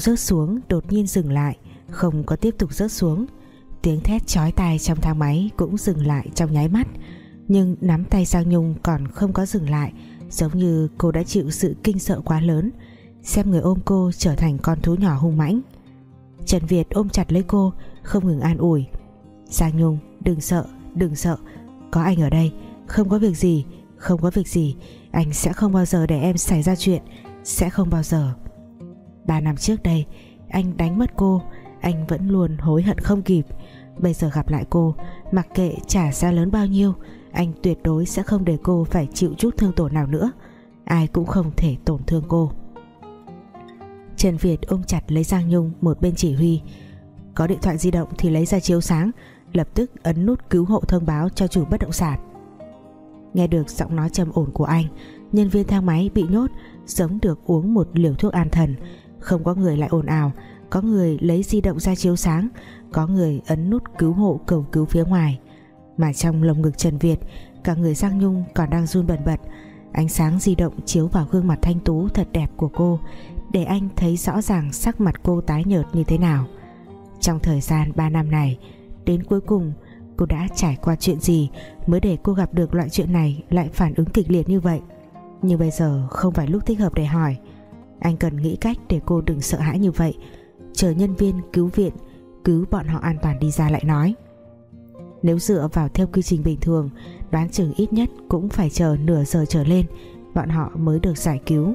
rớt xuống, đột nhiên dừng lại, không có tiếp tục rớt xuống. Tiếng thét chói tai trong thang máy cũng dừng lại trong nháy mắt, nhưng nắm tay Giang Nhung còn không có dừng lại, giống như cô đã chịu sự kinh sợ quá lớn, xem người ôm cô trở thành con thú nhỏ hung mãnh. Trần Việt ôm chặt lấy cô, không ngừng an ủi. Giang Nhung, đừng sợ đừng sợ, có anh ở đây, không có việc gì, không có việc gì, anh sẽ không bao giờ để em xảy ra chuyện, sẽ không bao giờ ba năm trước đây, anh đánh mất cô, anh vẫn luôn hối hận không kịp. Bây giờ gặp lại cô, mặc kệ trả giá lớn bao nhiêu, anh tuyệt đối sẽ không để cô phải chịu chút thương tổn nào nữa. Ai cũng không thể tổn thương cô. Trần Việt ôm chặt lấy Giang Nhung, một bên chỉ huy. Có điện thoại di động thì lấy ra chiếu sáng, lập tức ấn nút cứu hộ thông báo cho chủ bất động sản. Nghe được giọng nói trầm ổn của anh, nhân viên thang máy bị nhốt giống được uống một liều thuốc an thần không có người lại ồn ào. Có người lấy di động ra chiếu sáng. Có người ấn nút cứu hộ cầu cứu phía ngoài. Mà trong lồng ngực Trần Việt, cả người Giang Nhung còn đang run bần bật. Ánh sáng di động chiếu vào gương mặt thanh tú thật đẹp của cô, để anh thấy rõ ràng sắc mặt cô tái nhợt như thế nào. Trong thời gian 3 năm này, đến cuối cùng, cô đã trải qua chuyện gì mới để cô gặp được loại chuyện này lại phản ứng kịch liệt như vậy? Nhưng bây giờ không phải lúc thích hợp để hỏi anh cần nghĩ cách để cô đừng sợ hãi như vậy. Chờ nhân viên, cứu viện, cứu bọn họ an toàn đi ra lại nói. Nếu dựa vào theo quy trình bình thường, đoán chừng ít nhất cũng phải chờ nửa giờ trở lên, bọn họ mới được giải cứu.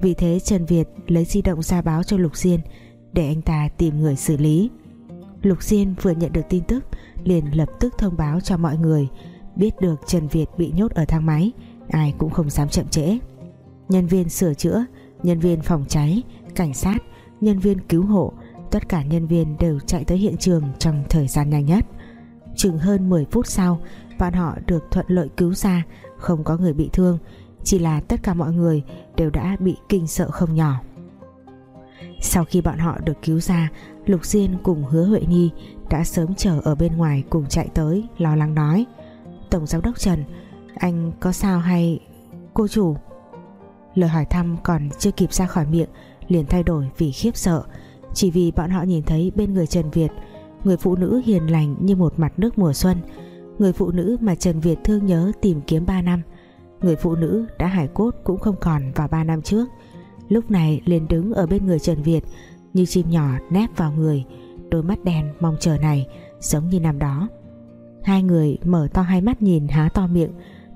Vì thế Trần Việt lấy di động ra báo cho Lục Diên, để anh ta tìm người xử lý. Lục Diên vừa nhận được tin tức, liền lập tức thông báo cho mọi người, biết được Trần Việt bị nhốt ở thang máy, ai cũng không dám chậm trễ. Nhân viên sửa chữa nhân viên phòng cháy, cảnh sát, nhân viên cứu hộ, tất cả nhân viên đều chạy tới hiện trường trong thời gian nhanh nhất. Chừng hơn 10 phút sau bọn họ được thuận lợi cứu ra, không có người bị thương, chỉ là tất cả mọi người đều đã bị kinh sợ không nhỏ. Sau khi bọn họ được cứu ra, Lục Diên cùng hứa Huệ Nhi đã sớm chờ ở bên ngoài cùng chạy tới, lo lắng nói, Tổng giám đốc Trần, anh có sao hay, cô chủ? Lời hỏi thăm còn chưa kịp ra khỏi miệng, liền thay đổi vì khiếp sợ. Chỉ vì bọn họ nhìn thấy bên người Trần Việt, người phụ nữ hiền lành như một mặt nước mùa xuân, người phụ nữ mà Trần Việt thương nhớ tìm kiếm 3 năm, người phụ nữ đã hải cốt cũng không còn vào 3 năm trước. Lúc này liền đứng ở bên người Trần Việt, như chim nhỏ nép vào người, đôi mắt đen mong chờ này, giống như năm đó. Hai người mở to hai mắt nhìn há to miệng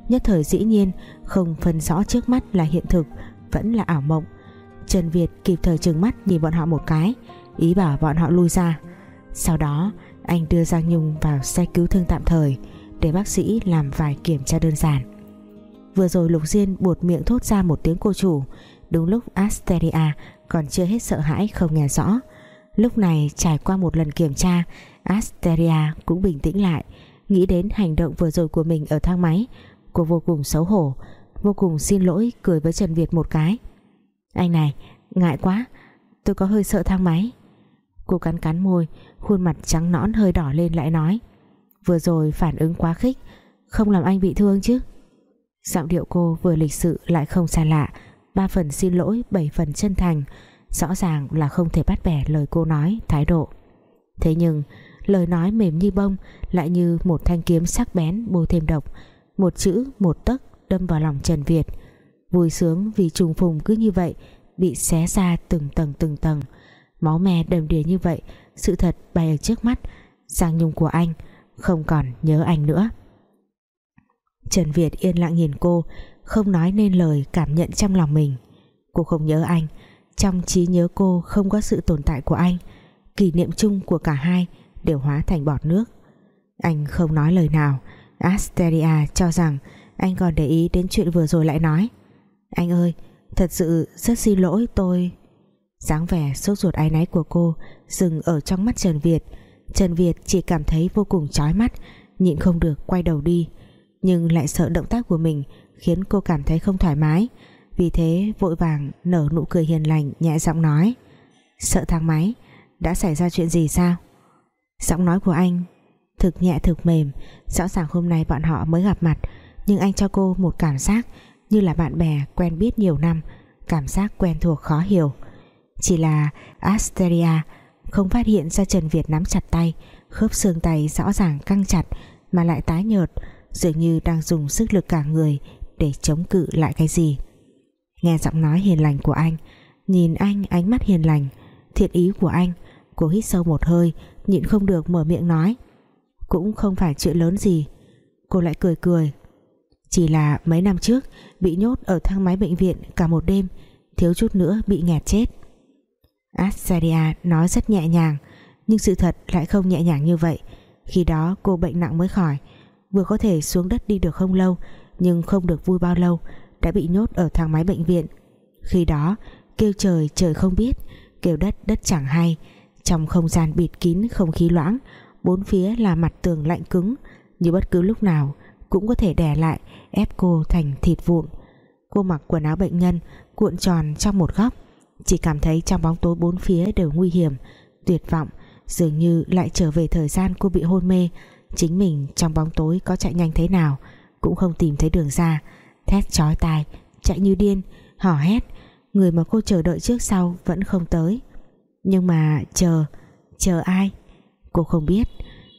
nhất thời dĩ nhiên, không phân rõ trước mắt là hiện thực, vẫn là ảo mộng. Trần Việt kịp thời trừng mắt nhìn bọn họ một cái, ý bảo bọn họ lui ra. Sau đó, anh đưa Giang Nhung vào xe cứu thương tạm thời, để bác sĩ làm vài kiểm tra đơn giản. Vừa rồi Lục Diên buột miệng thốt ra một tiếng cô chủ, đúng lúc Asteria còn chưa hết sợ hãi không nghe rõ. Lúc này trải qua một lần kiểm tra, Asteria cũng bình tĩnh lại, nghĩ đến hành động vừa rồi của mình ở thang máy cô vô cùng xấu hổ, vô cùng xin lỗi cười với Trần Việt một cái. Anh này, ngại quá, tôi có hơi sợ thang máy. Cô cắn cắn môi, khuôn mặt trắng nõn hơi đỏ lên lại nói, vừa rồi phản ứng quá khích, không làm anh bị thương chứ? Giọng điệu cô vừa lịch sự lại không xa lạ, ba phần xin lỗi, bảy phần chân thành, rõ ràng là không thể bắt bẻ lời cô nói, thái độ. Thế nhưng, lời nói mềm như bông lại như một thanh kiếm sắc bén bôi thêm độc một chữ, một tấc đâm vào lòng Trần Việt. Vui sướng vì trùng phùng cứ như vậy, bị xé ra từng tầng từng tầng. Máu me đầm đìa như vậy, sự thật bày ở trước mắt, Giang Nhung của anh không còn nhớ anh nữa. Trần Việt yên lặng nhìn cô, không nói nên lời cảm nhận trong lòng mình. Cô không nhớ anh, trong trí nhớ cô không có sự tồn tại của anh. Kỷ niệm chung của cả hai đều hóa thành bọt nước. Anh không nói lời nào Asteria cho rằng anh còn để ý đến chuyện vừa rồi lại nói. Anh ơi, thật sự rất xin lỗi tôi. Dáng vẻ sốt ruột áy náy của cô dừng ở trong mắt Trần Việt. Trần Việt chỉ cảm thấy vô cùng chói mắt, nhịn không được quay đầu đi, nhưng lại sợ động tác của mình khiến cô cảm thấy không thoải mái. Vì thế vội vàng nở nụ cười hiền lành, nhẹ giọng nói, sợ thang máy, đã xảy ra chuyện gì sao? Giọng nói của anh thực nhẹ, thực mềm. Rõ ràng hôm nay bọn họ mới gặp mặt, nhưng anh cho cô một cảm giác như là bạn bè quen biết nhiều năm, cảm giác quen thuộc khó hiểu. Chỉ là Asteria không phát hiện ra Trần Việt nắm chặt tay, khớp xương tay rõ ràng căng chặt mà lại tái nhợt, dường như đang dùng sức lực cả người để chống cự lại cái gì. Nghe giọng nói hiền lành của anh, nhìn anh ánh mắt hiền lành, thiện ý của anh, cô hít sâu một hơi, nhịn không được mở miệng nói cũng không phải chuyện lớn gì. Cô lại cười cười. Chỉ là mấy năm trước, bị nhốt ở thang máy bệnh viện cả một đêm, thiếu chút nữa bị nghẹt chết. Asaria nói rất nhẹ nhàng, nhưng sự thật lại không nhẹ nhàng như vậy. Khi đó cô bệnh nặng mới khỏi, vừa có thể xuống đất đi được không lâu, nhưng không được vui bao lâu, đã bị nhốt ở thang máy bệnh viện. Khi đó, kêu trời trời không biết, kêu đất đất chẳng hay, trong không gian bịt kín không khí loãng bốn phía là mặt tường lạnh cứng, như bất cứ lúc nào cũng có thể đè lại, ép cô thành thịt vụn. Cô mặc quần áo bệnh nhân, cuộn tròn trong một góc, chỉ cảm thấy trong bóng tối bốn phía đều nguy hiểm, tuyệt vọng, dường như lại trở về thời gian cô bị hôn mê. Chính mình trong bóng tối có chạy nhanh thế nào cũng không tìm thấy đường ra, thét chói tai, chạy như điên, hò hét. Người mà cô chờ đợi trước sau vẫn không tới. Nhưng mà chờ chờ ai? Cô không biết.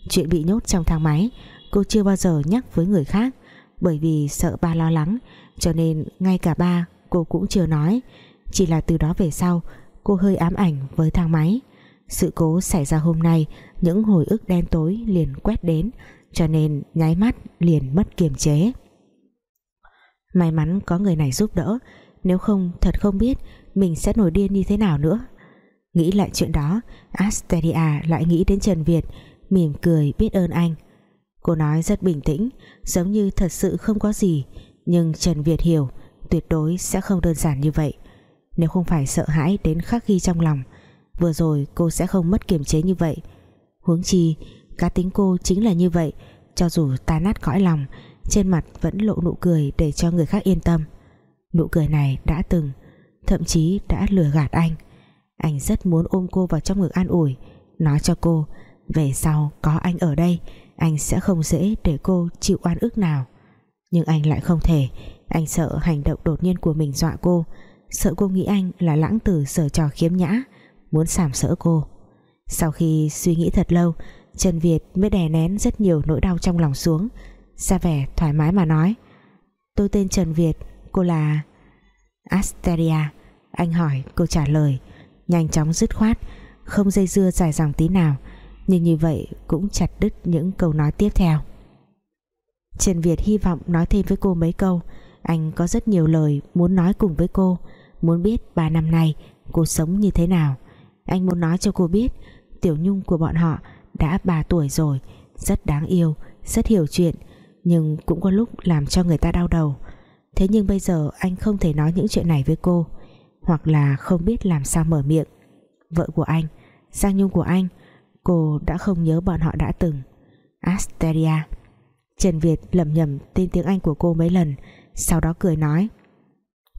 Chuyện bị nhốt trong thang máy, cô chưa bao giờ nhắc với người khác, bởi vì sợ ba lo lắng, cho nên ngay cả ba cô cũng chưa nói. Chỉ là từ đó về sau, cô hơi ám ảnh với thang máy. Sự cố xảy ra hôm nay, những hồi ức đen tối liền quét đến, cho nên nháy mắt liền mất kiềm chế. May mắn có người này giúp đỡ, nếu không thật không biết mình sẽ nổi điên như thế nào nữa nghĩ lại chuyện đó, Asteria lại nghĩ đến Trần Việt, mỉm cười biết ơn anh. Cô nói rất bình tĩnh, giống như thật sự không có gì, nhưng Trần Việt hiểu tuyệt đối sẽ không đơn giản như vậy. Nếu không phải sợ hãi đến khắc ghi trong lòng, vừa rồi cô sẽ không mất kiềm chế như vậy. Huống chi, cá tính cô chính là như vậy, cho dù ta nát cõi lòng, trên mặt vẫn lộ nụ cười để cho người khác yên tâm. Nụ cười này đã từng, thậm chí đã lừa gạt anh anh rất muốn ôm cô vào trong ngực an ủi. Nói cho cô, về sau có anh ở đây, anh sẽ không dễ để cô chịu oan ức nào. Nhưng anh lại không thể. Anh sợ hành động đột nhiên của mình dọa cô. Sợ cô nghĩ anh là lãng tử sở trò khiếm nhã, muốn sàm sỡ cô. Sau khi suy nghĩ thật lâu, Trần Việt mới đè nén rất nhiều nỗi đau trong lòng xuống. Ra vẻ thoải mái mà nói, tôi tên Trần Việt, cô là Asteria. Anh hỏi, cô trả lời nhanh chóng dứt khoát, không dây dưa dài dòng tí nào, nhưng như vậy cũng chặt đứt những câu nói tiếp theo. Trần Việt hy vọng nói thêm với cô mấy câu. Anh có rất nhiều lời muốn nói cùng với cô, muốn biết ba năm nay cô sống như thế nào. Anh muốn nói cho cô biết, Tiểu Nhung của bọn họ đã 3 tuổi rồi, rất đáng yêu, rất hiểu chuyện, nhưng cũng có lúc làm cho người ta đau đầu. Thế nhưng bây giờ anh không thể nói những chuyện này với cô hoặc là không biết làm sao mở miệng. Vợ của anh Giang Nhung của anh, cô đã không nhớ bọn họ đã từng. Asteria. Trần Việt lẩm nhẩm tên tiếng Anh của cô mấy lần, sau đó cười nói,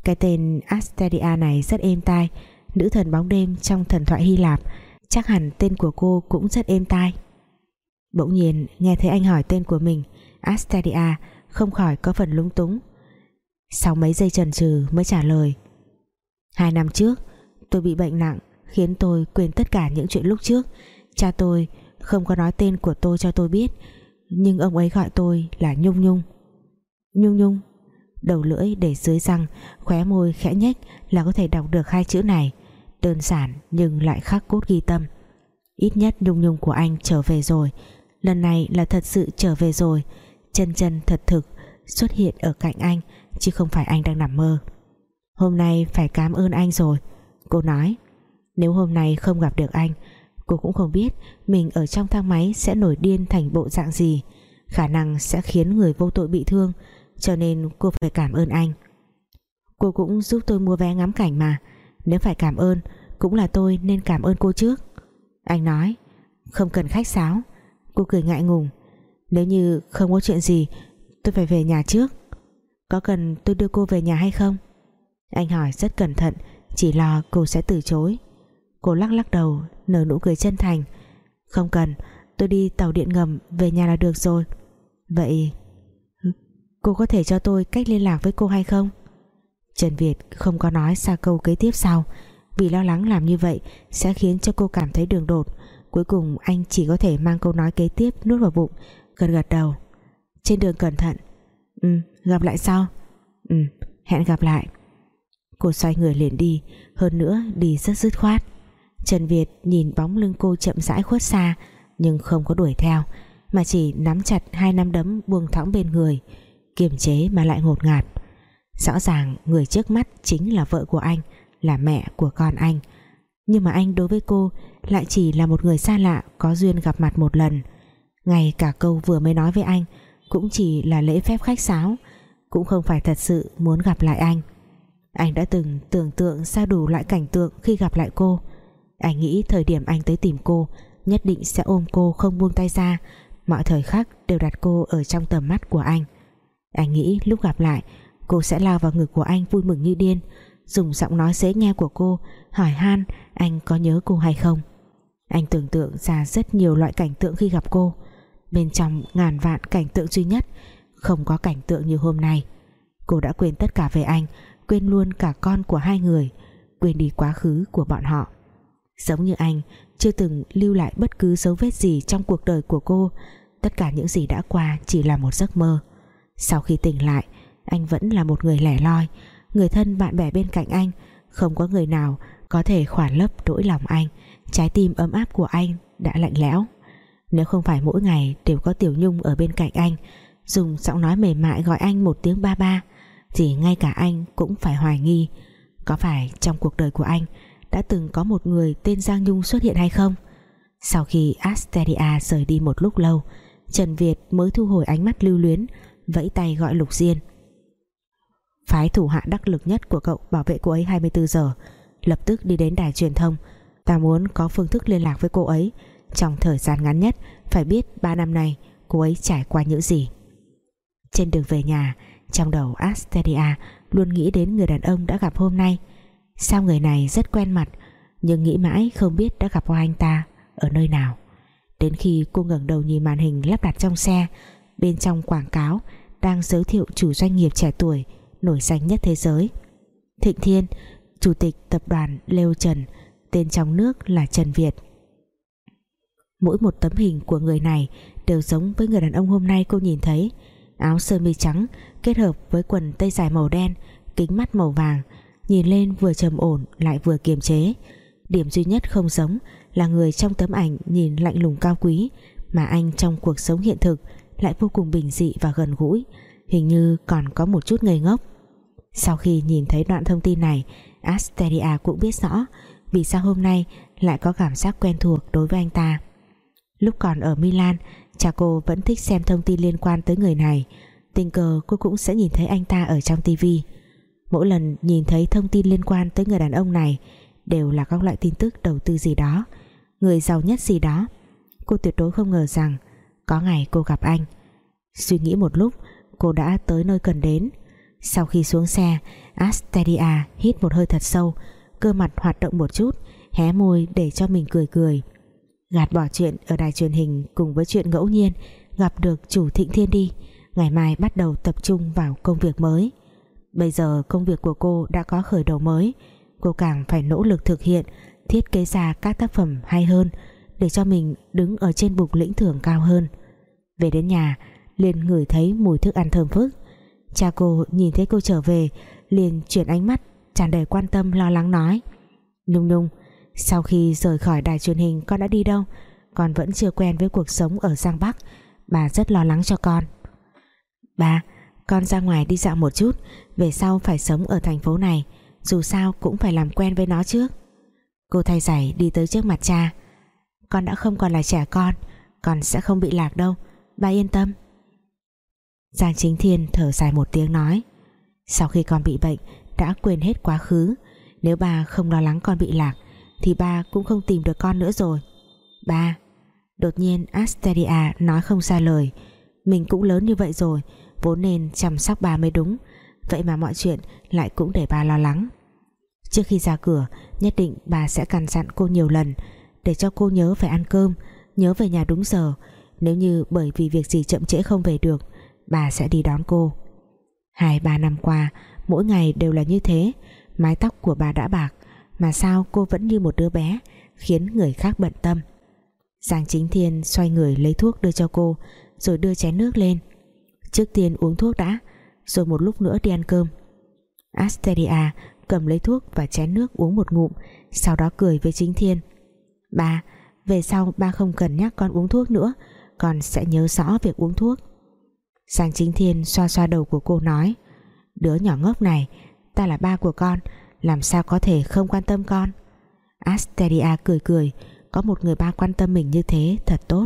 cái tên Asteria này rất êm tai, nữ thần bóng đêm trong thần thoại Hy Lạp, chắc hẳn tên của cô cũng rất êm tai. Bỗng nhiên, nghe thấy anh hỏi tên của mình, Asteria không khỏi có phần lúng túng. Sau mấy giây chần chừ mới trả lời hai năm trước, tôi bị bệnh nặng, khiến tôi quên tất cả những chuyện lúc trước. Cha tôi không có nói tên của tôi cho tôi biết, nhưng ông ấy gọi tôi là Nhung Nhung. Nhung Nhung, đầu lưỡi để dưới răng, khóe môi khẽ nhếch là có thể đọc được hai chữ này, đơn giản nhưng lại khắc cốt ghi tâm. Ít nhất Nhung Nhung của anh trở về rồi, lần này là thật sự trở về rồi. Chân chân thật thực xuất hiện ở cạnh anh, chứ không phải anh đang nằm mơ hôm nay phải cảm ơn anh rồi. Cô nói, nếu hôm nay không gặp được anh, cô cũng không biết mình ở trong thang máy sẽ nổi điên thành bộ dạng gì. Khả năng sẽ khiến người vô tội bị thương, cho nên cô phải cảm ơn anh. Cô cũng giúp tôi mua vé ngắm cảnh mà. Nếu phải cảm ơn, cũng là tôi nên cảm ơn cô trước. Anh nói, không cần khách sáo. Cô cười ngại ngùng, nếu như không có chuyện gì, tôi phải về nhà trước. Có cần tôi đưa cô về nhà hay không? Anh hỏi rất cẩn thận, chỉ lo cô sẽ từ chối. Cô lắc lắc đầu, nở nụ cười chân thành. Không cần, tôi đi tàu điện ngầm về nhà là được rồi. Vậy ừ, cô có thể cho tôi cách liên lạc với cô hay không? Trần Việt không có nói xa câu kế tiếp sau vì lo lắng làm như vậy sẽ khiến cho cô cảm thấy đường đột. Cuối cùng anh chỉ có thể mang câu nói kế tiếp nuốt vào bụng, gật gật đầu. Trên đường cẩn thận. Ừ gặp lại sau. Ừ hẹn gặp lại cô xoay người liền đi, hơn nữa đi rất dứt khoát. Trần Việt nhìn bóng lưng cô chậm rãi khuất xa, nhưng không có đuổi theo, mà chỉ nắm chặt hai nắm đấm buông thõng bên người, kiềm chế mà lại ngột ngạt. Rõ ràng người trước mắt chính là vợ của anh, là mẹ của con anh. Nhưng mà anh đối với cô lại chỉ là một người xa lạ, có duyên gặp mặt một lần. Ngay cả câu vừa mới nói với anh cũng chỉ là lễ phép khách sáo, cũng không phải thật sự muốn gặp lại anh anh đã từng tưởng tượng ra đủ loại cảnh tượng khi gặp lại cô. Anh nghĩ thời điểm anh tới tìm cô, nhất định sẽ ôm cô không buông tay ra. Mọi thời khắc đều đặt cô ở trong tầm mắt của anh. Anh nghĩ lúc gặp lại, cô sẽ lao vào ngực của anh vui mừng như điên. Dùng giọng nói dễ nghe của cô, hỏi han anh có nhớ cô hay không. Anh tưởng tượng ra rất nhiều loại cảnh tượng khi gặp cô. Bên trong ngàn vạn cảnh tượng duy nhất, không có cảnh tượng như hôm nay. Cô đã quên tất cả về anh quên luôn cả con của hai người, quên đi quá khứ của bọn họ. Giống như anh, chưa từng lưu lại bất cứ dấu vết gì trong cuộc đời của cô. Tất cả những gì đã qua chỉ là một giấc mơ. Sau khi tỉnh lại, anh vẫn là một người lẻ loi. Người thân bạn bè bên cạnh anh, không có người nào có thể khoản lấp nỗi lòng anh. Trái tim ấm áp của anh đã lạnh lẽo. Nếu không phải mỗi ngày đều có Tiểu Nhung ở bên cạnh anh, dùng giọng nói mềm mại gọi anh một tiếng ba ba thì ngay cả anh cũng phải hoài nghi. Có phải trong cuộc đời của anh đã từng có một người tên Giang Nhung xuất hiện hay không? Sau khi Asteria rời đi một lúc lâu, Trần Việt mới thu hồi ánh mắt lưu luyến, vẫy tay gọi Lục Diên. Phái thủ hạ đắc lực nhất của cậu bảo vệ cô ấy 24 giờ, lập tức đi đến đài truyền thông. Ta muốn có phương thức liên lạc với cô ấy. Trong thời gian ngắn nhất, phải biết 3 năm nay cô ấy trải qua những gì. Trên đường về nhà trong đầu Asteria luôn nghĩ đến người đàn ông đã gặp hôm nay. Sao người này rất quen mặt, nhưng nghĩ mãi không biết đã gặp qua anh ta ở nơi nào. Đến khi cô ngẩng đầu nhìn màn hình lắp đặt trong xe, bên trong quảng cáo đang giới thiệu chủ doanh nghiệp trẻ tuổi nổi danh nhất thế giới. Thịnh Thiên, chủ tịch tập đoàn Lêu Trần, tên trong nước là Trần Việt. Mỗi một tấm hình của người này đều giống với người đàn ông hôm nay cô nhìn thấy áo sơ mi trắng, kết hợp với quần tây dài màu đen, kính mắt màu vàng, nhìn lên vừa trầm ổn lại vừa kiềm chế. Điểm duy nhất không giống là người trong tấm ảnh nhìn lạnh lùng cao quý, mà anh trong cuộc sống hiện thực lại vô cùng bình dị và gần gũi, hình như còn có một chút ngây ngốc. Sau khi nhìn thấy đoạn thông tin này, Asteria cũng biết rõ vì sao hôm nay lại có cảm giác quen thuộc đối với anh ta. Lúc còn ở Milan cha cô vẫn thích xem thông tin liên quan tới người này. Tình cờ cô cũng sẽ nhìn thấy anh ta ở trong tivi mỗi lần nhìn thấy thông tin liên quan tới người đàn ông này, đều là các loại tin tức đầu tư gì đó, người giàu nhất gì đó. Cô tuyệt đối không ngờ rằng có ngày cô gặp anh. Suy nghĩ một lúc, cô đã tới nơi cần đến. Sau khi xuống xe, Asteria hít một hơi thật sâu, cơ mặt hoạt động một chút, hé môi để cho mình cười cười gạt bỏ chuyện ở đài truyền hình cùng với chuyện ngẫu nhiên, gặp được chủ thịnh thiên đi. Ngày mai bắt đầu tập trung vào công việc mới. Bây giờ công việc của cô đã có khởi đầu mới. Cô càng phải nỗ lực thực hiện, thiết kế ra các tác phẩm hay hơn để cho mình đứng ở trên bục lĩnh thưởng cao hơn. Về đến nhà, liền ngửi thấy mùi thức ăn thơm phức. Cha cô nhìn thấy cô trở về, liền chuyển ánh mắt, tràn đầy quan tâm, lo lắng nói, Nhung Nhung sau khi rời khỏi đài truyền hình, con đã đi đâu? Con vẫn chưa quen với cuộc sống ở Giang Bắc. Bà rất lo lắng cho con. Ba con ra ngoài đi dạo một chút. Về sau phải sống ở thành phố này. Dù sao cũng phải làm quen với nó trước cô thay giày đi tới trước mặt cha. Con đã không còn là trẻ con. Con sẽ không bị lạc đâu. Ba yên tâm. Giang Chính Thiên thở dài một tiếng nói. Sau khi con bị bệnh, đã quên hết quá khứ. Nếu bà không lo lắng con bị lạc thì ba cũng không tìm được con nữa rồi. Ba, đột nhiên Asteria nói không ra lời. Mình cũng lớn như vậy rồi, vốn nên chăm sóc ba mới đúng. Vậy mà mọi chuyện lại cũng để ba lo lắng. Trước khi ra cửa, nhất định bà sẽ căn dặn cô nhiều lần, để cho cô nhớ phải ăn cơm, nhớ về nhà đúng giờ. Nếu như bởi vì việc gì chậm trễ không về được bà sẽ đi đón cô. Hai, ba năm qua, mỗi ngày đều là như thế. Mái tóc của bà đã bạc mà sao cô vẫn như một đứa bé, khiến người khác bận tâm? Giang Chính Thiên xoay người lấy thuốc đưa cho cô, rồi đưa chén nước lên. Trước tiên uống thuốc đã, rồi một lúc nữa đi ăn cơm. Asteria cầm lấy thuốc và chén nước uống một ngụm, sau đó cười với Chính Thiên. Ba, về sau ba không cần nhắc con uống thuốc nữa, con sẽ nhớ rõ việc uống thuốc. Giang Chính Thiên xoa xoa đầu của cô nói, đứa nhỏ ngốc này, ta là ba của con làm sao có thể không quan tâm con? Asteria cười cười, có một người ba quan tâm mình như thế, thật tốt.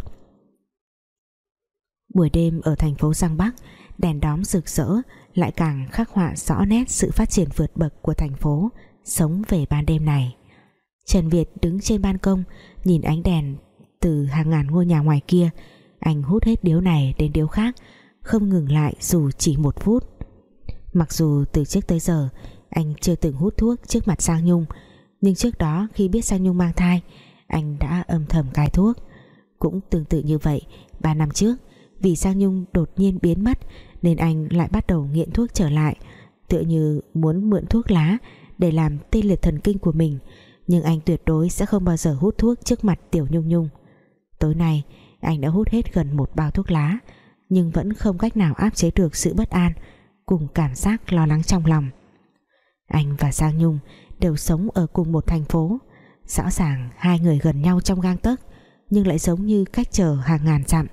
Buổi đêm ở thành phố Giang Bắc, đèn đóm rực rỡ, lại càng khắc họa rõ nét sự phát triển vượt bậc của thành phố, sống về ban đêm này. Trần Việt đứng trên ban công, nhìn ánh đèn từ hàng ngàn ngôi nhà ngoài kia. Anh hút hết điếu này đến điếu khác, không ngừng lại dù chỉ một phút. Mặc dù từ trước tới giờ anh chưa từng hút thuốc trước mặt sang Nhung. Nhưng trước đó khi biết sang Nhung mang thai, anh đã âm thầm cai thuốc. Cũng tương tự như vậy 3 năm trước, vì sang Nhung đột nhiên biến mất nên anh lại bắt đầu nghiện thuốc trở lại. Tựa như muốn mượn thuốc lá để làm tê liệt thần kinh của mình, nhưng anh tuyệt đối sẽ không bao giờ hút thuốc trước mặt Tiểu Nhung Nhung. Tối nay, anh đã hút hết gần một bao thuốc lá, nhưng vẫn không cách nào áp chế được sự bất an, cùng cảm giác lo lắng trong lòng anh và Giang Nhung đều sống ở cùng một thành phố. Rõ ràng hai người gần nhau trong gang tấc, nhưng lại giống như cách chờ hàng ngàn dặm,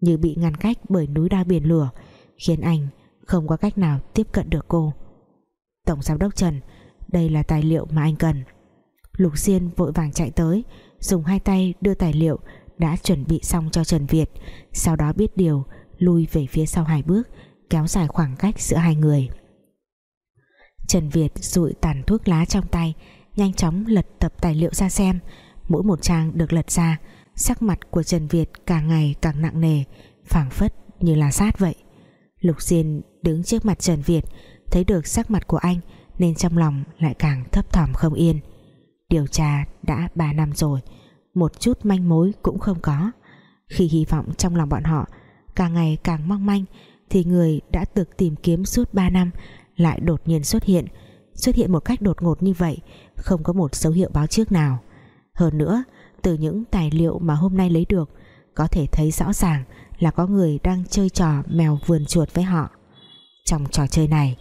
như bị ngăn cách bởi núi đa biển lửa, khiến anh không có cách nào tiếp cận được cô. Tổng giám đốc Trần, đây là tài liệu mà anh cần. Lục Diên vội vàng chạy tới, dùng hai tay đưa tài liệu đã chuẩn bị xong cho Trần Việt, sau đó biết điều, lui về phía sau hai bước, kéo dài khoảng cách giữa hai người. Trần Việt rụi tàn thuốc lá trong tay, nhanh chóng lật tập tài liệu ra xem. Mỗi một trang được lật ra, sắc mặt của Trần Việt càng ngày càng nặng nề, phảng phất như là sát vậy. Lục Diên đứng trước mặt Trần Việt, thấy được sắc mặt của anh nên trong lòng lại càng thấp thỏm không yên. Điều tra đã 3 năm rồi, một chút manh mối cũng không có. Khi hy vọng trong lòng bọn họ càng ngày càng mong manh, thì người đã được tìm kiếm suốt 3 năm lại đột nhiên xuất hiện. Xuất hiện một cách đột ngột như vậy, không có một dấu hiệu báo trước nào. Hơn nữa, từ những tài liệu mà hôm nay lấy được, có thể thấy rõ ràng là có người đang chơi trò mèo vườn chuột với họ. Trong trò chơi này,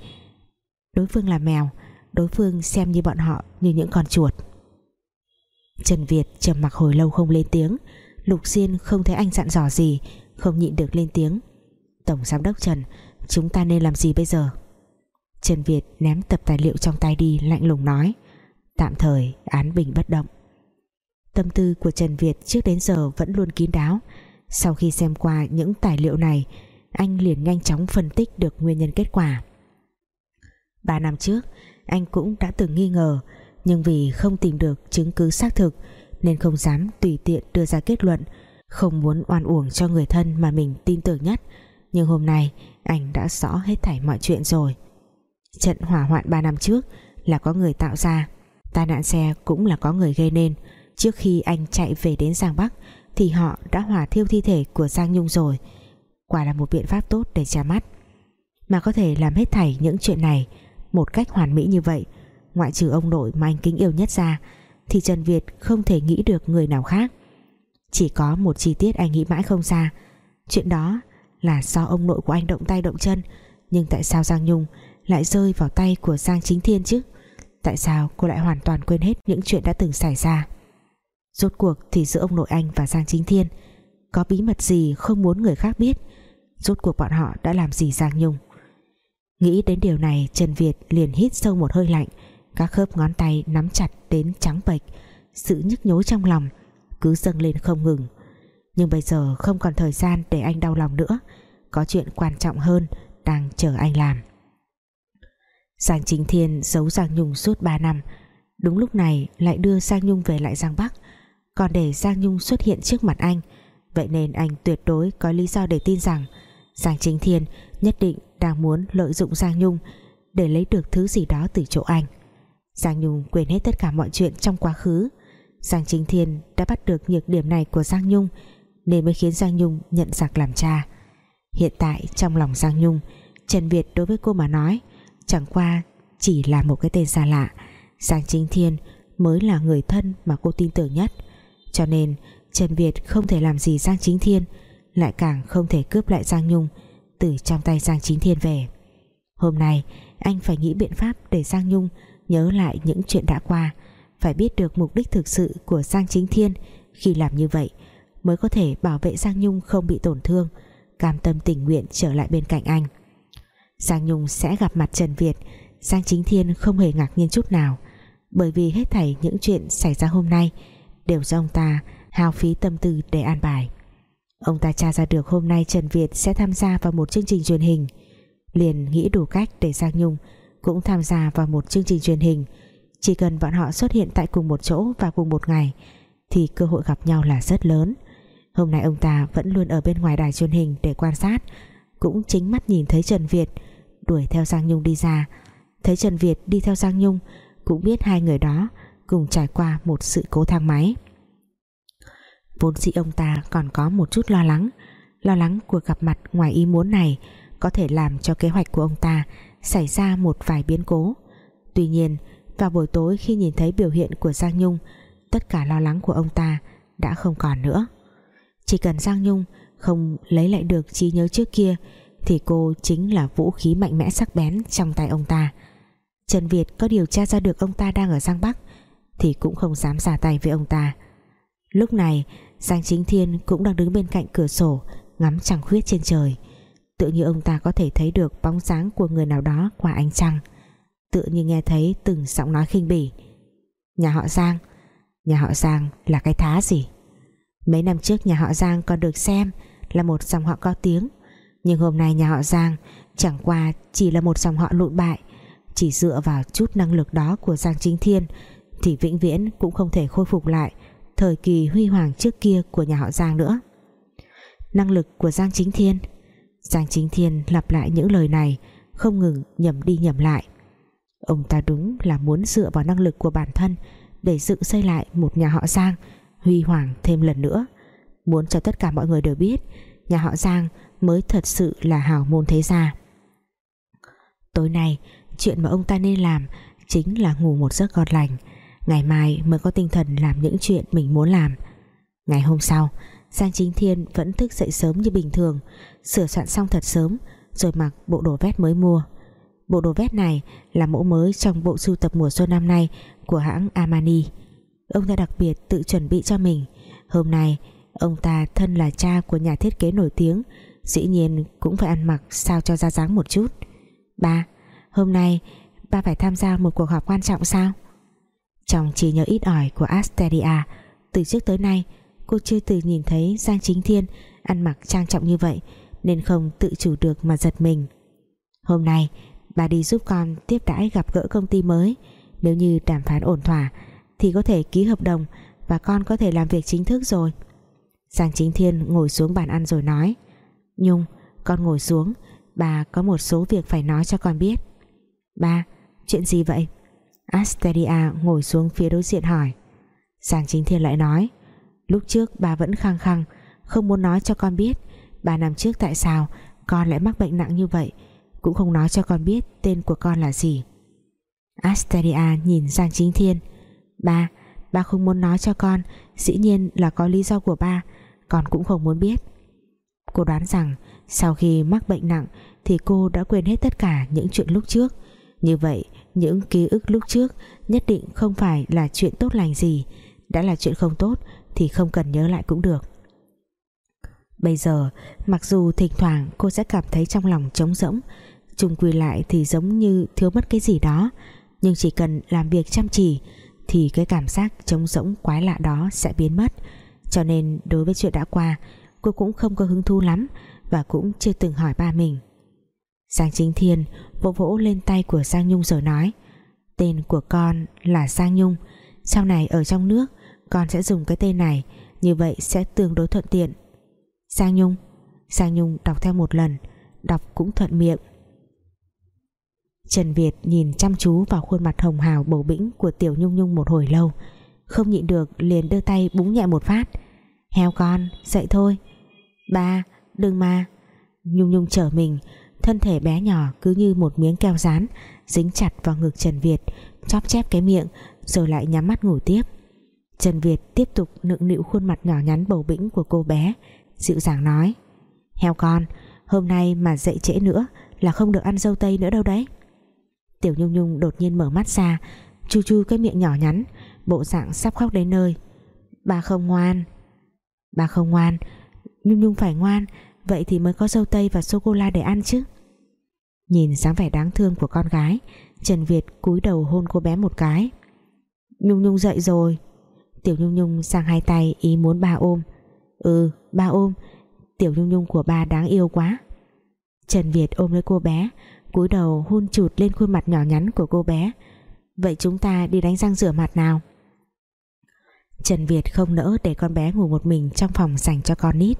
đối phương là mèo, đối phương xem như bọn họ như những con chuột. Trần Việt trầm mặc hồi lâu không lên tiếng. Lục Diên không thấy anh dặn dò gì, Không nhịn được lên tiếng. Tổng giám đốc Trần, Chúng ta nên làm gì bây giờ? Trần Việt ném tập tài liệu trong tay đi, lạnh lùng nói. Tạm thời, án bình bất động. Tâm tư của Trần Việt trước đến giờ vẫn luôn kín đáo. Sau khi xem qua những tài liệu này, Anh liền nhanh chóng phân tích được nguyên nhân kết quả. Ba năm trước, Anh cũng đã từng nghi ngờ, Nhưng vì không tìm được chứng cứ xác thực Nên không dám tùy tiện đưa ra kết luận, Không muốn oan uổng cho người thân mà mình tin tưởng nhất. Nhưng hôm nay, anh đã rõ hết thảy mọi chuyện rồi. Trận hỏa hoạn 3 năm trước là có người tạo ra, Tai nạn xe cũng là có người gây nên. Trước khi anh chạy về đến Giang Bắc Thì họ đã hỏa thiêu thi thể của Giang Nhung rồi. Quả là một biện pháp tốt để che mắt. Mà có thể làm hết thảy những chuyện này Một cách hoàn mỹ như vậy, Ngoại trừ ông nội mà anh kính yêu nhất ra, Thì Trần Việt không thể nghĩ được người nào khác. Chỉ có một chi tiết anh nghĩ mãi không ra. Chuyện đó là do ông nội của anh động tay động chân, Nhưng tại sao Giang Nhung lại rơi vào tay của Giang Chính Thiên chứ? Tại sao cô lại hoàn toàn quên hết những chuyện đã từng xảy ra? Rốt cuộc thì giữa ông nội anh và Giang Chính Thiên, Có bí mật gì không muốn người khác biết? Rốt cuộc bọn họ đã làm gì Giang Nhung? Nghĩ đến điều này, Trần Việt liền hít sâu một hơi lạnh, Các khớp ngón tay nắm chặt đến trắng bệch, Sự nhức nhối trong lòng Cứ dâng lên không ngừng. Nhưng bây giờ không còn thời gian để anh đau lòng nữa, Có chuyện quan trọng hơn Đang chờ anh làm. Giang Chính Thiên giấu Giang Nhung suốt 3 năm. Đúng lúc này lại đưa Giang Nhung về lại Giang Bắc. Còn để Giang Nhung xuất hiện trước mặt anh, Vậy nên anh tuyệt đối có lý do để tin rằng Giang Chính Thiên nhất định đang muốn lợi dụng Giang Nhung Để lấy được thứ gì đó từ chỗ anh. Giang Nhung quên hết tất cả mọi chuyện trong quá khứ. Giang Chính Thiên đã bắt được nhược điểm này của Giang Nhung Nên mới khiến Giang Nhung nhận giặc làm cha. Hiện tại trong lòng Giang Nhung, Trần Việt đối với cô mà nói chẳng qua, chỉ là một cái tên xa lạ. Giang Chính Thiên mới là người thân mà cô tin tưởng nhất. Cho nên, Trần Việt không thể làm gì Giang Chính Thiên, lại càng không thể cướp lại Giang Nhung, từ trong tay Giang Chính Thiên về. Hôm nay, anh phải nghĩ biện pháp để Giang Nhung nhớ lại những chuyện đã qua, phải biết được mục đích thực sự của Giang Chính Thiên. Khi làm như vậy, mới có thể bảo vệ Giang Nhung không bị tổn thương, cam tâm tình nguyện trở lại bên cạnh anh. Giang Nhung sẽ gặp mặt Trần Việt. Giang Chính Thiên không hề ngạc nhiên chút nào. Bởi vì hết thảy những chuyện xảy ra hôm nay đều do ông ta hao phí tâm tư để an bài. Ông ta tra ra được hôm nay Trần Việt sẽ tham gia vào một chương trình truyền hình. Liền nghĩ đủ cách để Giang Nhung cũng tham gia vào một chương trình truyền hình. Chỉ cần bọn họ xuất hiện tại cùng một chỗ và cùng một ngày, thì cơ hội gặp nhau là rất lớn. Hôm nay ông ta vẫn luôn ở bên ngoài đài truyền hình để quan sát cũng chính mắt nhìn thấy Trần Việt, đuổi theo Giang Nhung đi ra. Thấy Trần Việt đi theo Giang Nhung, cũng biết hai người đó cùng trải qua một sự cố thang máy. Vốn dĩ ông ta còn có một chút lo lắng. Lo lắng cuộc gặp mặt ngoài ý muốn này có thể làm cho kế hoạch của ông ta xảy ra một vài biến cố. Tuy nhiên, vào buổi tối khi nhìn thấy biểu hiện của Giang Nhung, tất cả lo lắng của ông ta đã không còn nữa. Chỉ cần Giang Nhung không lấy lại được trí nhớ trước kia, thì cô chính là vũ khí mạnh mẽ sắc bén trong tay ông ta. Trần Việt có điều tra ra được ông ta đang ở Giang Bắc, thì cũng không dám ra tay với ông ta. Lúc này, Giang Chính Thiên cũng đang đứng bên cạnh cửa sổ, ngắm trăng khuyết trên trời. Tự như ông ta có thể thấy được bóng dáng của người nào đó qua ánh trăng. Tự như nghe thấy từng giọng nói khinh bỉ. Nhà họ Giang, nhà họ Giang là cái thá gì? Mấy năm trước nhà họ Giang còn được xem là một dòng họ có tiếng. Nhưng hôm nay nhà họ Giang chẳng qua chỉ là một dòng họ lụn bại. Chỉ dựa vào chút năng lực đó của Giang Chính Thiên thì vĩnh viễn cũng không thể khôi phục lại thời kỳ huy hoàng trước kia của nhà họ Giang nữa. Năng lực của Giang Chính Thiên, Giang Chính Thiên lặp lại những lời này, không ngừng nhầm đi nhầm lại. Ông ta đúng là muốn dựa vào năng lực của bản thân để dựng xây lại một nhà họ Giang huy hoàng thêm lần nữa. Muốn cho tất cả mọi người đều biết, nhà họ Giang mới thật sự là hào môn thế gia. Tối nay, chuyện mà ông ta nên làm chính là ngủ một giấc gọt lành. Ngày mai mới có tinh thần làm những chuyện mình muốn làm. Ngày hôm sau, Giang Chính Thiên vẫn thức dậy sớm như bình thường, sửa soạn xong thật sớm, rồi mặc bộ đồ vest mới mua. Bộ đồ vest này là mẫu mới trong bộ sưu tập mùa xuân năm nay của hãng Armani ông ta đặc biệt tự chuẩn bị cho mình. Hôm nay, ông ta thân là cha của nhà thiết kế nổi tiếng, dĩ nhiên cũng phải ăn mặc sao cho ra dáng một chút. Ba, hôm nay ba phải tham gia một cuộc họp quan trọng sao? Trong trí nhớ ít ỏi của Asteria, từ trước tới nay, cô chưa từng nhìn thấy Giang Chính Thiên ăn mặc trang trọng như vậy, nên không tự chủ được mà giật mình. Hôm nay, bà đi giúp con tiếp đãi gặp gỡ công ty mới. Nếu như đàm phán ổn thỏa thì có thể ký hợp đồng và con có thể làm việc chính thức rồi. Giang Chính Thiên ngồi xuống bàn ăn rồi nói, Nhung, con ngồi xuống, bà có một số việc phải nói cho con biết. Ba, chuyện gì vậy? Asteria ngồi xuống phía đối diện hỏi. Giang Chính Thiên lại nói, Lúc trước bà vẫn khăng khăng, Không muốn nói cho con biết Bà năm trước tại sao con lại mắc bệnh nặng như vậy, Cũng không nói cho con biết Tên của con là gì. Asteria nhìn Giang Chính Thiên Ba, ba không muốn nói cho con Dĩ nhiên là có lý do của ba Con cũng không muốn biết. Cô đoán rằng sau khi mắc bệnh nặng Thì cô đã quên hết tất cả những chuyện lúc trước. Như vậy những ký ức lúc trước Nhất định không phải là chuyện tốt lành gì. Đã là chuyện không tốt Thì không cần nhớ lại cũng được. Bây giờ mặc dù thỉnh thoảng cô sẽ cảm thấy trong lòng trống rỗng Trung quy lại thì giống như thiếu mất cái gì đó nhưng chỉ cần làm việc chăm chỉ thì cái cảm giác trống rỗng quái lạ đó sẽ biến mất. Cho nên đối với chuyện đã qua, cô cũng không có hứng thú lắm và cũng chưa từng hỏi ba mình. Giang Chính Thiên vỗ vỗ lên tay của Giang Nhung rồi nói, tên của con là Giang Nhung. Sau này ở trong nước, con sẽ dùng cái tên này, như vậy sẽ tương đối thuận tiện. Giang Nhung. Giang Nhung đọc theo một lần, đọc cũng thuận miệng. Trần Việt nhìn chăm chú vào khuôn mặt hồng hào bầu bĩnh của Tiểu Nhung Nhung một hồi lâu, không nhịn được liền đưa tay búng nhẹ một phát. Heo con, dậy thôi. Ba, đừng mà. Nhung Nhung trở mình, thân thể bé nhỏ cứ như một miếng keo dán dính chặt vào ngực Trần Việt, chóp chép cái miệng, rồi lại nhắm mắt ngủ tiếp. Trần Việt tiếp tục nựng nịu khuôn mặt nhỏ nhắn bầu bĩnh của cô bé, dịu dàng nói, heo con, hôm nay mà dậy trễ nữa là không được ăn dâu tây nữa đâu đấy. Tiểu Nhung Nhung đột nhiên mở mắt ra, chu chu cái miệng nhỏ nhắn, bộ dạng sắp khóc đến nơi. Bà không ngoan. Bà không ngoan? Nhung Nhung phải ngoan, vậy thì mới có dâu tây và sô cô la để ăn chứ. Nhìn dáng vẻ đáng thương của con gái, Trần Việt cúi đầu hôn cô bé một cái. Nhung Nhung dậy rồi. Tiểu Nhung Nhung sang hai tay ý muốn ba ôm. Ừ ba ôm. Tiểu Nhung Nhung của ba đáng yêu quá. Trần Việt ôm lấy cô bé cúi đầu hôn chụt lên khuôn mặt nhỏ nhắn của cô bé. Vậy chúng ta đi đánh răng rửa mặt nào? Trần Việt không nỡ để con bé ngủ một mình trong phòng dành cho con nít,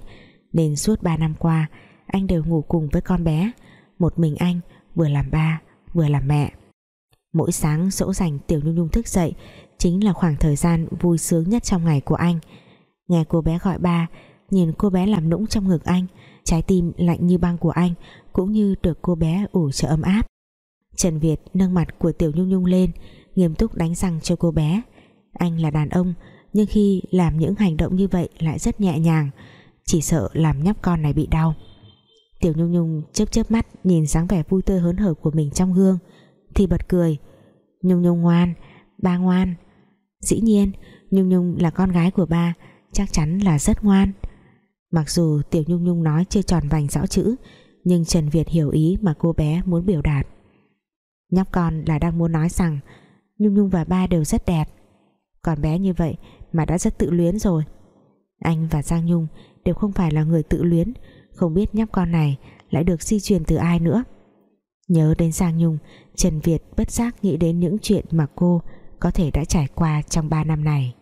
Nên suốt 3 năm qua, Anh đều ngủ cùng với con bé. Một mình anh, vừa làm ba, vừa làm mẹ. Mỗi sáng dỗ dành Tiểu Nhung Nhung thức dậy, Chính là khoảng thời gian vui sướng nhất trong ngày của anh. Nghe cô bé gọi ba, Nhìn cô bé làm nũng trong ngực anh Trái tim lạnh như băng của anh Cũng như được cô bé ủ cho ấm áp. Trần Việt nâng mặt của Tiểu Nhung Nhung lên Nghiêm túc đánh răng cho cô bé. Anh là đàn ông Nhưng khi làm những hành động như vậy lại rất nhẹ nhàng Chỉ sợ làm nhóc con này bị đau. Tiểu Nhung Nhung chớp chớp mắt Nhìn dáng vẻ vui tươi hớn hở của mình trong gương Thì bật cười. Nhung Nhung ngoan, ba ngoan. Dĩ nhiên Nhung Nhung là con gái của ba Chắc chắn là rất ngoan. Mặc dù Tiểu Nhung Nhung nói chưa tròn vành rõ chữ, Nhưng Trần Việt hiểu ý mà cô bé muốn biểu đạt. Nhóc con là đang muốn nói rằng, Nhung Nhung và ba đều rất đẹp. Còn bé như vậy mà đã rất tự luyến rồi. Anh và Giang Nhung đều không phải là người tự luyến, Không biết nhóc con này lại được di truyền từ ai nữa. Nhớ đến Giang Nhung, Trần Việt bất giác nghĩ đến những chuyện mà cô có thể đã trải qua trong 3 năm này.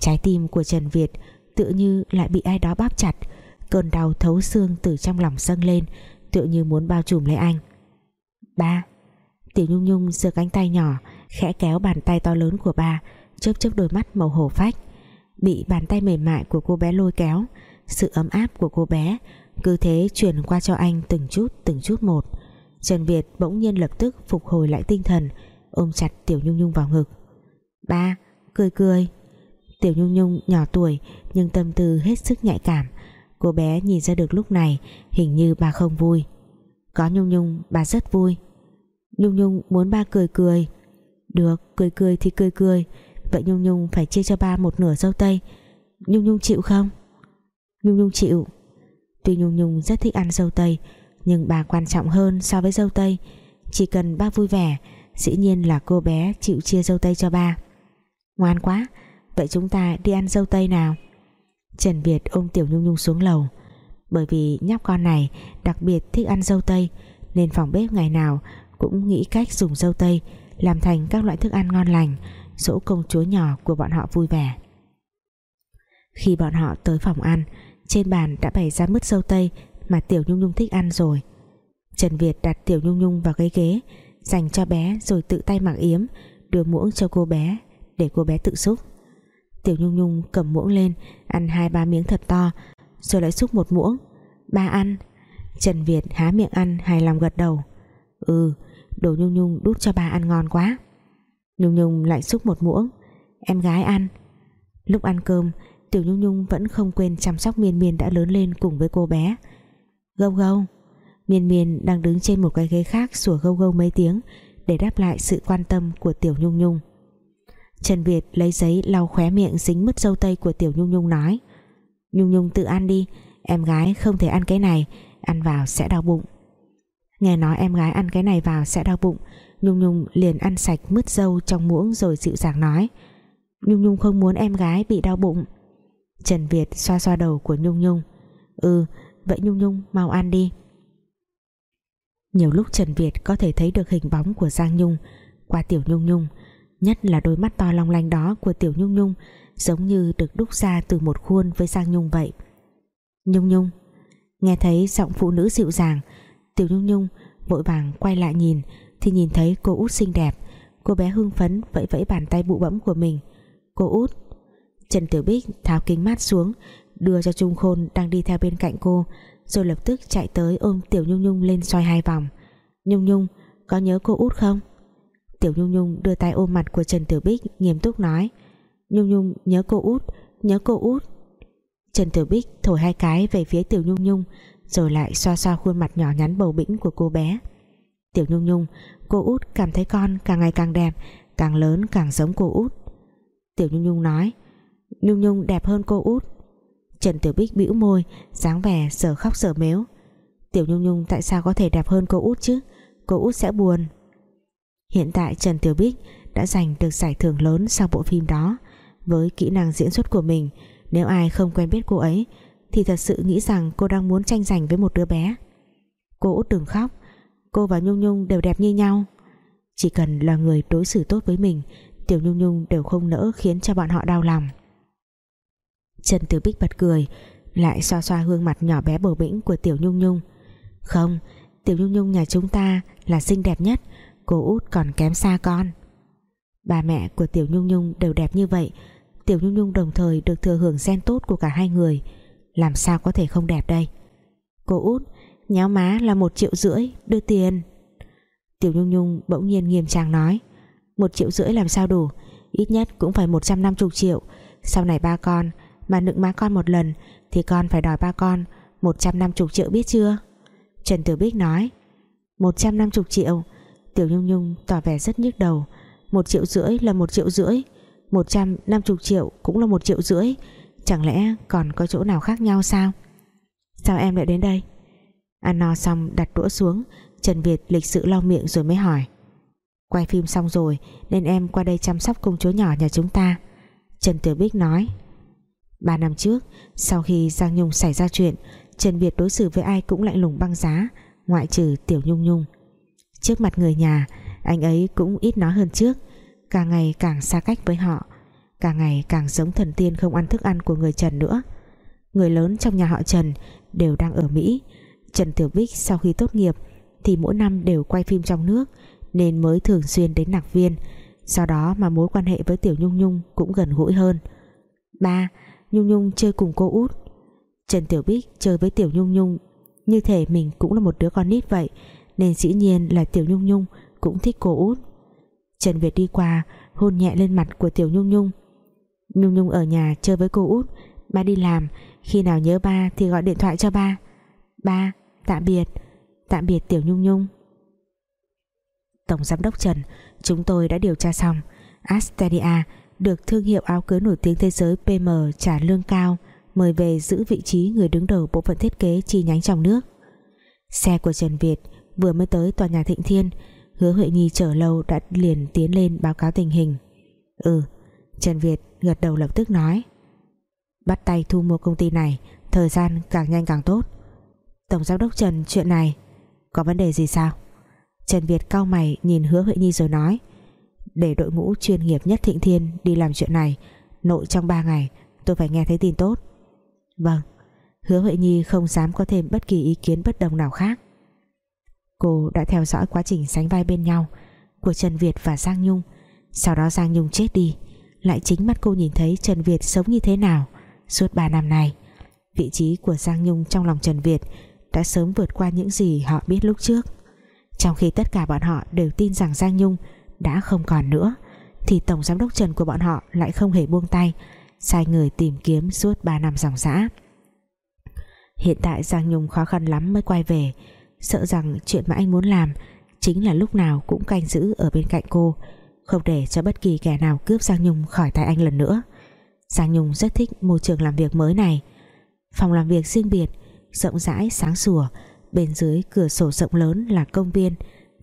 Trái tim của Trần Việt tựa như lại bị ai đó bóp chặt. Cơn đau thấu xương từ trong lòng dâng lên, tựa như muốn bao trùm lấy anh. Ba, Tiểu Nhung Nhung giơ cánh tay nhỏ, khẽ kéo bàn tay to lớn của ba, chớp chớp đôi mắt màu hổ phách. Bị bàn tay mềm mại của cô bé lôi kéo, sự ấm áp của cô bé cứ thế truyền qua cho anh từng chút từng chút một. Trần Việt bỗng nhiên lập tức phục hồi lại tinh thần, ôm chặt Tiểu Nhung Nhung vào ngực. Ba, cười cười. Tiểu Nhung Nhung nhỏ tuổi, nhưng tâm tư hết sức nhạy cảm. Cô bé nhìn ra được lúc này, hình như bà không vui. Có Nhung Nhung, bà rất vui. Nhung Nhung muốn ba cười cười. Được, cười cười thì cười cười. Vậy Nhung Nhung phải chia cho ba một nửa dâu tây. Nhung Nhung chịu không? Nhung Nhung chịu. Tuy Nhung Nhung rất thích ăn dâu tây, nhưng bà quan trọng hơn so với dâu tây. Chỉ cần ba vui vẻ, dĩ nhiên là cô bé chịu chia dâu tây cho ba. Ngoan quá vậy chúng ta đi ăn dâu tây nào? Trần Việt ôm Tiểu Nhung Nhung xuống lầu. Bởi vì nhóc con này đặc biệt thích ăn dâu tây, nên phòng bếp ngày nào cũng nghĩ cách dùng dâu tây làm thành các loại thức ăn ngon lành, dỗ công chúa nhỏ của bọn họ vui vẻ. Khi bọn họ tới phòng ăn, trên bàn đã bày ra mứt dâu tây mà Tiểu Nhung Nhung thích ăn rồi. Trần Việt đặt Tiểu Nhung Nhung vào cái ghế, dành cho bé rồi tự tay mặc yếm, đưa muỗng cho cô bé để cô bé tự xúc. Tiểu Nhung Nhung cầm muỗng lên, ăn hai ba miếng thật to, rồi lại xúc một muỗng. Ba ăn. Trần Việt há miệng ăn, hài lòng gật đầu. Ừ đồ Nhung Nhung đút cho ba ăn ngon quá. Nhung Nhung lại xúc một muỗng. Em gái ăn. Lúc ăn cơm, Tiểu Nhung Nhung vẫn không quên chăm sóc Miên Miên đã lớn lên cùng với cô bé. Gâu gâu. Miên Miên đang đứng trên một cái ghế khác sủa gâu gâu mấy tiếng để đáp lại sự quan tâm của Tiểu Nhung Nhung. Trần Việt lấy giấy lau khóe miệng dính mứt dâu tây của Tiểu Nhung Nhung nói, Nhung Nhung tự ăn đi, Em gái không thể ăn cái này, Ăn vào sẽ đau bụng. Nghe nói em gái ăn cái này vào sẽ đau bụng, Nhung Nhung liền ăn sạch mứt dâu trong muỗng rồi dịu dàng nói, Nhung Nhung không muốn em gái bị đau bụng. Trần Việt xoa xoa đầu của Nhung Nhung Ừ vậy Nhung Nhung mau ăn đi. Nhiều lúc Trần Việt có thể thấy được hình bóng của Giang Nhung qua Tiểu Nhung Nhung nhất là đôi mắt to long lanh đó của Tiểu Nhung Nhung, giống như được đúc ra từ một khuôn với Giang Nhung vậy. Nhung Nhung, nghe thấy giọng phụ nữ dịu dàng, Tiểu Nhung Nhung vội vàng quay lại nhìn, thì nhìn thấy cô út xinh đẹp. Cô bé hưng phấn vẫy vẫy bàn tay bụ bẫm của mình. Cô út, Trần Tiểu Bích tháo kính mát xuống, đưa cho Trung Khôn đang đi theo bên cạnh cô, rồi lập tức chạy tới ôm Tiểu Nhung Nhung lên xoay hai vòng. Nhung Nhung, có nhớ cô út không? Tiểu Nhung Nhung đưa tay ôm mặt của Trần Tiểu Bích, nghiêm túc nói. Nhung Nhung, nhớ cô út, Nhớ cô út. Trần Tiểu Bích thổi hai cái về phía Tiểu Nhung Nhung, Rồi lại xoa xoa khuôn mặt nhỏ nhắn bầu bĩnh của cô bé. Tiểu Nhung Nhung, Cô út cảm thấy con càng ngày càng đẹp, Càng lớn càng giống cô út. Tiểu Nhung Nhung nói, Nhung Nhung đẹp hơn cô út. Trần Tiểu Bích bĩu môi, dáng vẻ giờ khóc giờ mếu. Tiểu Nhung Nhung, tại sao có thể đẹp hơn cô út chứ? Cô út sẽ buồn. Hiện tại Trần Tiểu Bích đã giành được giải thưởng lớn sau bộ phim đó. Với kỹ năng diễn xuất của mình, nếu ai không quen biết cô ấy, thì thật sự nghĩ rằng cô đang muốn tranh giành với một đứa bé. Cô út đừng khóc, cô và Nhung Nhung đều đẹp như nhau. Chỉ cần là người đối xử tốt với mình, Tiểu Nhung Nhung đều không nỡ khiến cho bọn họ đau lòng. Trần Tiểu Bích bật cười, lại xoa xoa gương mặt nhỏ bé bầu bĩnh của Tiểu Nhung Nhung. Không, Tiểu Nhung Nhung nhà chúng ta là xinh đẹp nhất Cô út còn kém xa con. Bà mẹ của Tiểu Nhung Nhung đều đẹp như vậy. Tiểu Nhung Nhung đồng thời được thừa hưởng gen tốt của cả hai người. Làm sao có thể không đẹp đây? Cô út, Nhéo má là một triệu rưỡi, Đưa tiền. Tiểu Nhung Nhung bỗng nhiên nghiêm trang nói, Một triệu rưỡi làm sao đủ? Ít nhất cũng phải 150 triệu. Sau này ba con, Mà nựng má con một lần, Thì con phải đòi ba con 150 triệu biết chưa? Trần Tử Bích nói 150 triệu? Tiểu Nhung Nhung tỏ vẻ rất nhức đầu. Một triệu rưỡi là một triệu rưỡi, một trăm năm chục triệu cũng là một triệu rưỡi. Chẳng lẽ còn có chỗ nào khác nhau sao? Sao em lại đến đây? Ăn no xong đặt đũa xuống, Trần Việt lịch sự lau miệng rồi mới hỏi. Quay phim xong rồi nên em qua đây chăm sóc công chúa nhỏ nhà chúng ta. Trần Tiểu Bích nói. Ba năm trước, sau khi Giang Nhung xảy ra chuyện, Trần Việt đối xử với ai cũng lạnh lùng băng giá, ngoại trừ Tiểu Nhung Nhung trước mặt người nhà, anh ấy cũng ít nói hơn trước. Càng ngày càng xa cách với họ càng ngày càng giống thần tiên không ăn thức ăn của người Trần nữa. Người lớn trong nhà họ Trần đều đang ở Mỹ. Trần Tiểu Bích sau khi tốt nghiệp thì mỗi năm đều quay phim trong nước, nên mới thường xuyên đến nạc viên. Sau đó mà mối quan hệ với Tiểu Nhung Nhung cũng gần gũi hơn. Ba, Nhung Nhung chơi cùng cô út. Trần Tiểu Bích chơi với Tiểu Nhung Nhung, như thể mình cũng là một đứa con nít vậy nên dĩ nhiên là Tiểu Nhung Nhung cũng thích cô út. Trần Việt đi qua, hôn nhẹ lên mặt của Tiểu Nhung Nhung. Nhung Nhung ở nhà chơi với cô út. Ba đi làm, Khi nào nhớ ba thì gọi điện thoại cho ba. Ba, tạm biệt. Tạm biệt Tiểu Nhung Nhung. Tổng Giám đốc Trần, Chúng tôi đã điều tra xong. Asteria được thương hiệu áo cưới nổi tiếng thế giới PM trả lương cao, mời về giữ vị trí người đứng đầu bộ phận thiết kế chi nhánh trong nước. Xe của Trần Việt vừa mới tới tòa nhà Thịnh Thiên, Hứa Huệ Nhi chờ lâu đã liền tiến lên báo cáo tình hình. Ừ Trần Việt gật đầu lập tức nói, Bắt tay thu mua công ty này, Thời gian càng nhanh càng tốt. Tổng giám đốc Trần, chuyện này Có vấn đề gì sao? Trần Việt cau mày nhìn hứa Huệ Nhi rồi nói, Để đội ngũ chuyên nghiệp nhất Thịnh Thiên Đi làm chuyện này, Nội trong 3 ngày, tôi phải nghe thấy tin tốt. Vâng Hứa Huệ Nhi không dám có thêm bất kỳ ý kiến bất đồng nào khác. Cô đã theo dõi quá trình sánh vai bên nhau Của Trần Việt và Giang Nhung. Sau đó Giang Nhung chết đi, Lại chính mắt cô nhìn thấy Trần Việt sống như thế nào Suốt 3 năm này Vị trí của Giang Nhung trong lòng Trần Việt Đã sớm vượt qua những gì họ biết lúc trước. Trong khi tất cả bọn họ đều tin rằng Giang Nhung Đã không còn nữa, Thì Tổng Giám đốc Trần của bọn họ lại không hề buông tay, Sai người tìm kiếm suốt 3 năm dòng dã. Hiện tại Giang Nhung khó khăn lắm mới quay về sợ rằng chuyện mà anh muốn làm chính là lúc nào cũng canh giữ ở bên cạnh cô, không để cho bất kỳ kẻ nào cướp Giang Nhung khỏi tay anh lần nữa. Giang Nhung rất thích môi trường làm việc mới này. Phòng làm việc riêng biệt, rộng rãi, sáng sủa, bên dưới cửa sổ rộng lớn là công viên,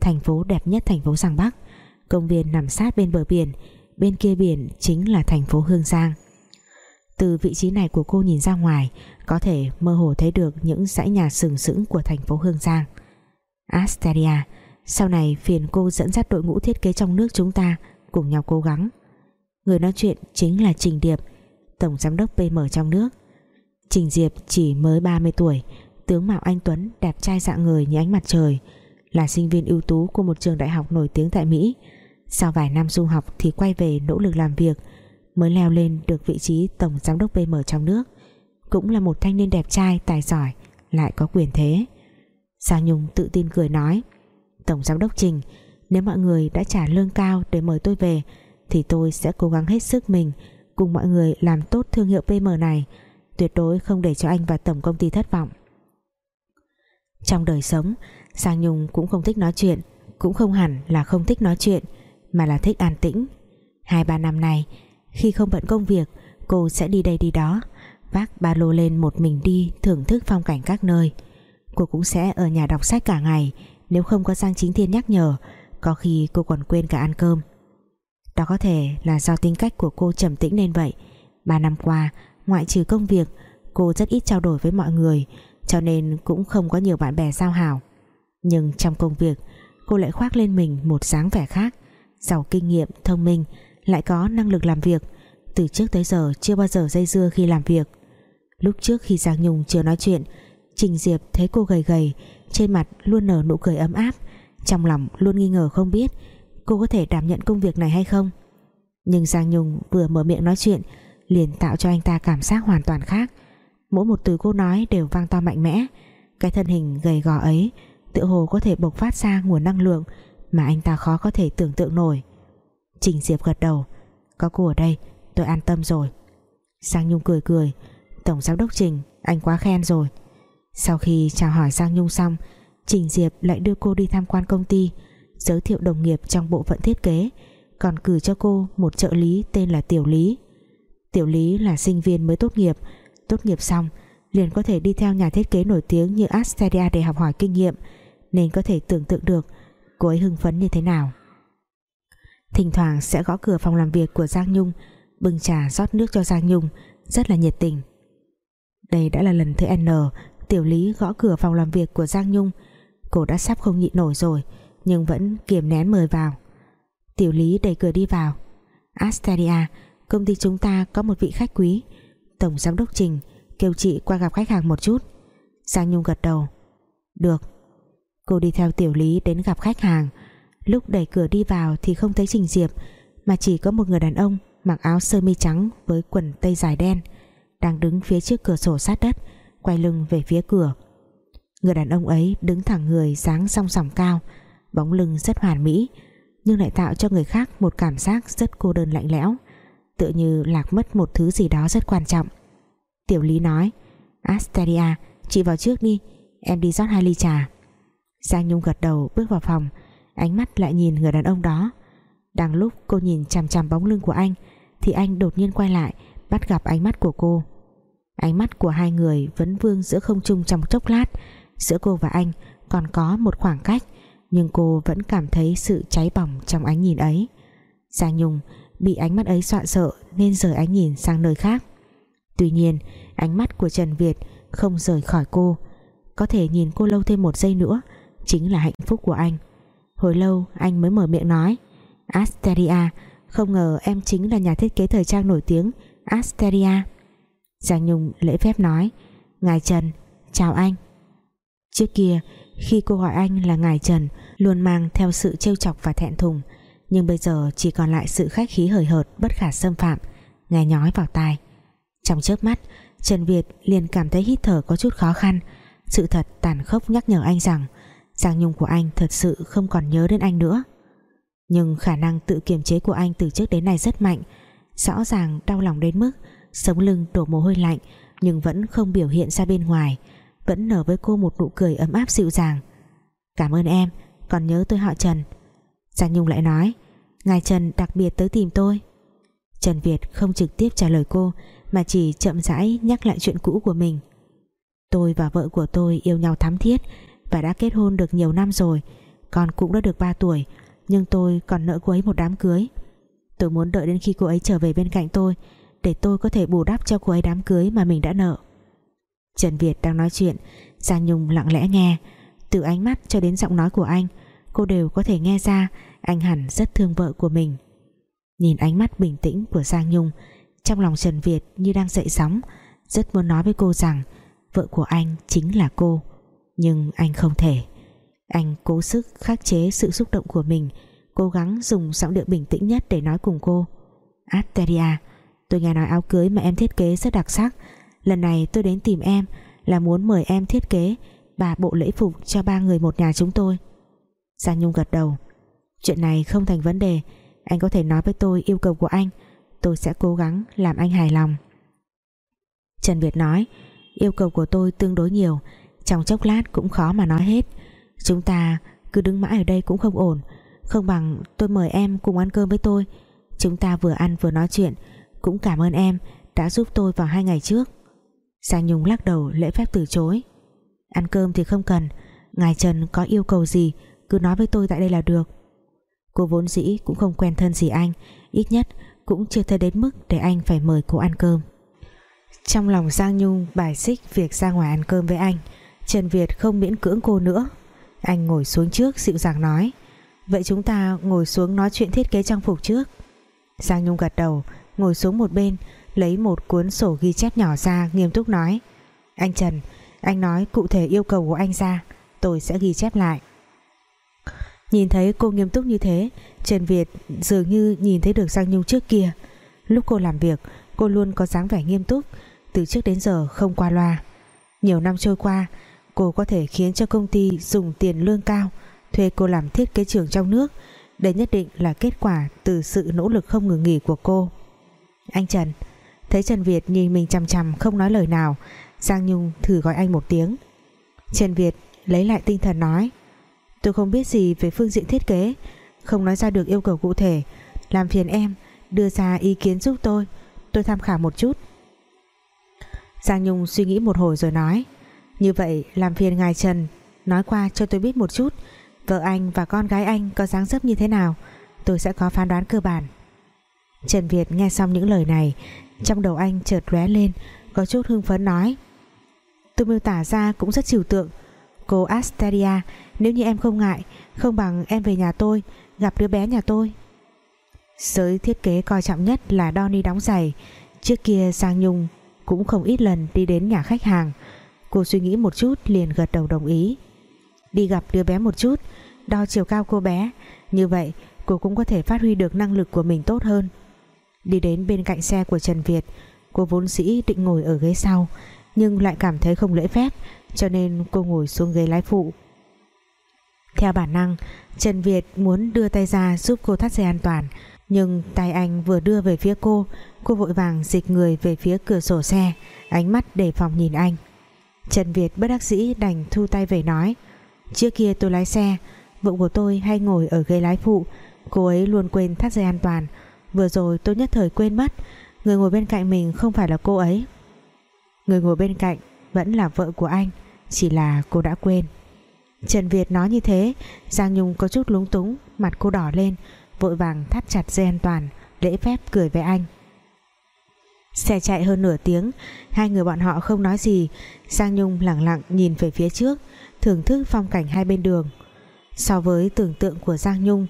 thành phố đẹp nhất thành phố Giang Bắc. Công viên nằm sát bên bờ biển, bên kia biển chính là thành phố Hương Giang. Từ vị trí này của cô nhìn ra ngoài có thể mơ hồ thấy được những dãy nhà sừng sững của thành phố Hương Giang. Asteria, sau này phiền cô dẫn dắt đội ngũ thiết kế trong nước chúng ta cùng nhau cố gắng. Người nói chuyện chính là Trình Điệp, tổng giám đốc PM trong nước. Trình Diệp chỉ mới 30 tuổi, tướng mạo anh Tuấn, đẹp trai dạng người như ánh mặt trời, là sinh viên ưu tú của một trường đại học nổi tiếng tại Mỹ. Sau vài năm du học thì quay về nỗ lực làm việc, mới leo lên được vị trí tổng giám đốc PM trong nước cũng là một thanh niên đẹp trai, tài giỏi, lại có quyền thế. Sa Nhung tự tin cười nói, Tổng giám đốc Trình, Nếu mọi người đã trả lương cao để mời tôi về, Thì tôi sẽ cố gắng hết sức mình Cùng mọi người làm tốt thương hiệu PM này, Tuyệt đối không để cho anh và tổng công ty thất vọng. Trong đời sống Sang Nhung cũng không thích nói chuyện, Cũng không hẳn là không thích nói chuyện, Mà là thích an tĩnh. Hai ba năm nay Khi không bận công việc, Cô sẽ đi đây đi đó. Vác ba lô lên một mình đi Thưởng thức phong cảnh các nơi. Cô cũng sẽ ở nhà đọc sách cả ngày Nếu không có Giang Chính Thiên nhắc nhở Có khi cô còn quên cả ăn cơm. Đó có thể là do tính cách của cô trầm tĩnh nên vậy. Ba năm qua Ngoại trừ công việc Cô rất ít trao đổi với mọi người Cho nên cũng không có nhiều bạn bè giao hảo. Nhưng trong công việc Cô lại khoác lên mình một dáng vẻ khác Giàu kinh nghiệm, thông minh Lại có năng lực làm việc. Từ trước tới giờ chưa bao giờ dây dưa khi làm việc. Lúc trước khi Giang Nhung chưa nói chuyện, Trình Diệp thấy cô gầy gầy, Trên mặt luôn nở nụ cười ấm áp, Trong lòng luôn nghi ngờ không biết Cô có thể đảm nhận công việc này hay không. Nhưng Giang Nhung vừa mở miệng nói chuyện, Liền tạo cho anh ta cảm giác hoàn toàn khác. Mỗi một từ cô nói đều vang to mạnh mẽ. Cái thân hình gầy gò ấy Tự hồ có thể bộc phát ra nguồn năng lượng Mà anh ta khó có thể tưởng tượng nổi. Trình Diệp gật đầu, Có cô ở đây, tôi an tâm rồi. Giang Nhung cười cười Tổng giám đốc Trình, anh quá khen rồi. Sau khi chào hỏi Giang Nhung xong, Trình Diệp lại đưa cô đi tham quan công ty, Giới thiệu đồng nghiệp trong bộ phận thiết kế, Còn cử cho cô một trợ lý tên là Tiểu Lý. Tiểu Lý là sinh viên mới tốt nghiệp. Tốt nghiệp xong, liền có thể đi theo nhà thiết kế nổi tiếng như Asteria để học hỏi kinh nghiệm, Nên có thể tưởng tượng được cô ấy hưng phấn như thế nào. Thỉnh thoảng sẽ gõ cửa phòng làm việc của Giang Nhung, Bưng trà rót nước cho Giang Nhung, Rất là nhiệt tình. Đây đã là lần thứ N. Tiểu Lý gõ cửa phòng làm việc của Giang Nhung. Cô đã sắp không nhịn nổi rồi, Nhưng vẫn kiềm nén mời vào. Tiểu Lý đẩy cửa đi vào. Asteria, Công ty chúng ta có một vị khách quý. Tổng giám đốc Trình Kêu chị qua gặp khách hàng một chút. Giang Nhung gật đầu. Được. Cô đi theo Tiểu Lý đến gặp khách hàng. Lúc đẩy cửa đi vào thì không thấy Trình Diệp, Mà chỉ có một người đàn ông Mặc áo sơ mi trắng với quần tây dài đen. Đang đứng phía trước cửa sổ sát đất, quay lưng về phía cửa. Người đàn ông ấy đứng thẳng người dáng song sòng cao, bóng lưng rất hoàn mỹ, nhưng lại tạo cho người khác một cảm giác rất cô đơn lạnh lẽo, tựa như lạc mất một thứ gì đó rất quan trọng. Tiểu lý nói, Asteria, chị vào trước đi, em đi rót hai ly trà. Giang Nhung gật đầu bước vào phòng, ánh mắt lại nhìn người đàn ông đó. Đang lúc cô nhìn chằm chằm bóng lưng của anh, thì anh đột nhiên quay lại, bắt gặp ánh mắt của cô. Ánh mắt của hai người vẫn vương giữa không trung trong chốc lát. Giữa cô và anh còn có một khoảng cách, Nhưng cô vẫn cảm thấy sự cháy bỏng trong ánh nhìn ấy. Giang Nhung bị ánh mắt ấy dọa sợ Nên rời ánh nhìn sang nơi khác. Tuy nhiên, ánh mắt của Trần Việt không rời khỏi cô. Có thể nhìn cô lâu thêm một giây nữa Chính là hạnh phúc của anh. Hồi lâu, anh mới mở miệng nói, Asteria, Không ngờ em chính là nhà thiết kế thời trang nổi tiếng Asteria. Giang Nhung lễ phép nói Ngài Trần, chào anh. Trước kia khi cô gọi anh là Ngài Trần Luôn mang theo sự trêu chọc và thẹn thùng Nhưng bây giờ chỉ còn lại sự khách khí hời hợt Bất khả xâm phạm Nghe nhói vào tai. Trong chớp mắt Trần Việt liền cảm thấy hít thở có chút khó khăn. Sự thật tàn khốc nhắc nhở anh rằng Giang Nhung của anh thật sự không còn nhớ đến anh nữa. Nhưng khả năng tự kiềm chế của anh từ trước đến nay rất mạnh Rõ ràng đau lòng đến mức sống lưng đổ mồ hôi lạnh, nhưng vẫn không biểu hiện ra bên ngoài, vẫn nở với cô một nụ cười ấm áp dịu dàng. Cảm ơn em, còn nhớ tôi họ Trần. Giang Nhung lại nói, Ngài Trần đặc biệt tới tìm tôi. Trần Việt không trực tiếp trả lời cô, mà chỉ chậm rãi nhắc lại chuyện cũ của mình. Tôi và vợ của tôi yêu nhau thắm thiết và đã kết hôn được nhiều năm rồi, con cũng đã được 3 tuổi, nhưng tôi còn nợ cô ấy một đám cưới. Tôi muốn đợi đến khi cô ấy trở về bên cạnh tôi để tôi có thể bù đắp cho cô ấy đám cưới mà mình đã nợ. Trần Việt đang nói chuyện, Giang Nhung lặng lẽ nghe. Từ ánh mắt cho đến giọng nói của anh, cô đều có thể nghe ra anh hẳn rất thương vợ của mình. Nhìn ánh mắt bình tĩnh của Giang Nhung, trong lòng Trần Việt như đang dậy sóng, rất muốn nói với cô rằng vợ của anh chính là cô, nhưng anh không thể. Anh cố sức khắc chế sự xúc động của mình, cố gắng dùng giọng điệu bình tĩnh nhất để nói cùng cô. Asteria Tôi nghe nói áo cưới mà em thiết kế rất đặc sắc. Lần này tôi đến tìm em Là muốn mời em thiết kế Ba bộ lễ phục cho ba người một nhà chúng tôi. Giang Nhung gật đầu. Chuyện này không thành vấn đề. Anh có thể nói với tôi yêu cầu của anh. Tôi sẽ cố gắng làm anh hài lòng. Trần Việt nói, Yêu cầu của tôi tương đối nhiều. Trong chốc lát cũng khó mà nói hết. Chúng ta cứ đứng mãi ở đây cũng không ổn. Không bằng tôi mời em cùng ăn cơm với tôi. Chúng ta vừa ăn vừa nói chuyện. Cũng cảm ơn em đã giúp tôi vào hai ngày trước. Giang Nhung lắc đầu lễ phép từ chối. Ăn cơm thì không cần, Ngài Trần có yêu cầu gì Cứ nói với tôi tại đây là được. Cô vốn dĩ cũng không quen thân gì anh, Ít nhất cũng chưa tới đến mức Để anh phải mời cô ăn cơm. Trong lòng Giang Nhung bài xích Việc ra ngoài ăn cơm với anh, Trần Việt không miễn cưỡng cô nữa. Anh ngồi xuống trước dịu dàng nói, Vậy chúng ta ngồi xuống nói chuyện thiết kế trang phục trước. Giang Nhung gật đầu Ngồi xuống một bên, Lấy một cuốn sổ ghi chép nhỏ ra, nghiêm túc nói, Anh Trần, Anh nói cụ thể yêu cầu của anh ra, Tôi sẽ ghi chép lại. Nhìn thấy cô nghiêm túc như thế, Trần Việt dường như nhìn thấy được Giang Nhung trước kia. Lúc cô làm việc, Cô luôn có dáng vẻ nghiêm túc, Từ trước đến giờ không qua loa. Nhiều năm trôi qua, Cô có thể khiến cho công ty dùng tiền lương cao, Thuê cô làm thiết kế trường trong nước, Đây nhất định là kết quả Từ sự nỗ lực không ngừng nghỉ của cô. Anh Trần. Thấy Trần Việt nhìn mình chằm chằm, không nói lời nào. Giang Nhung thử gọi anh một tiếng. Trần Việt lấy lại tinh thần nói, Tôi không biết gì về phương diện thiết kế, Không nói ra được yêu cầu cụ thể. Làm phiền em, đưa ra ý kiến giúp tôi. Tôi tham khảo một chút. Giang Nhung suy nghĩ một hồi rồi nói, Như vậy làm phiền ngài Trần. Nói qua cho tôi biết một chút. Vợ anh và con gái anh có dáng dấp như thế nào? Tôi sẽ có phán đoán cơ bản. Trần Việt nghe xong những lời này, Trong đầu anh chợt lóe lên, Có chút hưng phấn nói, Tôi miêu tả ra cũng rất trừu tượng. Cô Asteria, Nếu như em không ngại, Không bằng em về nhà tôi, Gặp đứa bé nhà tôi. Giới thiết kế coi trọng nhất là Donny đóng giày. Trước kia Sang Nhung Cũng không ít lần đi đến nhà khách hàng. Cô suy nghĩ một chút liền gật đầu đồng ý. Đi gặp đứa bé một chút, Đo chiều cao cô bé, Như vậy cô cũng có thể phát huy được năng lực của mình tốt hơn. Đi đến bên cạnh xe của Trần Việt. Cô vốn dĩ định ngồi ở ghế sau, Nhưng lại cảm thấy không lễ phép, Cho nên cô ngồi xuống ghế lái phụ. Theo bản năng, Trần Việt muốn đưa tay ra giúp cô thắt dây an toàn, Nhưng tay anh vừa đưa về phía cô Cô vội vàng dịch người về phía cửa sổ xe, Ánh mắt đề phòng nhìn anh. Trần Việt bất đắc dĩ đành thu tay về nói, Trước kia tôi lái xe, Vợ của tôi hay ngồi ở ghế lái phụ, Cô ấy luôn quên thắt dây an toàn Vừa rồi tôi nhất thời quên mất, Người ngồi bên cạnh mình không phải là cô ấy. Người ngồi bên cạnh Vẫn là vợ của anh, Chỉ là cô đã quên. Trần Việt nói như thế, Giang Nhung có chút lúng túng, Mặt cô đỏ lên, Vội vàng thắt chặt dây an toàn, Lễ phép cười với anh. Xe chạy hơn nửa tiếng, Hai người bọn họ không nói gì, Giang Nhung lặng lặng nhìn về phía trước, Thưởng thức phong cảnh hai bên đường. So với tưởng tượng của Giang Nhung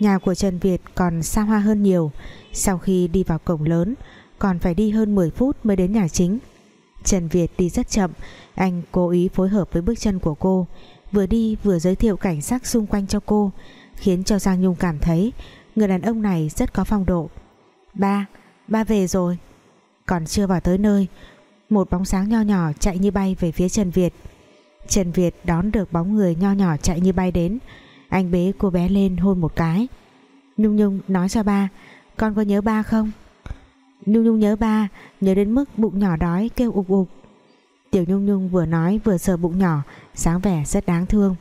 Nhà của Trần Việt còn xa hoa hơn nhiều. Sau khi đi vào cổng lớn Còn phải đi hơn 10 phút mới đến nhà chính. Trần Việt đi rất chậm. Anh cố ý phối hợp với bước chân của cô. Vừa đi vừa giới thiệu cảnh sắc xung quanh cho cô Khiến cho Giang Nhung cảm thấy Người đàn ông này rất có phong độ. Ba, ba về rồi. Còn chưa vào tới nơi Một bóng sáng nho nhỏ chạy như bay về phía Trần Việt. Trần Việt đón được bóng người nho nhỏ chạy như bay đến anh bế cô bé lên hôn một cái. Nhung Nhung nói cho ba, Con có nhớ ba không? Nhung Nhung nhớ ba, Nhớ đến mức bụng nhỏ đói kêu ục ục Tiểu Nhung Nhung vừa nói vừa sờ bụng nhỏ sáng vẻ rất đáng thương.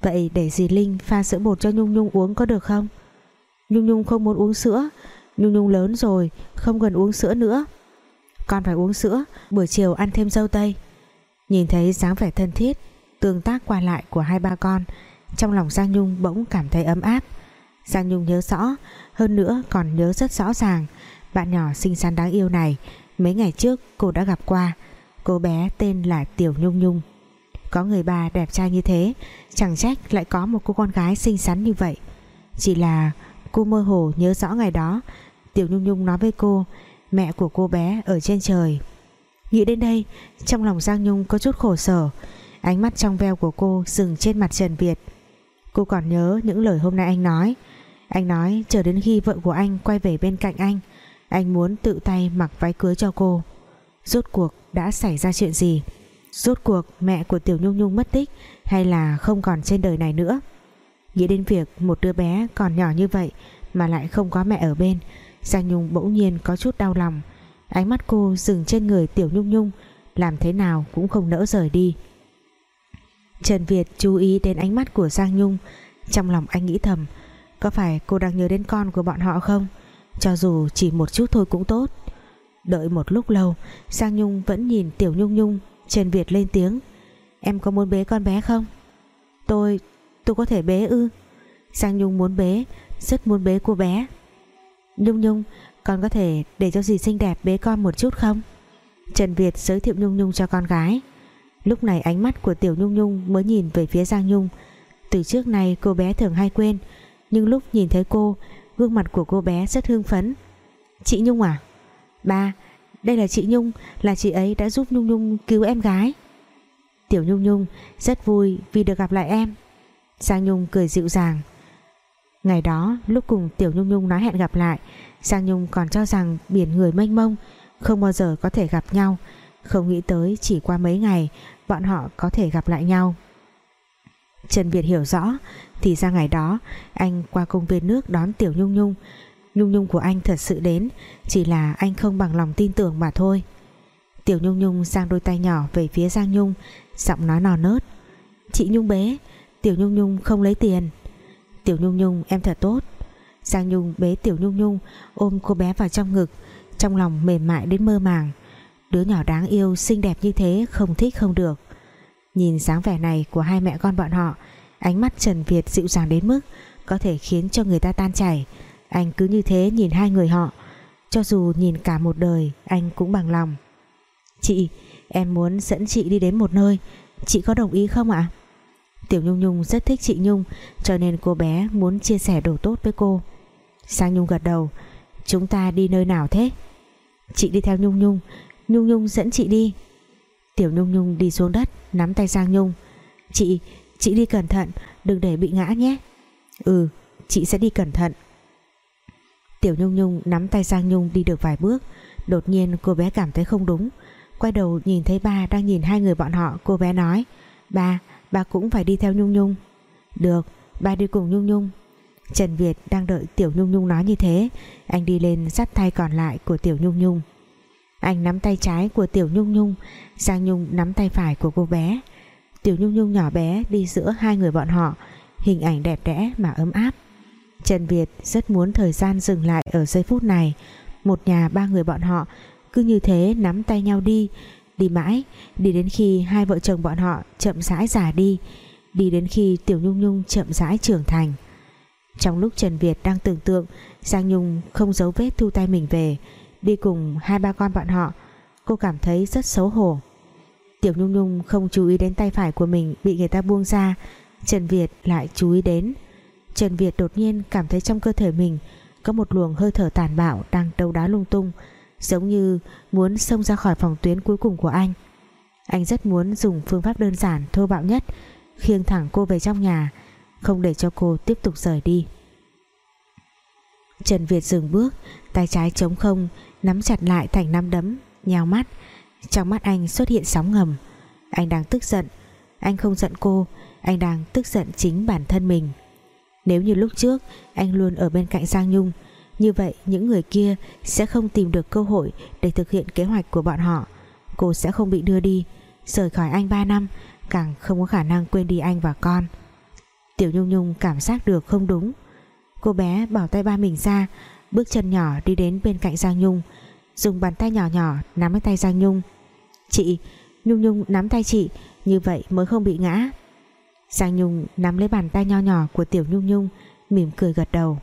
Vậy để dì Linh pha sữa bột cho Nhung Nhung uống có được không? Nhung Nhung không muốn uống sữa. Nhung Nhung lớn rồi, Không cần uống sữa nữa. Con phải uống sữa, Buổi chiều ăn thêm dâu tây. Nhìn thấy dáng vẻ thân thiết, Tương tác qua lại của hai ba con trong lòng Giang Nhung bỗng cảm thấy ấm áp. Giang Nhung nhớ rõ, Hơn nữa còn nhớ rất rõ ràng, Bạn nhỏ xinh xắn đáng yêu này, Mấy ngày trước cô đã gặp qua. Cô bé tên là Tiểu Nhung Nhung. Có người bà đẹp trai như thế, Chẳng trách lại có một cô con gái xinh xắn như vậy. Chỉ là cô mơ hồ nhớ rõ ngày đó, Tiểu Nhung Nhung nói với cô, Mẹ của cô bé ở trên trời. Nghĩ đến đây, Trong lòng Giang Nhung có chút khổ sở. Ánh mắt trong veo của cô dừng trên mặt Trần Việt. Cô còn nhớ những lời hôm nay anh nói. Anh nói, chờ đến khi vợ của anh quay về bên cạnh anh Anh muốn tự tay mặc váy cưới cho cô. Rốt cuộc đã xảy ra chuyện gì? Rốt cuộc mẹ của Tiểu Nhung Nhung mất tích Hay là không còn trên đời này nữa? Nghĩ đến việc một đứa bé còn nhỏ như vậy Mà lại không có mẹ ở bên Giang Nhung bỗng nhiên có chút đau lòng. Ánh mắt cô dừng trên người Tiểu Nhung Nhung, Làm thế nào cũng không nỡ rời đi. Trần Việt chú ý đến ánh mắt của Giang Nhung. Trong lòng anh nghĩ thầm Có phải cô đang nhớ đến con của bọn họ không? Cho dù chỉ một chút thôi cũng tốt. Đợi một lúc lâu Giang Nhung vẫn nhìn Tiểu Nhung Nhung. Trần Việt lên tiếng Em có muốn bế con bé không? Tôi, tôi có thể bế ư. Giang Nhung muốn bế Rất muốn bế cô bé. Nhung Nhung con có thể để cho dì xinh đẹp bế con một chút không? Trần Việt giới thiệu Nhung Nhung cho con gái. Lúc này ánh mắt của Tiểu Nhung Nhung mới nhìn về phía Giang Nhung. Từ trước nay cô bé thường hay quên, Nhưng lúc nhìn thấy cô, Gương mặt của cô bé rất hưng phấn. Chị Nhung à? Ba, đây là chị Nhung, Là chị ấy đã giúp Nhung Nhung cứu em gái. Tiểu Nhung Nhung rất vui vì được gặp lại em. Giang Nhung cười dịu dàng. Ngày đó, lúc cùng Tiểu Nhung Nhung nói hẹn gặp lại, Giang Nhung còn cho rằng biển người mênh mông, Không bao giờ có thể gặp nhau. Không nghĩ tới chỉ qua mấy ngày Bọn họ có thể gặp lại nhau. Trần Việt hiểu rõ, Thì ra ngày đó, Anh qua công viên nước đón Tiểu Nhung Nhung. Nhung Nhung của anh thật sự đến, Chỉ là anh không bằng lòng tin tưởng mà thôi. Tiểu Nhung Nhung sang đôi tay nhỏ Về phía Giang Nhung, Giọng nói nò nớt. Chị Nhung bế, Tiểu Nhung Nhung không lấy tiền. Tiểu Nhung Nhung, em thật tốt. Giang Nhung bế Tiểu Nhung Nhung, ôm cô bé vào trong ngực, trong lòng mềm mại đến mơ màng đứa nhỏ đáng yêu, xinh đẹp như thế không thích không được. Nhìn dáng vẻ này của hai mẹ con bọn họ, ánh mắt Trần Việt dịu dàng đến mức có thể khiến cho người ta tan chảy. Anh cứ như thế nhìn hai người họ, cho dù nhìn cả một đời, anh cũng bằng lòng. Chị, em muốn dẫn chị đi đến một nơi. Chị có đồng ý không ạ? Tiểu Nhung Nhung rất thích chị Nhung, cho nên cô bé muốn chia sẻ đồ tốt với cô. Sang Nhung gật đầu, Chúng ta đi nơi nào thế? Chị đi theo Nhung Nhung Nhung Nhung dẫn chị đi. Tiểu Nhung Nhung đi xuống đất Nắm tay Giang Nhung. Chị, chị đi cẩn thận Đừng để bị ngã nhé. Ừ, chị sẽ đi cẩn thận. Tiểu Nhung Nhung nắm tay Giang Nhung đi được vài bước. Đột nhiên cô bé cảm thấy không đúng. Quay đầu nhìn thấy ba đang nhìn hai người bọn họ Cô bé nói Ba, ba cũng phải đi theo Nhung Nhung. Được, ba đi cùng Nhung Nhung. Trần Việt đang đợi Tiểu Nhung Nhung nói như thế. Anh đi lên sát tay còn lại của Tiểu Nhung Nhung. Anh nắm tay trái của Tiểu Nhung Nhung, Giang Nhung nắm tay phải của cô bé. Tiểu Nhung Nhung nhỏ bé đi giữa hai người bọn họ, Hình ảnh đẹp đẽ mà ấm áp. Trần Việt rất muốn thời gian dừng lại ở giây phút này. Một nhà ba người bọn họ Cứ như thế nắm tay nhau đi Đi mãi, Đi đến khi hai vợ chồng bọn họ chậm rãi già đi Đi đến khi Tiểu Nhung Nhung chậm rãi trưởng thành. Trong lúc Trần Việt đang tưởng tượng, Giang Nhung không giấu vết thu tay mình về Đi cùng hai ba con bọn họ. Cô cảm thấy rất xấu hổ. Tiểu Nhung Nhung không chú ý đến tay phải của mình Bị người ta buông ra. Trần Việt lại chú ý đến. Trần Việt đột nhiên cảm thấy trong cơ thể mình Có một luồng hơi thở tàn bạo Đang đấu đá lung tung, Giống như muốn xông ra khỏi phòng tuyến cuối cùng của anh. Anh rất muốn dùng phương pháp đơn giản, Thô bạo nhất, Khiêng thẳng cô về trong nhà, không để cho cô tiếp tục rời đi. Trần Việt dừng bước, tay trái chống không nắm chặt lại thành nắm đấm nhào mắt. Trong mắt anh xuất hiện sóng ngầm. Anh đang tức giận. Anh không giận cô, anh đang tức giận chính bản thân mình. Nếu như lúc trước anh luôn ở bên cạnh Giang Nhung, như vậy những người kia sẽ không tìm được cơ hội để thực hiện kế hoạch của bọn họ. Cô sẽ không bị đưa đi, rời khỏi anh 3 năm, càng không có khả năng quên đi anh và con. Tiểu Nhung Nhung cảm giác được không đúng. Cô bé bỏ tay ba mình ra Bước chân nhỏ đi đến bên cạnh Giang Nhung. Dùng bàn tay nhỏ nhỏ Nắm lấy tay Giang Nhung. Chị, Nhung Nhung nắm tay chị Như vậy mới không bị ngã. Giang Nhung nắm lấy bàn tay nho nhỏ của Tiểu Nhung Nhung Mỉm cười gật đầu.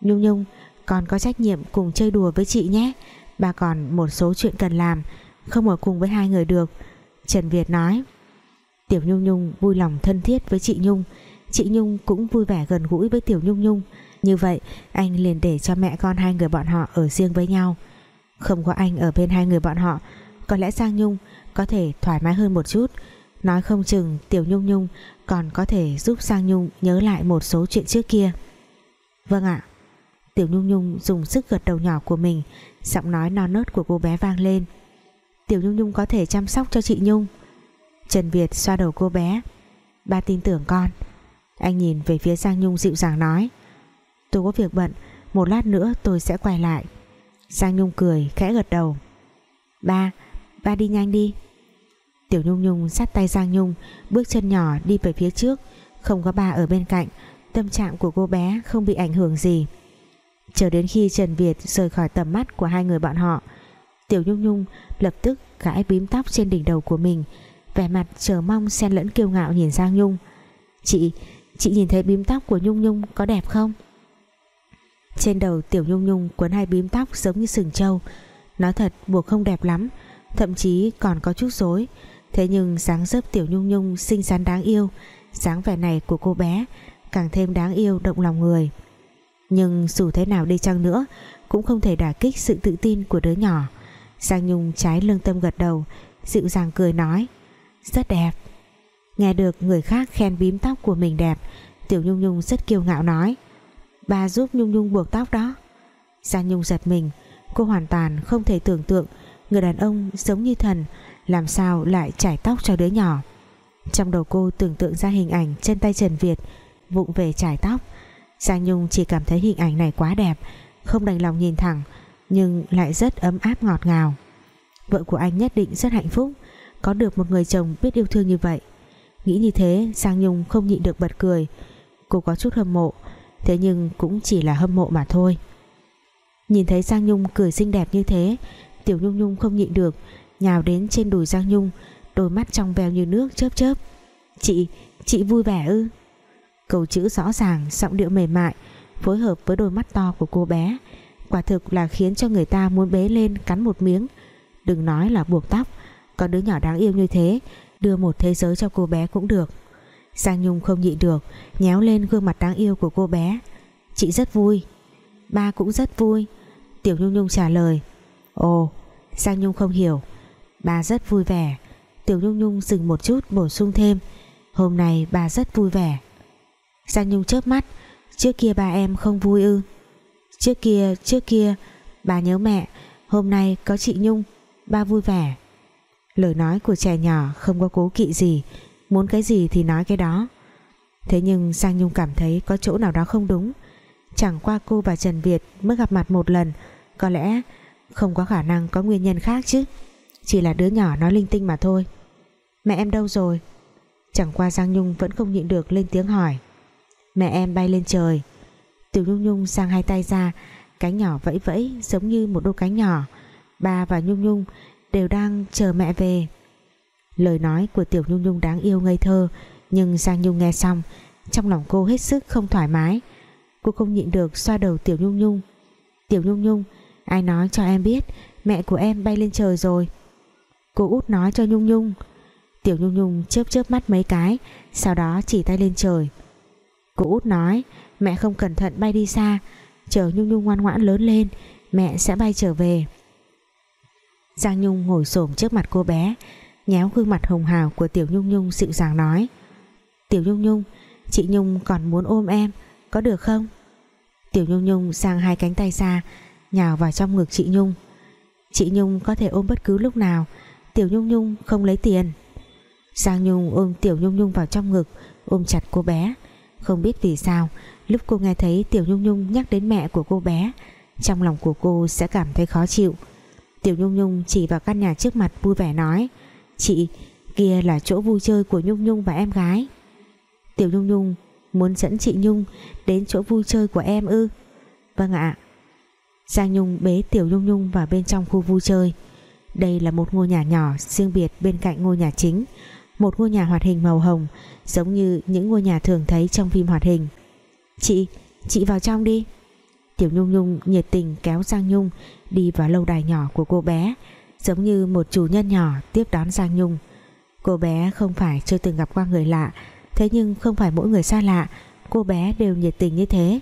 Nhung Nhung Con có trách nhiệm cùng chơi đùa với chị nhé. Bà còn một số chuyện cần làm Không ở cùng với hai người được. Trần Việt nói. Tiểu Nhung Nhung vui lòng thân thiết với chị Nhung. Chị Nhung cũng vui vẻ gần gũi với Tiểu Nhung Nhung như vậy, anh liền để cho mẹ con hai người bọn họ ở riêng với nhau. Không có anh ở bên hai người bọn họ, có lẽ Giang Nhung có thể thoải mái hơn một chút. Nói không chừng Tiểu Nhung Nhung còn có thể giúp Giang Nhung nhớ lại một số chuyện trước kia. Vâng ạ. Tiểu Nhung Nhung dùng sức gật đầu nhỏ của mình, giọng nói non nớt của cô bé vang lên. Tiểu Nhung Nhung có thể chăm sóc cho chị Nhung. Trần Việt xoa đầu cô bé. Ba tin tưởng con. Anh nhìn về phía Giang Nhung dịu dàng nói. Tôi có việc bận Một lát nữa tôi sẽ quay lại. Giang Nhung cười khẽ gật đầu. Ba, ba đi nhanh đi. Tiểu Nhung Nhung sát tay Giang Nhung Bước chân nhỏ đi về phía trước. Không có ba ở bên cạnh Tâm trạng của cô bé không bị ảnh hưởng gì. Chờ đến khi Trần Việt rời khỏi tầm mắt của hai người bọn họ Tiểu Nhung Nhung lập tức gãi bím tóc trên đỉnh đầu của mình vẻ mặt chờ mong xen lẫn kiêu ngạo nhìn Giang Nhung. Chị, chị nhìn thấy bím tóc của Nhung Nhung có đẹp không? Trên đầu Tiểu Nhung Nhung quấn hai bím tóc giống như sừng trâu. Nói thật buộc không đẹp lắm, Thậm chí còn có chút rối. Thế nhưng dáng dấp Tiểu Nhung Nhung xinh xắn đáng yêu, dáng vẻ này của cô bé càng thêm đáng yêu động lòng người. Nhưng dù thế nào đi chăng nữa, cũng không thể đả kích sự tự tin của đứa nhỏ. Giang Nhung trái lương tâm gật đầu, dịu dàng cười nói, rất đẹp. Nghe được người khác khen bím tóc của mình đẹp, Tiểu Nhung Nhung rất kiêu ngạo nói Ba giúp Nhung Nhung buộc tóc đó. Giang Nhung giật mình, Cô hoàn toàn không thể tưởng tượng Người đàn ông giống như thần Làm sao lại chải tóc cho đứa nhỏ. Trong đầu cô tưởng tượng ra hình ảnh trên tay Trần Việt Vụng về chải tóc. Giang Nhung chỉ cảm thấy hình ảnh này quá đẹp, Không đành lòng nhìn thẳng, Nhưng lại rất ấm áp ngọt ngào. Vợ của anh nhất định rất hạnh phúc, Có được một người chồng biết yêu thương như vậy. Nghĩ như thế, Giang Nhung không nhịn được bật cười. Cô có chút hâm mộ Thế nhưng cũng chỉ là hâm mộ mà thôi. Nhìn thấy Giang Nhung cười xinh đẹp như thế Tiểu Nhung Nhung không nhịn được Nhào đến trên đùi Giang Nhung Đôi mắt trong veo như nước chớp chớp. Chị, chị vui vẻ ư? Cầu chữ rõ ràng, giọng điệu mềm mại Phối hợp với đôi mắt to của cô bé. Quả thực là khiến cho người ta muốn bế lên Cắn một miếng. Đừng nói là buộc tóc Có đứa nhỏ đáng yêu như thế Đưa một thế giới cho cô bé cũng được. Giang Nhung không nhịn được Nhéo lên gương mặt đáng yêu của cô bé. Chị rất vui. Ba cũng rất vui. Tiểu Nhung Nhung trả lời Ồ Giang Nhung không hiểu. Ba rất vui vẻ. Tiểu Nhung Nhung dừng một chút bổ sung thêm Hôm nay ba rất vui vẻ. Giang Nhung chớp mắt Trước kia ba em không vui ư? Trước kia, trước kia Bà nhớ mẹ. Hôm nay có chị Nhung Ba vui vẻ. Lời nói của trẻ nhỏ không có cố kỵ gì. Muốn cái gì thì nói cái đó. Thế nhưng Giang Nhung cảm thấy Có chỗ nào đó không đúng. Chẳng qua cô và Trần Việt mới gặp mặt một lần, Có lẽ không có khả năng Có nguyên nhân khác chứ. Chỉ là đứa nhỏ nói linh tinh mà thôi. Mẹ em đâu rồi? Chẳng qua Giang Nhung vẫn không nhịn được lên tiếng hỏi. Mẹ em bay lên trời. Tiểu Nhung Nhung sang hai tay ra Cánh nhỏ vẫy vẫy giống như một đôi cánh nhỏ. Ba và Nhung Nhung đều đang chờ mẹ về. Lời nói của Tiểu Nhung Nhung đáng yêu ngây thơ, Nhưng Giang Nhung nghe xong, Trong lòng cô hết sức không thoải mái. Cô không nhịn được xoa đầu Tiểu Nhung Nhung. Tiểu Nhung Nhung, Ai nói cho em biết Mẹ của em bay lên trời rồi? Cô út nói cho Nhung Nhung. Tiểu Nhung Nhung chớp chớp mắt mấy cái, Sau đó chỉ tay lên trời. Cô út nói, Mẹ không cẩn thận bay đi xa, Chờ Nhung Nhung ngoan ngoãn lớn lên, Mẹ sẽ bay trở về. Giang Nhung ngồi xổm trước mặt cô bé nhéo gương mặt hồng hào của Tiểu Nhung Nhung dịu dàng nói. Tiểu Nhung Nhung, Chị Nhung còn muốn ôm em, Có được không? Tiểu Nhung Nhung sang hai cánh tay xa Nhào vào trong ngực chị Nhung. Chị Nhung có thể ôm bất cứ lúc nào, Tiểu Nhung Nhung không lấy tiền. Giang Nhung ôm Tiểu Nhung Nhung vào trong ngực, Ôm chặt cô bé. Không biết vì sao, Lúc cô nghe thấy Tiểu Nhung Nhung nhắc đến mẹ của cô bé, Trong lòng của cô sẽ cảm thấy khó chịu. Tiểu Nhung Nhung chỉ vào căn nhà trước mặt vui vẻ nói Chị kia là chỗ vui chơi của Nhung Nhung và em gái. Tiểu Nhung Nhung muốn dẫn chị Nhung đến chỗ vui chơi của em ư? Vâng ạ. Giang Nhung bế Tiểu Nhung Nhung vào bên trong khu vui chơi. Đây là một ngôi nhà nhỏ riêng biệt bên cạnh ngôi nhà chính. Một ngôi nhà hoạt hình màu hồng Giống như những ngôi nhà thường thấy trong phim hoạt hình. Chị, chị vào trong đi. Tiểu Nhung Nhung nhiệt tình kéo Giang Nhung đi vào lâu đài nhỏ của cô bé giống như một chủ nhân nhỏ tiếp đón Giang Nhung. Cô bé không phải chưa từng gặp qua người lạ, thế nhưng không phải mỗi người xa lạ, cô bé đều nhiệt tình như thế.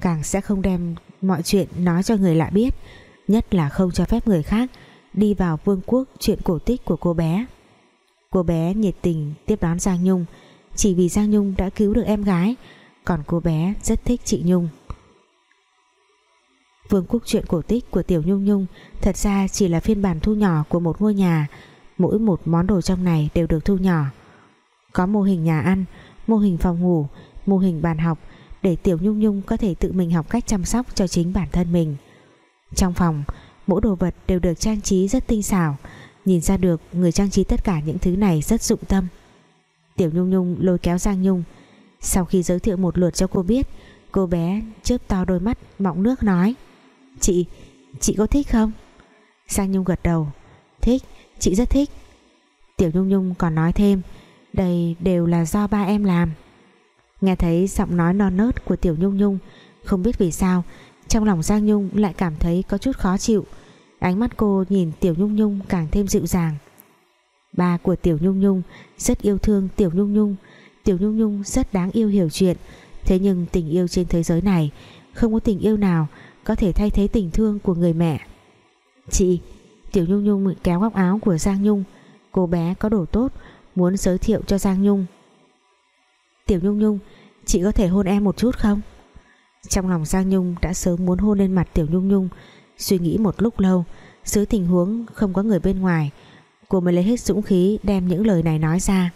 Càng sẽ không đem mọi chuyện nói cho người lạ biết, nhất là không cho phép người khác đi vào vương quốc chuyện cổ tích của cô bé. Cô bé nhiệt tình tiếp đón Giang Nhung, chỉ vì Giang Nhung đã cứu được em gái, còn cô bé rất thích chị Nhung. Vương quốc truyện cổ tích của Tiểu Nhung Nhung thật ra chỉ là phiên bản thu nhỏ của một ngôi nhà. Mỗi một món đồ trong này đều được thu nhỏ. Có mô hình nhà ăn, mô hình phòng ngủ, mô hình bàn học để Tiểu Nhung Nhung có thể tự mình học cách chăm sóc cho chính bản thân mình. Trong phòng, mỗi đồ vật đều được trang trí rất tinh xảo. Nhìn ra được người trang trí tất cả những thứ này rất dụng tâm. Tiểu Nhung Nhung lôi kéo Giang Nhung. Sau khi giới thiệu một lượt cho cô biết, cô bé chớp to đôi mắt, mọng nước nói chị chị có thích không? Giang Nhung gật đầu. Thích, chị rất thích. Tiểu Nhung Nhung còn nói thêm, đây đều là do ba em làm. Nghe thấy giọng nói non nớt của Tiểu Nhung Nhung, không biết vì sao, trong lòng Giang Nhung lại cảm thấy có chút khó chịu. Ánh mắt cô nhìn Tiểu Nhung Nhung càng thêm dịu dàng. Ba của Tiểu Nhung Nhung rất yêu thương Tiểu Nhung Nhung. Tiểu Nhung Nhung rất đáng yêu hiểu chuyện. Thế nhưng tình yêu trên thế giới này Không có tình yêu nào có thể thay thế tình thương của người mẹ. Chị, Tiểu Nhung Nhung kéo góc áo của Giang Nhung. Cô bé có đồ tốt, Muốn giới thiệu cho Giang Nhung. Tiểu Nhung Nhung, Chị có thể hôn em một chút không? Trong lòng Giang Nhung đã sớm muốn hôn lên mặt Tiểu Nhung Nhung. Suy nghĩ một lúc lâu, Dưới tình huống không có người bên ngoài, Cô mới lấy hết dũng khí đem những lời này nói ra.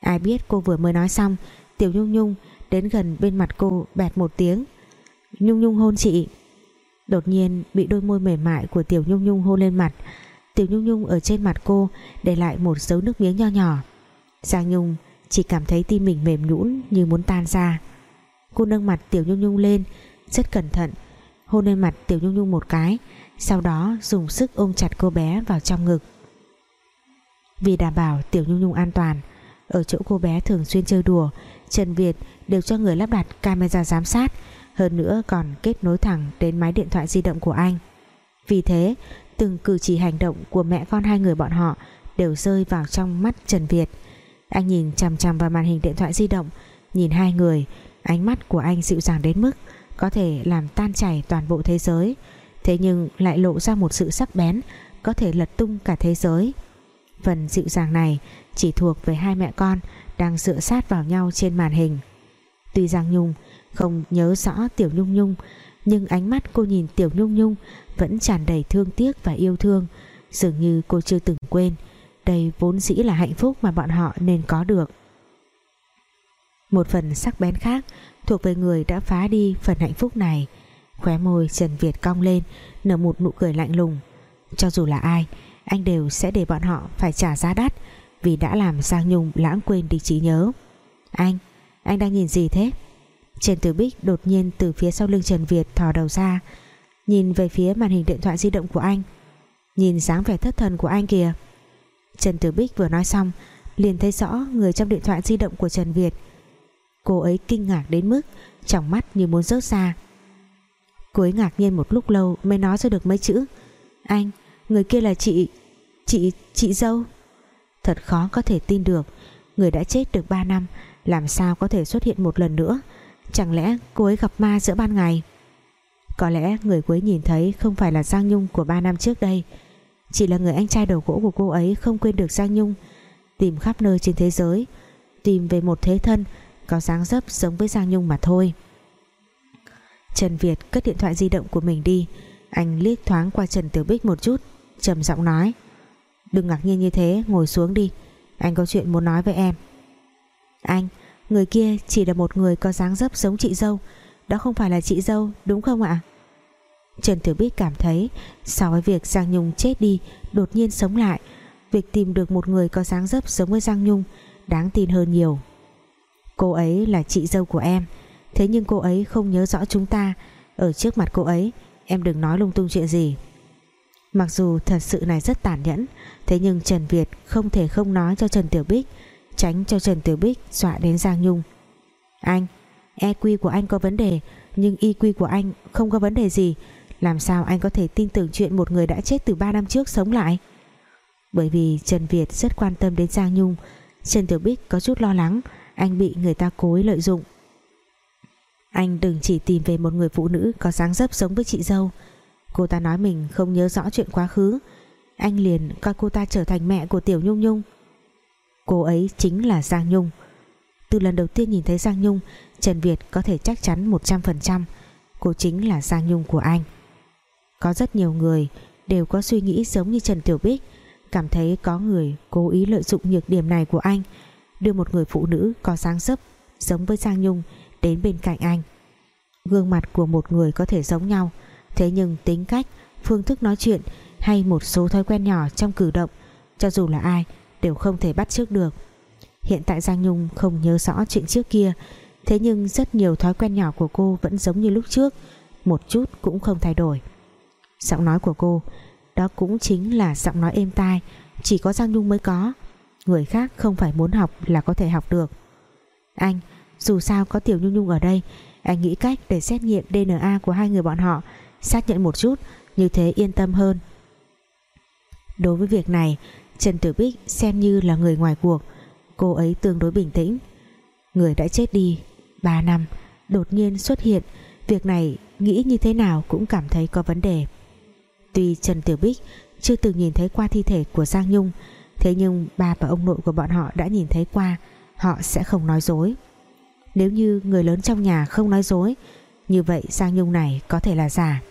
Ai biết cô vừa mới nói xong, Tiểu Nhung Nhung đến gần bên mặt cô bẹt một tiếng. Nhung Nhung hôn chị. Đột nhiên, bị đôi môi mềm mại của Tiểu Nhung Nhung hôn lên mặt. Tiểu Nhung Nhung ở trên mặt cô để lại một dấu nước miếng nho nhỏ. Giang Nhung chỉ cảm thấy tim mình mềm nhũn như muốn tan ra. Cô nâng mặt Tiểu Nhung Nhung lên, rất cẩn thận, hôn lên mặt Tiểu Nhung Nhung một cái, sau đó dùng sức ôm chặt cô bé vào trong ngực. Vì đảm bảo Tiểu Nhung Nhung an toàn, ở chỗ cô bé thường xuyên chơi đùa, Trần Việt đều cho người lắp đặt camera giám sát hơn nữa còn kết nối thẳng đến máy điện thoại di động của anh. Vì thế, từng cử chỉ hành động của mẹ con hai người bọn họ đều rơi vào trong mắt Trần Việt. Anh nhìn chằm chằm vào màn hình điện thoại di động, nhìn hai người, ánh mắt của anh dịu dàng đến mức có thể làm tan chảy toàn bộ thế giới. Thế nhưng lại lộ ra một sự sắc bén, có thể lật tung cả thế giới. Phần dịu dàng này chỉ thuộc về hai mẹ con đang dựa sát vào nhau trên màn hình. Tuy Giang Nhung không nhớ rõ Tiểu Nhung Nhung, nhưng ánh mắt cô nhìn Tiểu Nhung Nhung vẫn tràn đầy thương tiếc và yêu thương, dường như cô chưa từng quên. Đây vốn dĩ là hạnh phúc mà bọn họ nên có được. Một phần sắc bén khác thuộc về người đã phá đi phần hạnh phúc này. Khóe môi Trần Việt cong lên, nở một nụ cười lạnh lùng. Cho dù là ai, anh đều sẽ để bọn họ phải trả giá đắt vì đã làm Giang Nhung lãng quên đi trí nhớ. Anh anh đang nhìn gì thế? Trần Tử Bích đột nhiên từ phía sau lưng Trần Việt thò đầu ra, nhìn về phía màn hình điện thoại di động của anh, nhìn dáng vẻ thất thần của anh kìa. Trần Tử Bích vừa nói xong, liền thấy rõ người trong điện thoại di động của Trần Việt. Cô ấy kinh ngạc đến mức trong mắt như muốn rớt ra. Cô ấy ngạc nhiên một lúc lâu mới nói ra được mấy chữ. Anh, người kia là chị chị chị dâu. Thật khó có thể tin được, người đã chết được 3 năm, làm sao có thể xuất hiện một lần nữa? Chẳng lẽ cô ấy gặp ma giữa ban ngày? Có lẽ người cuối nhìn thấy không phải là Giang Nhung của 3 năm trước đây. Chỉ là người anh trai đầu gỗ của cô ấy không quên được Giang Nhung, tìm khắp nơi trên thế giới, tìm về một thế thân, có dáng dấp giống với Giang Nhung mà thôi. Trần Việt cất điện thoại di động của mình đi. Anh liếc thoáng qua Trần Tiểu Bích một chút, trầm giọng nói. Đừng ngạc nhiên như thế, ngồi xuống đi. Anh có chuyện muốn nói với em. Anh người kia chỉ là một người có dáng dấp giống chị dâu. Đó không phải là chị dâu, đúng không ạ? Trần Tiểu Bích cảm thấy so với việc Giang Nhung chết đi, đột nhiên sống lại. Việc tìm được một người có dáng dấp giống với Giang Nhung đáng tin hơn nhiều. Cô ấy là chị dâu của em. Thế nhưng cô ấy không nhớ rõ chúng ta. Ở trước mặt cô ấy, em đừng nói lung tung chuyện gì. Mặc dù thật sự này rất tàn nhẫn, thế nhưng Trần Việt không thể không nói cho Trần Tiểu Bích tránh cho Trần Tiểu Bích dọa đến Giang Nhung. Anh EQ của anh có vấn đề, nhưng IQ của anh không có vấn đề gì. Làm sao anh có thể tin tưởng chuyện một người đã chết từ 3 năm trước sống lại? Bởi vì Trần Việt rất quan tâm đến Giang Nhung. Trần Tiểu Bích có chút lo lắng, anh bị người ta cố ý lợi dụng. Anh đừng chỉ tìm về một người phụ nữ có dáng dấp giống với chị dâu. Cô ta nói mình không nhớ rõ chuyện quá khứ. Anh liền coi cô ta trở thành mẹ của Tiểu Nhung Nhung cô ấy chính là Giang Nhung. Từ lần đầu tiên nhìn thấy Giang Nhung, Trần Việt có thể chắc chắn 100% cô chính là Giang Nhung của anh. Có rất nhiều người đều có suy nghĩ giống như Trần Tiểu Bích, cảm thấy có người cố ý lợi dụng nhược điểm này của anh, đưa một người phụ nữ có dáng dấp giống với Giang Nhung đến bên cạnh anh. Gương mặt của một người có thể giống nhau, thế nhưng tính cách, phương thức nói chuyện hay một số thói quen nhỏ trong cử động, cho dù là ai đều không thể bắt trước được. Hiện tại Giang Nhung không nhớ rõ chuyện trước kia, thế nhưng rất nhiều thói quen nhỏ của cô vẫn giống như lúc trước, một chút cũng không thay đổi. Giọng nói của cô, đó cũng chính là giọng nói êm tai, chỉ có Giang Nhung mới có, người khác không phải muốn học là có thể học được. Anh, dù sao có Tiểu Nhung Nhung ở đây, anh nghĩ cách để xét nghiệm DNA của hai người bọn họ, xác nhận một chút, như thế yên tâm hơn. Đối với việc này Trần Tử Bích xem như là người ngoài cuộc. Cô ấy tương đối bình tĩnh. Người đã chết đi 3 năm, đột nhiên xuất hiện. Việc này nghĩ như thế nào cũng cảm thấy có vấn đề. Tuy Trần Tiểu Bích chưa từng nhìn thấy qua thi thể của Giang Nhung, thế nhưng ba và ông nội của bọn họ đã nhìn thấy qua, họ sẽ không nói dối. Nếu như người lớn trong nhà không nói dối, như vậy Giang Nhung này có thể là giả.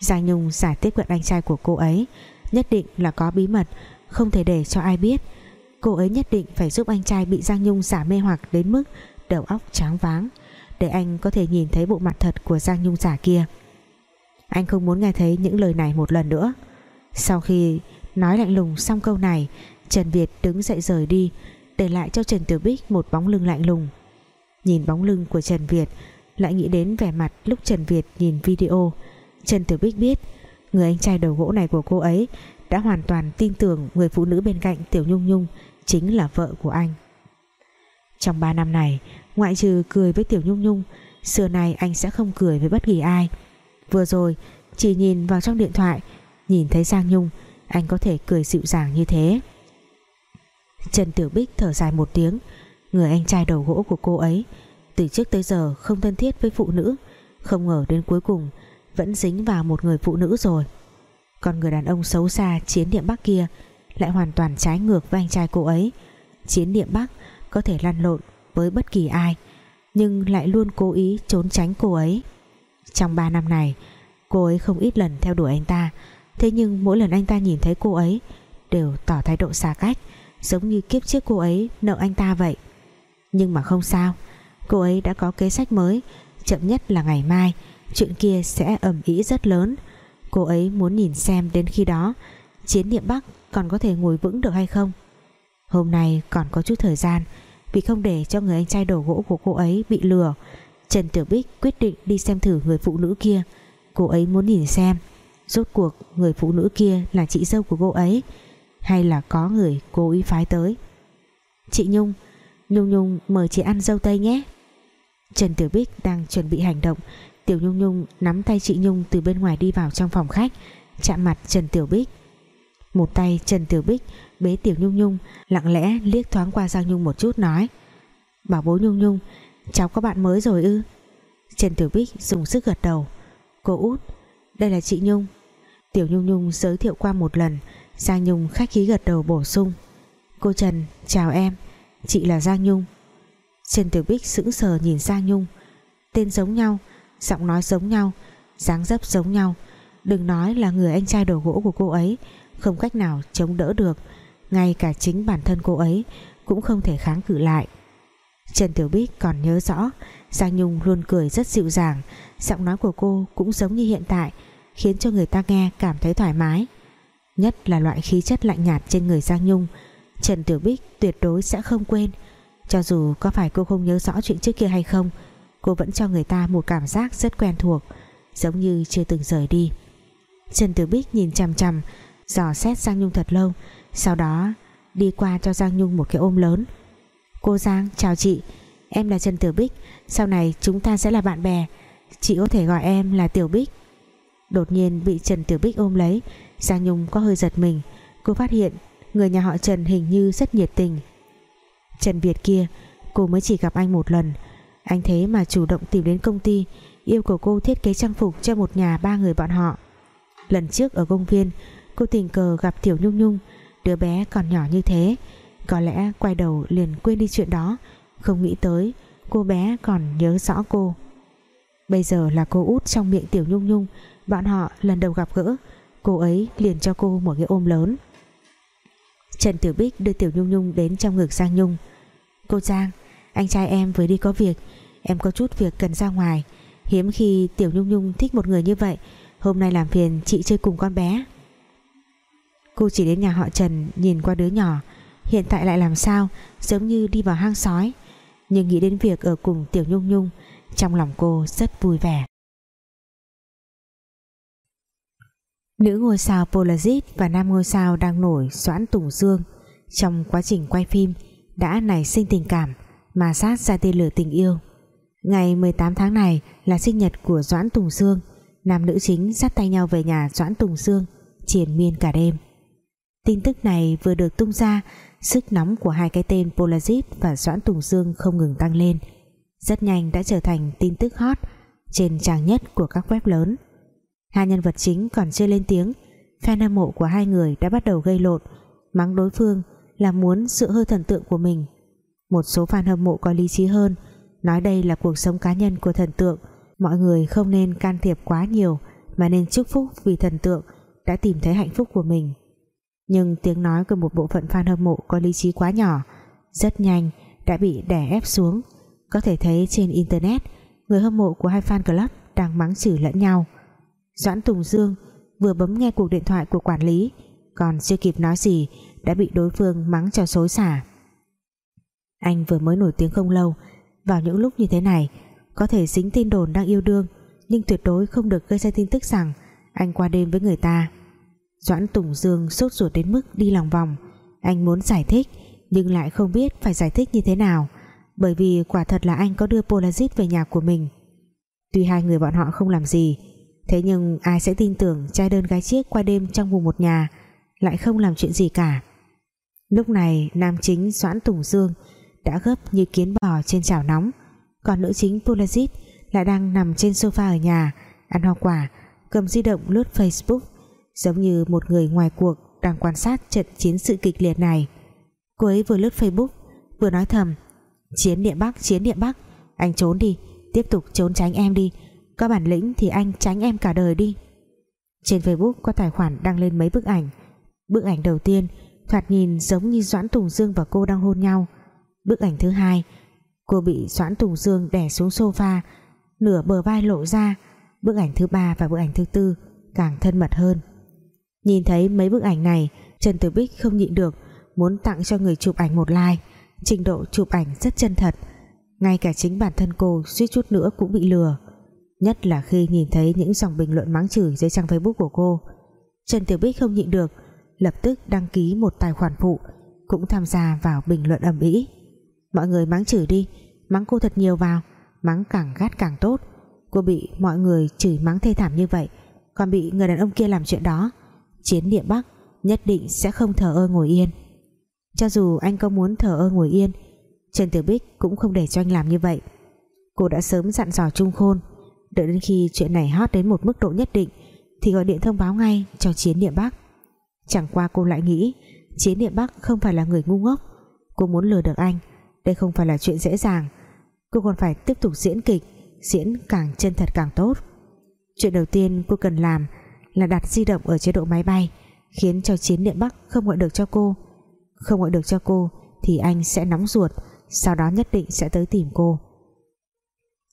Giang Nhung giả tiếp cận anh trai của cô ấy, nhất định là có bí mật không thể để cho ai biết. Cô ấy nhất định phải giúp anh trai bị Giang Nhung giả mê hoặc đến mức đầu óc tráng váng, để anh có thể nhìn thấy bộ mặt thật của Giang Nhung giả kia. Anh không muốn nghe thấy những lời này một lần nữa. Sau khi nói lạnh lùng xong câu này, Trần Việt đứng dậy rời đi, để lại cho Trần Tiểu Bích một bóng lưng lạnh lùng. Nhìn bóng lưng của Trần Việt, lại nghĩ đến vẻ mặt lúc Trần Việt nhìn video. Trần Tiểu Bích biết người anh trai đầu gỗ này của cô ấy đã hoàn toàn tin tưởng người phụ nữ bên cạnh Tiểu Nhung Nhung chính là vợ của anh. Trong 3 năm này, ngoại trừ cười với Tiểu Nhung Nhung, xưa nay anh sẽ không cười với bất kỳ ai. Vừa rồi, chỉ nhìn vào trong điện thoại, nhìn thấy Giang Nhung, anh có thể cười dịu dàng như thế. Trần Tiểu Bích thở dài một tiếng, người anh trai đầu gỗ của cô ấy, từ trước tới giờ không thân thiết với phụ nữ, không ngờ đến cuối cùng vẫn dính vào một người phụ nữ rồi còn người đàn ông xấu xa chiến niệm Bắc kia lại hoàn toàn trái ngược với anh trai cô ấy. Chiến niệm Bắc có thể lăn lộn với bất kỳ ai, nhưng lại luôn cố ý trốn tránh cô ấy. Trong 3 năm này, cô ấy không ít lần theo đuổi anh ta, thế nhưng mỗi lần anh ta nhìn thấy cô ấy đều tỏ thái độ xa cách, giống như kiếp trước cô ấy nợ anh ta vậy. Nhưng mà không sao, cô ấy đã có kế sách mới, chậm nhất là ngày mai, chuyện kia sẽ ầm ĩ rất lớn cô ấy muốn nhìn xem đến khi đó chiến niệm Bắc còn có thể ngồi vững được hay không. Hôm nay còn có chút thời gian, vì không để cho người anh trai đổ gỗ của cô ấy bị lừa, Trần Tiểu Bích quyết định đi xem thử người phụ nữ kia. Cô ấy muốn nhìn xem rốt cuộc người phụ nữ kia là chị dâu của cô ấy hay là có người cố ý phái tới. Chị Nhung Nhung Nhung mời chị ăn dâu tây nhé. Trần Tiểu Bích đang chuẩn bị hành động Tiểu Nhung Nhung nắm tay chị Nhung từ bên ngoài đi vào trong phòng khách, chạm mặt Trần Tiểu Bích. Một tay Trần Tiểu Bích bế Tiểu Nhung Nhung, lặng lẽ liếc thoáng qua Giang Nhung một chút nói, bảo bố Nhung Nhung, cháu có bạn mới rồi ư? Trần Tiểu Bích dùng sức gật đầu, cô út, đây là chị Nhung. Tiểu Nhung Nhung giới thiệu qua một lần, Giang Nhung khách khí gật đầu bổ sung, cô Trần, chào em, chị là Giang Nhung. Trần Tiểu Bích sững sờ nhìn Giang Nhung, tên giống nhau giọng nói giống nhau, dáng dấp giống nhau. Đừng nói là người anh trai đồ gỗ của cô ấy, không cách nào chống đỡ được. Ngay cả chính bản thân cô ấy cũng không thể kháng cự lại. Trần Tiểu Bích còn nhớ rõ, Giang Nhung luôn cười rất dịu dàng. Giọng nói của cô cũng giống như hiện tại, khiến cho người ta nghe cảm thấy thoải mái. Nhất là loại khí chất lạnh nhạt trên người Giang Nhung, Trần Tiểu Bích tuyệt đối sẽ không quên. Cho dù có phải cô không nhớ rõ chuyện trước kia hay không cô vẫn cho người ta một cảm giác rất quen thuộc, giống như chưa từng rời đi. Trần Tiểu Bích nhìn chằm chằm, dò xét Giang Nhung thật lâu, sau đó đi qua cho Giang Nhung một cái ôm lớn. Cô Giang, chào chị. Em là Trần Tiểu Bích, sau này chúng ta sẽ là bạn bè. Chị có thể gọi em là Tiểu Bích. Đột nhiên bị Trần Tiểu Bích ôm lấy, Giang Nhung có hơi giật mình. Cô phát hiện người nhà họ Trần hình như rất nhiệt tình. Trần Việt kia, cô mới chỉ gặp anh một lần anh thế mà chủ động tìm đến công ty, yêu cầu cô thiết kế trang phục cho một nhà ba người bọn họ. Lần trước ở công viên, cô tình cờ gặp Tiểu Nhung Nhung, đứa bé còn nhỏ như thế. Có lẽ quay đầu liền quên đi chuyện đó. Không nghĩ tới, cô bé còn nhớ rõ cô. Bây giờ là cô út trong miệng Tiểu Nhung Nhung, bọn họ lần đầu gặp gỡ. Cô ấy liền cho cô một cái ôm lớn. Trần Tiểu Bích đưa Tiểu Nhung Nhung đến trong ngực Giang Nhung. Cô Giang anh trai em vừa đi có việc, Em có chút việc cần ra ngoài. Hiếm khi Tiểu Nhung Nhung thích một người như vậy, Hôm nay làm phiền chị chơi cùng con bé. Cô chỉ đến nhà họ Trần Nhìn qua đứa nhỏ, Hiện tại lại làm sao, Giống như đi vào hang sói. Nhưng nghĩ đến việc ở cùng Tiểu Nhung Nhung, Trong lòng cô rất vui vẻ. Nữ ngôi sao Polaris và nam ngôi sao đang nổi Doãn Tùng Dương trong quá trình quay phim đã nảy sinh tình cảm mà sát ra tên lửa tình yêu. Ngày 18 tháng này là sinh nhật của Doãn Tùng Dương nam nữ chính sát tay nhau về nhà Doãn Tùng Dương triền miên cả đêm. Tin tức này vừa được tung ra, sức nóng của hai cái tên Polaris và Doãn Tùng Dương không ngừng tăng lên. Rất nhanh đã trở thành tin tức hot trên trang nhất của các web lớn. Hai nhân vật chính còn chưa lên tiếng. Fan hâm mộ của hai người đã bắt đầu gây lộn, mắng đối phương là muốn dựa hơi thần tượng của mình một số fan hâm mộ có lý trí hơn. Nói đây là cuộc sống cá nhân của thần tượng. Mọi người không nên can thiệp quá nhiều, mà nên chúc phúc vì thần tượng đã tìm thấy hạnh phúc của mình. Nhưng tiếng nói của một bộ phận fan hâm mộ có lý trí quá nhỏ, rất nhanh đã bị đè ép xuống. Có thể thấy trên internet, người hâm mộ của hai fan club đang mắng chửi lẫn nhau. Doãn Tùng Dương vừa bấm nghe cuộc điện thoại của quản lý, còn chưa kịp nói gì, đã bị đối phương mắng cho xối xả anh vừa mới nổi tiếng không lâu. Vào những lúc như thế này, có thể dính tin đồn đang yêu đương, nhưng tuyệt đối không được gây ra tin tức rằng anh qua đêm với người ta. Doãn Tùng Dương sốt ruột đến mức đi lòng vòng. Anh muốn giải thích, nhưng lại không biết phải giải thích như thế nào, bởi vì quả thật là anh có đưa Polaris về nhà của mình. Tuy hai người bọn họ không làm gì, thế nhưng ai sẽ tin tưởng trai đơn gái chiếc qua đêm trong vùng một nhà lại không làm chuyện gì cả. Lúc này, nam chính Doãn Tùng Dương đã gấp như kiến bò trên chảo nóng. Còn nữ chính Polaris lại đang nằm trên sofa ở nhà, ăn hoa quả, cầm di động lướt Facebook, giống như một người ngoài cuộc đang quan sát trận chiến sự kịch liệt này. Cô ấy vừa lướt Facebook, vừa nói thầm, chiến địa Bắc, chiến địa Bắc, anh trốn đi, tiếp tục trốn tránh em đi, có bản lĩnh thì anh tránh em cả đời đi. Trên Facebook có tài khoản đăng lên mấy bức ảnh. Bức ảnh đầu tiên thoạt nhìn giống như Doãn Tùng Dương và cô đang hôn nhau bức ảnh thứ hai. Cô bị Doãn Tùng Dương đè xuống sofa, nửa bờ vai lộ ra. Bức ảnh thứ ba và bức ảnh thứ tư càng thân mật hơn. Nhìn thấy mấy bức ảnh này, Trần Tử Bích không nhịn được, muốn tặng cho người chụp ảnh một like. Trình độ chụp ảnh rất chân thật. Ngay cả chính bản thân cô suýt chút nữa cũng bị lừa. Nhất là khi nhìn thấy những dòng bình luận mắng chửi dưới trang facebook của cô. Trần Tiểu Bích không nhịn được, lập tức đăng ký một tài khoản phụ, cũng tham gia vào bình luận ầm ĩ mọi người mắng chửi đi, mắng cô thật nhiều vào, mắng càng gắt càng tốt. Cô bị mọi người chửi mắng thê thảm như vậy, còn bị người đàn ông kia làm chuyện đó, chiến địa Bắc nhất định sẽ không thờ ơ ngồi yên. Cho dù anh có muốn thờ ơ ngồi yên, Trần Tiểu Bích cũng không để cho anh làm như vậy. Cô đã sớm dặn dò Trung Khôn, đợi đến khi chuyện này hot đến một mức độ nhất định thì gọi điện thông báo ngay cho chiến địa Bắc. Chẳng qua cô lại nghĩ, chiến địa Bắc không phải là người ngu ngốc, cô muốn lừa được anh đây không phải là chuyện dễ dàng. Cô còn phải tiếp tục diễn kịch, diễn càng chân thật càng tốt. Chuyện đầu tiên cô cần làm là đặt di động ở chế độ máy bay, khiến cho chiến điện Bắc không gọi được cho cô. Không gọi được cho cô thì anh sẽ nóng ruột, sau đó nhất định sẽ tới tìm cô.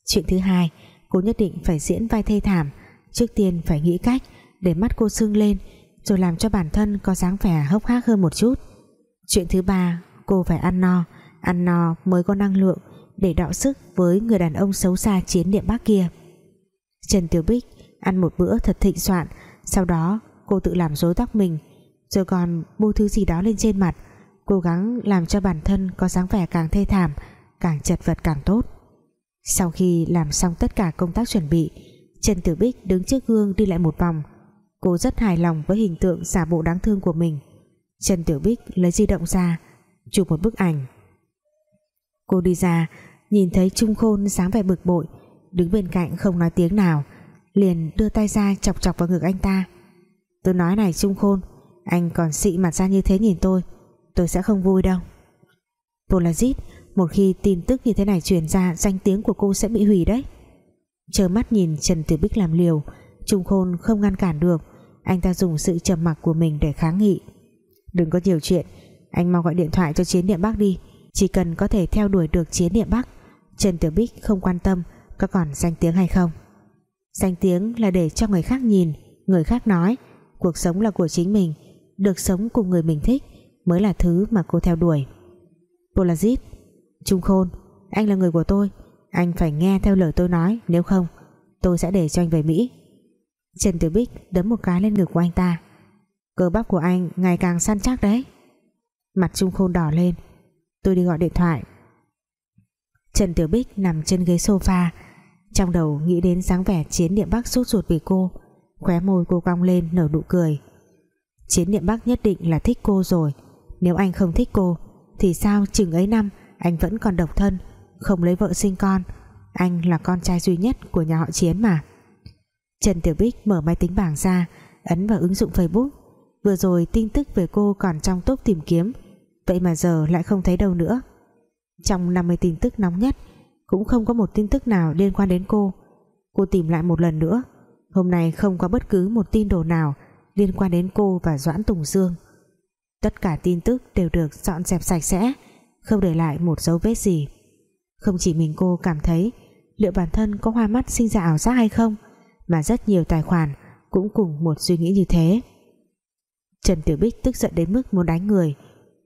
Chuyện thứ hai, cô nhất định phải diễn vai thê thảm, trước tiên phải nghĩ cách để mắt cô sưng lên, rồi làm cho bản thân có dáng vẻ hốc hác hơn một chút. Chuyện thứ ba, cô phải ăn no ăn no mới có năng lượng để đọ sức với người đàn ông xấu xa chiến địa bắc kia. Trần Tiểu Bích ăn một bữa thật thịnh soạn, sau đó cô tự làm rối tóc mình, rồi còn bôi thứ gì đó lên trên mặt, cố gắng làm cho bản thân có dáng vẻ càng thê thảm, càng chật vật càng tốt. Sau khi làm xong tất cả công tác chuẩn bị, Trần Tiểu Bích đứng trước gương đi lại một vòng. Cô rất hài lòng với hình tượng giả bộ đáng thương của mình. Trần Tiểu Bích lấy di động ra, chụp một bức ảnh cô đi ra, nhìn thấy Trung Khôn dáng vẻ bực bội, đứng bên cạnh không nói tiếng nào, liền đưa tay ra chọc chọc vào ngực anh ta. Tôi nói này, Trung Khôn, anh còn xị mặt ra như thế nhìn tôi tôi sẽ không vui đâu. Polaris một khi tin tức như thế này truyền ra, danh tiếng của cô sẽ bị hủy đấy. Chờ mắt nhìn Trần Tử Bích làm liều, Trung Khôn không ngăn cản được, anh ta dùng sự trầm mặc của mình để kháng nghị. Đừng có nhiều chuyện, anh mau gọi điện thoại cho chiến điện bác đi chỉ cần có thể theo đuổi được chiến địa Bắc, Trần Tiểu Bích không quan tâm có còn danh tiếng hay không. Danh tiếng là để cho người khác nhìn, người khác nói. Cuộc sống là của chính mình, được sống cùng người mình thích mới là thứ mà cô theo đuổi. Polazit, Trung Khôn, anh là người của tôi, anh phải nghe theo lời tôi nói, nếu không, tôi sẽ để cho anh về Mỹ. Trần Tiểu Bích đấm một cái lên ngực của anh ta. Cơ bắp của anh ngày càng săn chắc đấy. Mặt Trung Khôn đỏ lên tôi đi gọi điện thoại. Trần Tiểu Bích nằm trên ghế sofa. Trong đầu nghĩ đến dáng vẻ chiến niệm Bắc sốt ruột vì cô. Khóe môi cô cong lên, nở nụ cười. Chiến niệm Bắc nhất định là thích cô rồi. Nếu anh không thích cô, thì sao chừng ấy năm anh vẫn còn độc thân, không lấy vợ sinh con? Anh là con trai duy nhất của nhà họ chiến mà. Trần Tiểu Bích mở máy tính bảng ra, ấn vào ứng dụng Facebook. Vừa rồi tin tức về cô còn trong top tìm kiếm vậy mà giờ lại không thấy đâu nữa. Trong 50 tin tức nóng nhất, cũng không có một tin tức nào liên quan đến cô. Cô tìm lại một lần nữa. Hôm nay không có bất cứ một tin đồ nào liên quan đến cô và Doãn Tùng Dương. Tất cả tin tức đều được dọn dẹp sạch sẽ, không để lại một dấu vết gì. Không chỉ mình cô cảm thấy liệu bản thân có hoa mắt sinh ra ảo giác hay không, mà rất nhiều tài khoản cũng cùng một suy nghĩ như thế. Trần Tiểu Bích tức giận đến mức muốn đánh người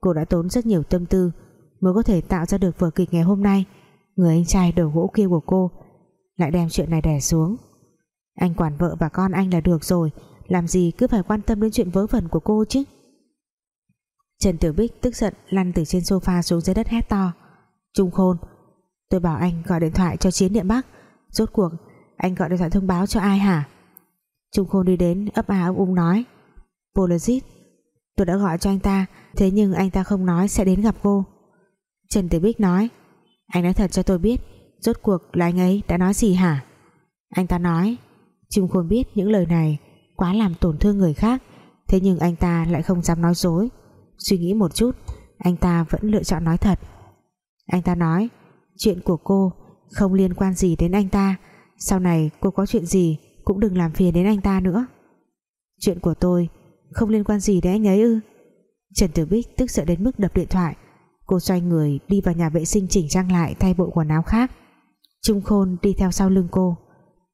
cô đã tốn rất nhiều tâm tư mới có thể tạo ra được vở kịch ngày hôm nay. Người anh trai đầu gỗ kia của cô lại đem chuyện này đè xuống. Anh quản vợ và con anh là được rồi, làm gì cứ phải quan tâm đến chuyện vớ vẩn của cô chứ? Trần Tiểu Bích tức giận lăn từ trên sofa xuống dưới đất hét to. Trung Khôn, Tôi bảo anh gọi điện thoại cho Chiến Điện Bắc. Rốt cuộc, anh gọi điện thoại thông báo cho ai hả? Trung Khôn đi đến ấp á ấp nói. Polazit Tôi đã gọi cho anh ta, Thế nhưng anh ta không nói sẽ đến gặp cô. Trần Tử Bích nói, Anh nói thật cho tôi biết, Rốt cuộc là anh ấy đã nói gì hả? Anh ta nói Trung Khôn biết những lời này quá làm tổn thương người khác, Thế nhưng anh ta lại không dám nói dối. Suy nghĩ một chút, Anh ta vẫn lựa chọn nói thật. Anh ta nói, Chuyện của cô không liên quan gì đến anh ta, Sau này cô có chuyện gì Cũng đừng làm phiền đến anh ta nữa. Chuyện của tôi không liên quan gì đến anh ấy ư? Trần Tử Bích tức sợ đến mức đập điện thoại. Cô xoay người đi vào nhà vệ sinh chỉnh trang lại Thay bộ quần áo khác. Trung Khôn đi theo sau lưng cô.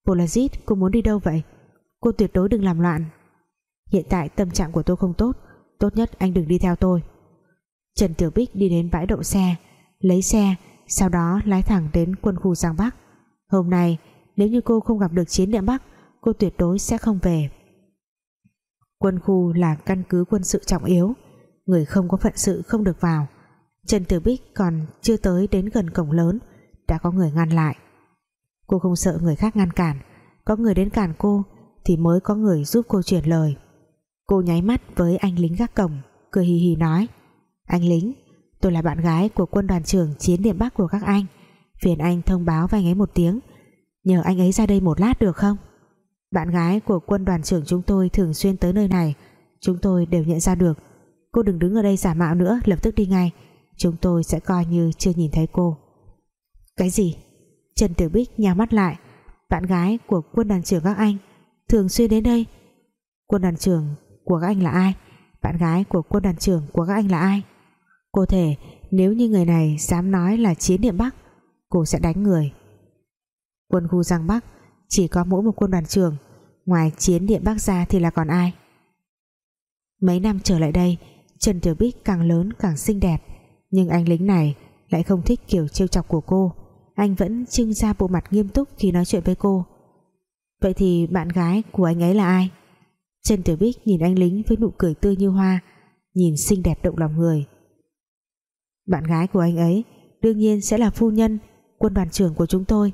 Polazit cô muốn đi đâu vậy? Cô tuyệt đối đừng làm loạn. Hiện tại tâm trạng của tôi không tốt Tốt nhất anh đừng đi theo tôi. Trần Tiểu Bích đi đến bãi đậu xe, Lấy xe, Sau đó lái thẳng đến quân khu Giang Bắc. Hôm nay, nếu như cô không gặp được chiến địa Bắc, Cô tuyệt đối sẽ không về. Quân khu là căn cứ quân sự trọng yếu. Người không có phận sự không được vào. Trần Tử Bích còn chưa tới đến gần cổng lớn, Đã có người ngăn lại. Cô không sợ người khác ngăn cản. Có người đến cản cô Thì mới có người giúp cô chuyển lời. Cô nháy mắt với anh lính gác cổng, Cười hì hì nói, Anh lính, tôi là bạn gái của quân đoàn trưởng Chiến điểm Bắc của các anh. Phiền anh thông báo với anh ấy một tiếng. Nhờ anh ấy ra đây một lát được không? Bạn gái của quân đoàn trưởng chúng tôi Thường xuyên tới nơi này. Chúng tôi đều nhận ra được. Cô đừng đứng ở đây giả mạo nữa, lập tức đi ngay. Chúng tôi sẽ coi như chưa nhìn thấy cô. Cái gì? Trần Tiểu Bích nhào mắt lại. Bạn gái của quân đoàn trưởng các anh, Thường xuyên đến đây. Quân đoàn trưởng của các anh là ai? Bạn gái của quân đoàn trưởng của các anh là ai? Cô thể nếu như người này dám nói là chiến niệm Bắc, cô sẽ đánh người. Quân khu Giang Bắc chỉ có mỗi một quân đoàn trưởng, ngoài chiến điện Bắc ra thì là còn ai? Mấy năm trở lại đây, Trần Tiểu Bích càng lớn càng xinh đẹp. Nhưng anh lính này lại không thích kiểu trêu chọc của cô. Anh vẫn trưng ra bộ mặt nghiêm túc khi nói chuyện với cô. Vậy thì bạn gái của anh ấy là ai? Trần Tiểu Bích nhìn anh lính với nụ cười tươi như hoa, Nhìn xinh đẹp động lòng người. Bạn gái của anh ấy Đương nhiên sẽ là phu nhân, Quân đoàn trưởng của chúng tôi.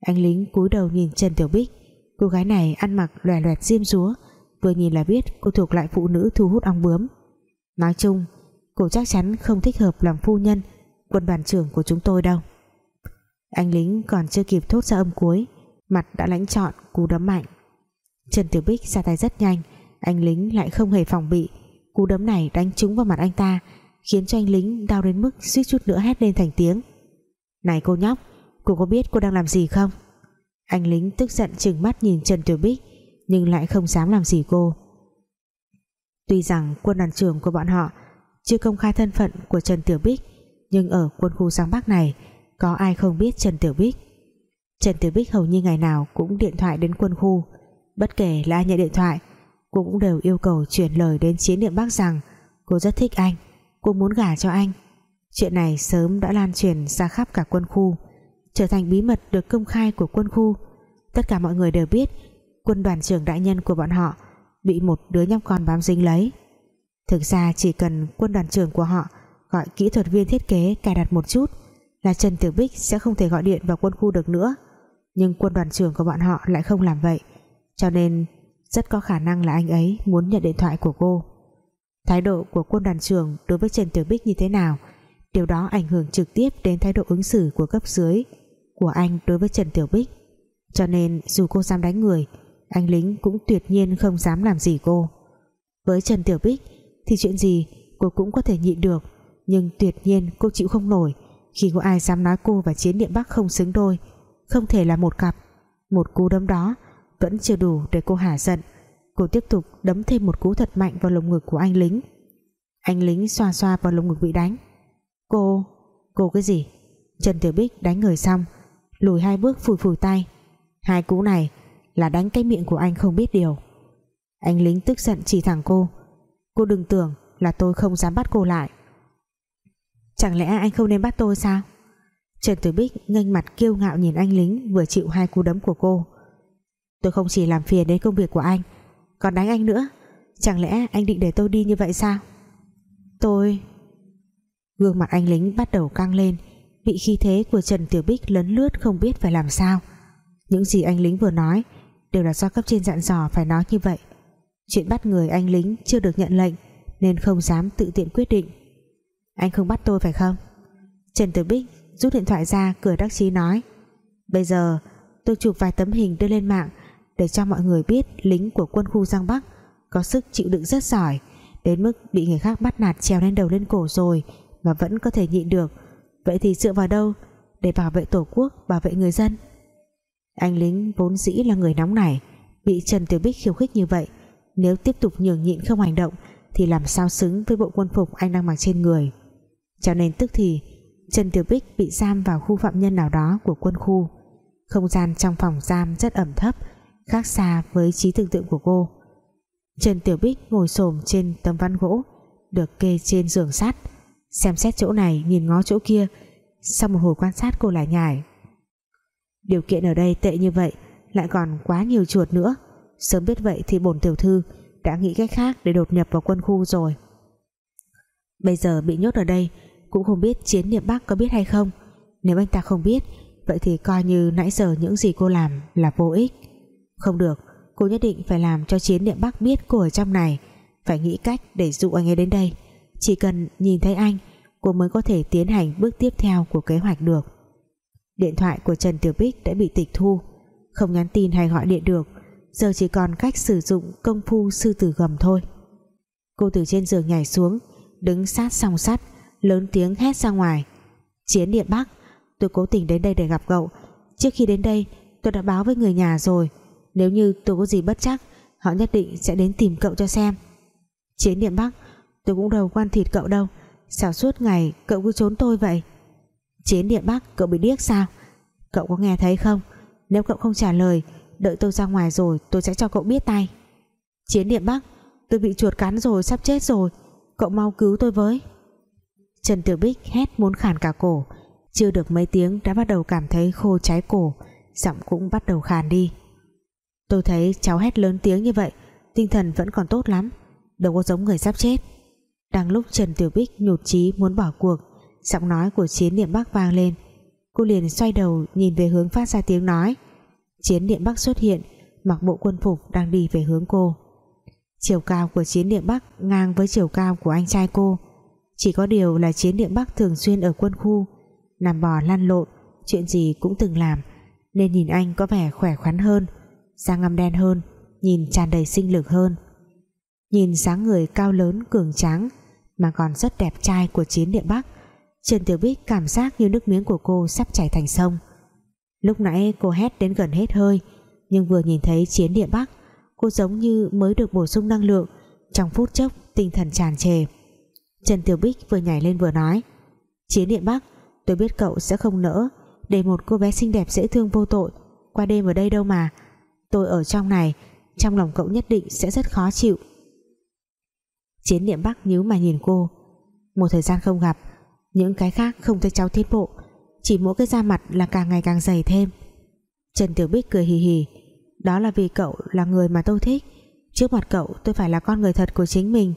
Anh lính cúi đầu nhìn Trần Tiểu Bích. Cô gái này ăn mặc loè loẹt diêm rúa Vừa nhìn là biết cô thuộc loại phụ nữ thu hút ong bướm. Nói chung, Cô chắc chắn không thích hợp làm phu nhân, Quân đoàn trưởng của chúng tôi đâu. Anh lính còn chưa kịp thốt ra âm cuối, Mặt đã lãnh trọn, cú đấm mạnh. Trần Tiểu Bích ra tay rất nhanh, Anh lính lại không hề phòng bị. Cú đấm này đánh trúng vào mặt anh ta, Khiến cho anh lính đau đến mức suýt chút nữa hét lên thành tiếng. Này cô nhóc Cô có biết cô đang làm gì không? Anh lính tức giận chừng mắt nhìn Trần Tiểu Bích, Nhưng lại không dám làm gì cô. Tuy rằng quân đoàn trưởng của bọn họ Chưa công khai thân phận của Trần Tiểu Bích, nhưng ở quân khu Giang Bắc này, có ai không biết Trần Tiểu Bích? Trần Tiểu Bích hầu như ngày nào cũng điện thoại đến quân khu. Bất kể là ai nhận điện thoại cô cũng đều yêu cầu chuyển lời đến chiến điện Bắc rằng, cô rất thích anh, cô muốn gả cho anh. Chuyện này sớm đã lan truyền ra khắp cả quân khu trở thành bí mật được công khai của quân khu. Tất cả mọi người đều biết, quân đoàn trưởng đại nhân của bọn họ bị một đứa nhóc con bám dính lấy. Thực ra chỉ cần quân đoàn trưởng của họ gọi kỹ thuật viên thiết kế cài đặt một chút là Trần Tiểu Bích sẽ không thể gọi điện vào quân khu được nữa. Nhưng quân đoàn trưởng của bọn họ lại không làm vậy, cho nên rất có khả năng là anh ấy muốn nhận điện thoại của cô. Thái độ của quân đoàn trưởng đối với Trần Tiểu Bích như thế nào, điều đó ảnh hưởng trực tiếp đến thái độ ứng xử của cấp dưới của anh đối với Trần Tiểu Bích. Cho nên, dù cô dám đánh người, anh lính cũng tuyệt nhiên không dám làm gì cô. Với Trần Tiểu Bích, thì chuyện gì cô cũng có thể nhịn được, nhưng tuyệt nhiên cô chịu không nổi. Khi có ai dám nói cô và chiến địa Bắc không xứng đôi, không thể là một cặp, một cú đấm đó vẫn chưa đủ để cô hả giận. Cô tiếp tục đấm thêm một cú thật mạnh vào lồng ngực của anh lính. Anh lính xoa xoa vào lồng ngực bị đánh. Cô cô cái gì? Trần Tiểu Bích đánh người xong lùi hai bước phủi phủi tay. Hai cú này là đánh cái miệng của anh không biết điều. Anh lính tức giận chỉ thẳng cô. Cô đừng tưởng là tôi không dám bắt cô lại. Chẳng lẽ anh không nên bắt tôi sao? Trần Tử Bích nghênh mặt kiêu ngạo nhìn anh lính vừa chịu hai cú đấm của cô. Tôi không chỉ làm phiền đến công việc của anh, còn đánh anh nữa. Chẳng lẽ anh định để tôi đi như vậy sao? Tôi gương mặt anh lính bắt đầu căng lên bị khí thế của Trần Tiểu Bích lấn lướt không biết phải làm sao. Những gì anh lính vừa nói đều là do cấp trên dặn dò phải nói như vậy. Chuyện bắt người anh lính chưa được nhận lệnh nên không dám tự tiện quyết định. Anh không bắt tôi phải không? Trần Tử Bích rút điện thoại ra cười đắc chí nói, bây giờ tôi chụp vài tấm hình đưa lên mạng để cho mọi người biết lính của quân khu Giang Bắc có sức chịu đựng rất giỏi, đến mức bị người khác bắt nạt trèo lên đầu lên cổ rồi mà vẫn có thể nhịn được vậy thì dựa vào đâu để bảo vệ tổ quốc, bảo vệ người dân? Anh lính vốn dĩ là người nóng nảy, bị Trần Tiểu Bích khiêu khích như vậy, nếu tiếp tục nhường nhịn không hành động thì làm sao xứng với bộ quân phục anh đang mặc trên người? Cho nên tức thì, Trần Tiểu Bích bị giam vào khu phạm nhân nào đó của quân khu. Không gian trong phòng giam rất ẩm thấp, khác xa với trí tưởng tượng của cô. Trần Tiểu Bích ngồi xổm trên tấm ván gỗ, được kê trên giường sắt xem xét chỗ này nhìn ngó chỗ kia. Sau một hồi quan sát, cô lại nhải. Điều kiện ở đây tệ như vậy, lại còn quá nhiều chuột nữa. Sớm biết vậy thì bổn tiểu thư đã nghĩ cách khác để đột nhập vào quân khu rồi. Bây giờ bị nhốt ở đây, cũng không biết chiến niệm bắc có biết hay không. Nếu anh ta không biết, vậy thì coi như nãy giờ những gì cô làm là vô ích. Không được, cô nhất định phải làm cho chiến niệm bắc biết cô ở trong này. Phải nghĩ cách để dụ anh ấy đến đây chỉ cần nhìn thấy anh, cô mới có thể tiến hành bước tiếp theo của kế hoạch được. Điện thoại của Trần Tiểu Bích đã bị tịch thu. Không nhắn tin hay gọi điện được, giờ chỉ còn cách sử dụng công phu sư tử gầm thôi. Cô từ trên giường nhảy xuống, đứng sát song sắt, lớn tiếng hét ra ngoài. Chiến điện Bắc, tôi cố tình đến đây để gặp cậu. Trước khi đến đây, tôi đã báo với người nhà rồi. Nếu như tôi có gì bất chắc, họ nhất định sẽ đến tìm cậu cho xem. Chiến điện Bắc tôi cũng đâu quan thịt cậu đâu. Sao suốt ngày cậu cứ trốn tôi vậy? Chiến địa Bắc, cậu bị điếc sao? Cậu có nghe thấy không? Nếu cậu không trả lời, đợi tôi ra ngoài rồi, tôi sẽ cho cậu biết tay. Chiến địa Bắc, tôi bị chuột cắn rồi, sắp chết rồi. Cậu mau cứu tôi với. Trần Tiểu Bích hét muốn khàn cả cổ. Chưa được mấy tiếng đã bắt đầu cảm thấy khô cháy cổ. Giọng cũng bắt đầu khàn đi. Tôi thấy cháu hét lớn tiếng như vậy, tinh thần vẫn còn tốt lắm. Đâu có giống người sắp chết đang lúc Trần Tiểu Bích nhụt chí muốn bỏ cuộc, giọng nói của chiến niệm Bắc vang lên. Cô liền xoay đầu nhìn về hướng phát ra tiếng nói. Chiến niệm Bắc xuất hiện, mặc bộ quân phục đang đi về hướng cô. Chiều cao của chiến niệm Bắc ngang với chiều cao của anh trai cô. Chỉ có điều là chiến niệm Bắc thường xuyên ở quân khu, nằm bò lăn lộn, chuyện gì cũng từng làm, nên nhìn anh có vẻ khỏe khoắn hơn, da ngăm đen hơn, nhìn tràn đầy sinh lực hơn. Nhìn dáng người cao lớn, cường tráng mà còn rất đẹp trai của chiến địa Bắc. Trần Tiểu Bích cảm giác như nước miếng của cô sắp chảy thành sông. Lúc nãy cô hét đến gần hết hơi, nhưng vừa nhìn thấy chiến địa Bắc, cô giống như mới được bổ sung năng lượng, trong phút chốc tinh thần tràn trề. Trần Tiểu Bích vừa nhảy lên vừa nói, Chiến địa Bắc, Tôi biết cậu sẽ không nỡ Để một cô bé xinh đẹp dễ thương vô tội. Qua đêm ở đây đâu mà, Tôi ở trong này, Trong lòng cậu nhất định sẽ rất khó chịu. Chiến niệm Bắc nhíu mà nhìn cô. Một thời gian không gặp, Những cái khác không thấy cháu tiến bộ, Chỉ mỗi cái da mặt là càng ngày càng dày thêm. Trần Tiểu Bích cười hì hì, Đó là vì cậu là người mà tôi thích, Trước mặt cậu tôi phải là con người thật của chính mình.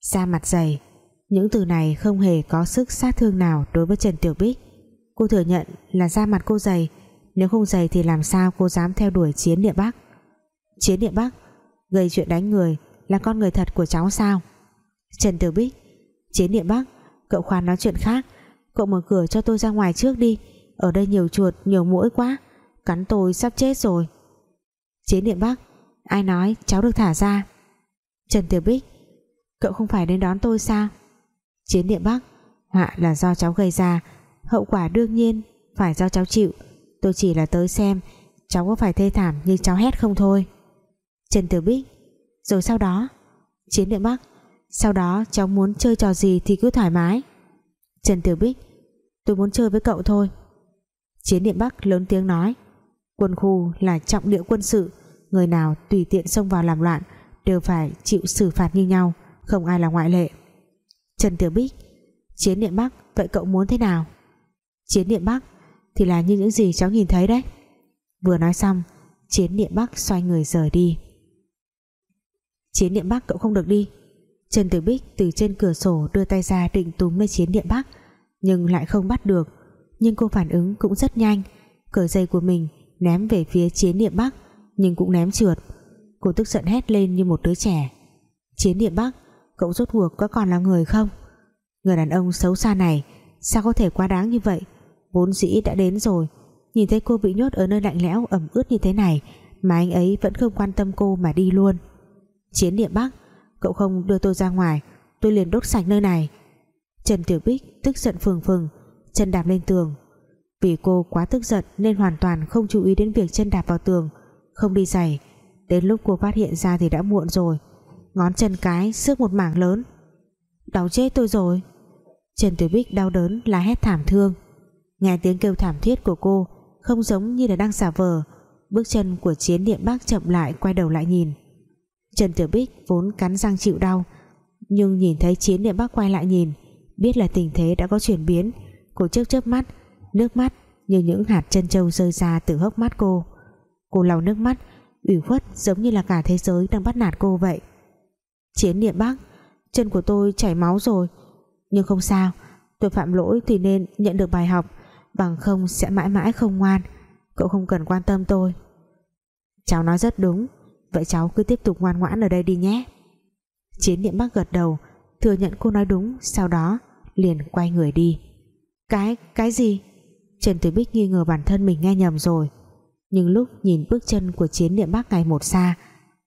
Da mặt dày, Những từ này không hề có sức sát thương nào Đối với Trần Tiểu Bích. Cô thừa nhận là da mặt cô dày, Nếu không dày thì làm sao cô dám theo đuổi Chiến Địa Bắc? Chiến Địa Bắc Gây chuyện đánh người là con người thật của cháu sao? Trần Tiểu Bích Chiến Địa Bắc, Cậu khoan nói chuyện khác. Cậu mở cửa cho tôi ra ngoài trước đi. Ở đây nhiều chuột, nhiều mũi quá. Cắn tôi sắp chết rồi. Chiến Địa Bắc, Ai nói cháu được thả ra? Trần Tiểu Bích, Cậu không phải đến đón tôi sao? Chiến địa Bắc, Họa là do cháu gây ra. Hậu quả đương nhiên phải do cháu chịu. Tôi chỉ là tới xem Cháu có phải thê thảm như cháu hét không thôi. Trần Tiểu Bích rồi sau đó, Chiến địa Bắc, Sau đó cháu muốn chơi trò gì thì cứ thoải mái. Trần Tiểu Bích, Tôi muốn chơi với cậu thôi. Chiến địa Bắc lớn tiếng nói, Quân khu là trọng địa quân sự, người nào tùy tiện xông vào làm loạn đều phải chịu xử phạt như nhau, không ai là ngoại lệ. Trần Tiểu Bích, Chiến Điện Bắc, vậy cậu muốn thế nào? Chiến Điện Bắc thì là như những gì cháu nhìn thấy đấy. Vừa nói xong, Chiến Điện Bắc xoay người rời đi. Chiến Điện Bắc cậu không được đi. Trần Tử Bích từ trên cửa sổ đưa tay ra định túm lấy Chiến Điện Bắc, nhưng lại không bắt được. Nhưng cô phản ứng cũng rất nhanh. Cởi dây của mình, ném về phía Chiến Điện Bắc, nhưng cũng ném trượt. Cô tức giận hét lên như một đứa trẻ. Chiến địa bắc, cậu rốt cuộc có còn là người không? Người đàn ông xấu xa này, sao có thể quá đáng như vậy? Vốn dĩ đã đến rồi. Nhìn thấy cô bị nhốt ở nơi lạnh lẽo, ẩm ướt như thế này, mà anh ấy vẫn không quan tâm cô mà đi luôn chiến địa bắc, cậu không đưa tôi ra ngoài, tôi liền đốt sạch nơi này. Trần Tiểu Bích tức giận phừng phừng, chân đạp lên tường. Vì cô quá tức giận nên hoàn toàn không chú ý đến việc chân đạp vào tường, không đi giày. Đến lúc cô phát hiện ra thì đã muộn rồi, ngón chân cái xước một mảng lớn. Đau chết tôi rồi. Trần Tiểu Bích đau đớn là hét thảm thương. Nghe tiếng kêu thảm thiết của cô không giống như là đang xả vờ, bước chân của chiến điện bác chậm lại quay đầu lại nhìn. Trần Tiểu Bích vốn cắn răng chịu đau, nhưng nhìn thấy chiến điện bác quay lại nhìn, biết là tình thế đã có chuyển biến. Cô chớp chớp mắt, nước mắt như những hạt chân trâu rơi ra từ hốc mắt cô. Cô lau nước mắt, ủy khuất giống như là cả thế giới đang bắt nạt cô vậy. Chiến niệm bác chân của tôi chảy máu rồi, nhưng không sao, tôi phạm lỗi thì nên nhận được bài học, bằng không sẽ mãi mãi không ngoan, cậu không cần quan tâm tôi. Cháu nói rất đúng vậy cháu cứ tiếp tục ngoan ngoãn ở đây đi nhé. Chiến niệm bác gật đầu thừa nhận cô nói đúng sau đó liền quay người đi. Cái, cái gì? Trần Tử Bích nghi ngờ bản thân mình nghe nhầm rồi. Nhưng lúc nhìn bước chân của chiến niệm bắc ngày một xa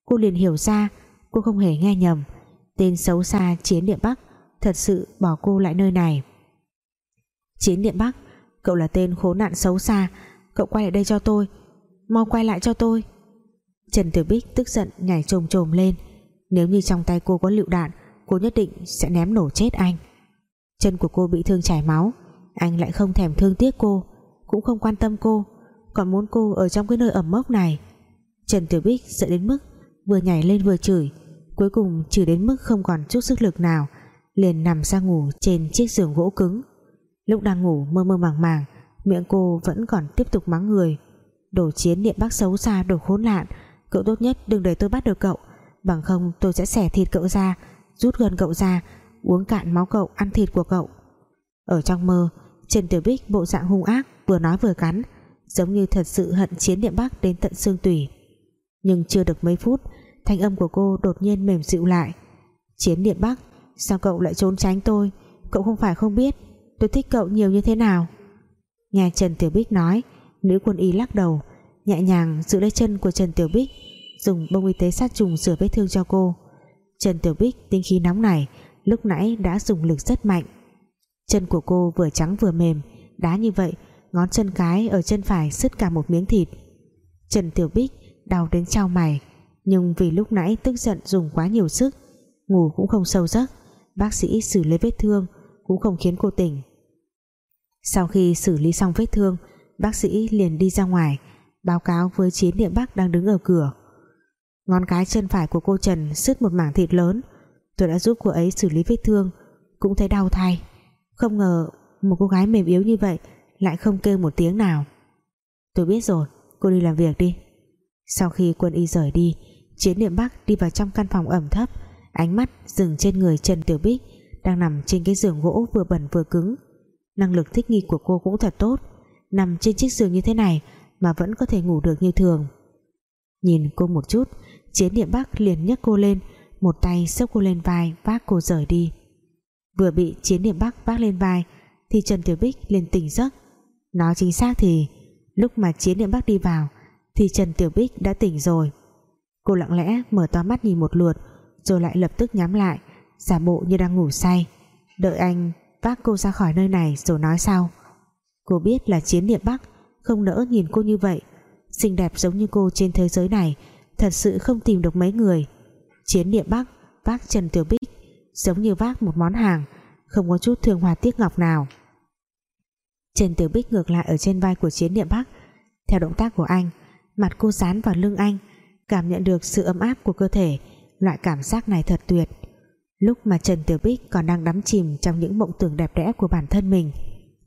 cô liền hiểu ra cô không hề nghe nhầm. Tên xấu xa chiến niệm bắc thật sự bỏ cô lại nơi này. Chiến niệm bắc cậu là tên khốn nạn xấu xa cậu quay lại đây cho tôi mau quay lại cho tôi. Trần Tử Bích tức giận nhảy trồm trồm lên. Nếu như trong tay cô có lựu đạn, cô nhất định sẽ ném nổ chết anh. Chân của cô bị thương chảy máu, anh lại không thèm thương tiếc cô, cũng không quan tâm cô, còn muốn cô ở trong cái nơi ẩm mốc này. Trần Tiểu Bích sợ đến mức vừa nhảy lên vừa chửi, cuối cùng chửi đến mức không còn chút sức lực nào, liền nằm ra ngủ trên chiếc giường gỗ cứng. Lúc đang ngủ mơ mơ màng màng, miệng cô vẫn còn tiếp tục mắng người. Đổ chiến điện bác xấu xa đồ khốn nạn cậu tốt nhất đừng để tôi bắt được cậu. Bằng không, tôi sẽ xẻ thịt cậu ra, rút gần cậu ra, uống cạn máu cậu, ăn thịt của cậu. Ở trong mơ Trần Tiểu Bích bộ dạng hung ác, vừa nói vừa cắn, giống như thật sự hận chiến địa Bắc đến tận xương tủy. Nhưng chưa được mấy phút, thanh âm của cô đột nhiên mềm dịu lại. Chiến điện Bắc, sao cậu lại trốn tránh tôi? Cậu không phải không biết, tôi thích cậu nhiều như thế nào? Nghe Trần Tiểu Bích nói, nữ quân y lắc đầu nhẹ nhàng giữ lấy chân của Trần Tiểu Bích, dùng bông y tế sát trùng sửa vết thương cho cô. Trần Tiểu Bích tinh khí nóng này lúc nãy đã dùng lực rất mạnh. Chân của cô vừa trắng vừa mềm, đá như vậy, ngón chân cái ở chân phải sứt cả một miếng thịt. Trần Tiểu Bích đau đến trao mày, nhưng vì lúc nãy tức giận dùng quá nhiều sức, ngủ cũng không sâu giấc, bác sĩ xử lý vết thương cũng không khiến cô tỉnh. Sau khi xử lý xong vết thương, bác sĩ liền đi ra ngoài báo cáo với chiến địa Bắc đang đứng ở cửa. Ngón cái chân phải của cô Trần sứt một mảng thịt lớn. Tôi đã giúp cô ấy xử lý vết thương, cũng thấy đau thay. Không ngờ một cô gái mềm yếu như vậy lại không kêu một tiếng nào. Tôi biết rồi, cô đi làm việc đi. Sau khi quân y rời đi chiến niệm bắc đi vào trong căn phòng ẩm thấp. Ánh mắt dừng trên người Trần Tiểu Bích đang nằm trên cái giường gỗ vừa bẩn vừa cứng. Năng lực thích nghi của cô cũng thật tốt. Nằm trên chiếc giường như thế này mà vẫn có thể ngủ được như thường. Nhìn cô một chút, chiến điện bắc liền nhấc cô lên, một tay xốc cô lên vai, vác cô rời đi. Vừa bị chiến điện bắc vác lên vai, thì Trần Tiểu Bích liền tỉnh giấc. Nói chính xác thì, lúc mà chiến điện bắc đi vào, thì Trần Tiểu Bích đã tỉnh rồi. Cô lặng lẽ mở to mắt nhìn một lượt, rồi lại lập tức nhắm lại, giả bộ như đang ngủ say. Đợi anh vác cô ra khỏi nơi này rồi nói sau. Cô biết là chiến điện bắc không nỡ nhìn cô như vậy. Xinh đẹp giống như cô trên thế giới này, thật sự không tìm được mấy người. Chiến địa bắc, vác Trần Tiểu Bích, giống như vác một món hàng, không có chút thương hoa tiếc ngọc nào. Trần Tiểu Bích ngược lại ở trên vai của chiến địa bắc. Theo động tác của anh, mặt cô dán vào lưng anh, cảm nhận được sự ấm áp của cơ thể, loại cảm giác này thật tuyệt. Lúc mà Trần Tiểu Bích còn đang đắm chìm trong những mộng tưởng đẹp đẽ của bản thân mình,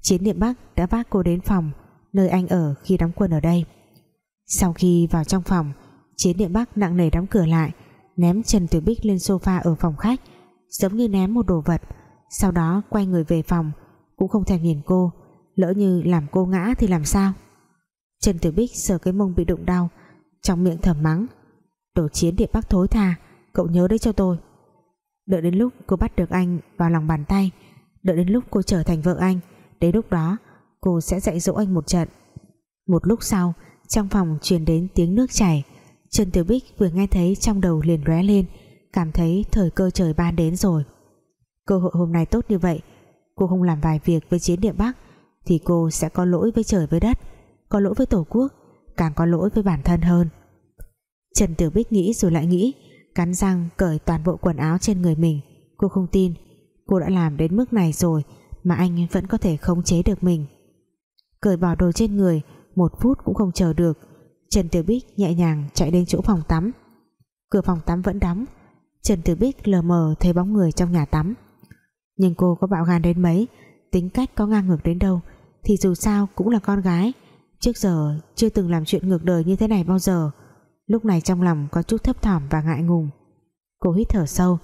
Chiến Niệm Bắc đã vác cô đến phòng nơi anh ở khi đóng quân ở đây. Sau khi vào trong phòng, Chiến địa Bắc nặng nề đóng cửa lại, ném Trần Tiểu Bích lên sofa ở phòng khách, giống như ném một đồ vật. Sau đó quay người về phòng, cũng không thèm nhìn cô, lỡ như làm cô ngã thì làm sao? Trần Tiểu Bích sờ cái mông bị đụng đau, trong miệng thầm mắng, Đồ chiến địa bắc thối tha, Cậu nhớ đấy cho tôi. Đợi đến lúc cô bắt được anh vào lòng bàn tay, Đợi đến lúc cô trở thành vợ anh, Đến lúc đó cô sẽ dạy dỗ anh một trận. Một lúc sau, Trong phòng truyền đến tiếng nước chảy. Trần Tiểu Bích vừa nghe thấy trong đầu liền lóe lên, Cảm thấy thời cơ trời ban đến rồi. Cơ hội hôm nay tốt như vậy, Cô không làm vài việc với chiến địa Bắc Thì cô sẽ có lỗi với trời với đất, Có lỗi với Tổ quốc, Càng có lỗi với bản thân hơn. Trần Tiểu Bích nghĩ rồi lại nghĩ, cắn răng cởi toàn bộ quần áo trên người mình. Cô không tin, cô đã làm đến mức này rồi mà anh vẫn có thể khống chế được mình cởi bỏ đồ trên người, một phút cũng không chờ được. Trần Tiểu Bích nhẹ nhàng chạy đến chỗ phòng tắm. Cửa phòng tắm vẫn đóng. Trần Tiểu Bích lờ mờ thấy bóng người trong nhà tắm. Nhưng cô có bạo gan đến mấy? Tính cách có ngang ngược đến đâu? Thì dù sao cũng là con gái. Trước giờ chưa từng làm chuyện ngược đời như thế này bao giờ. Lúc này trong lòng có chút thấp thỏm và ngại ngùng. Cô hít thở sâu,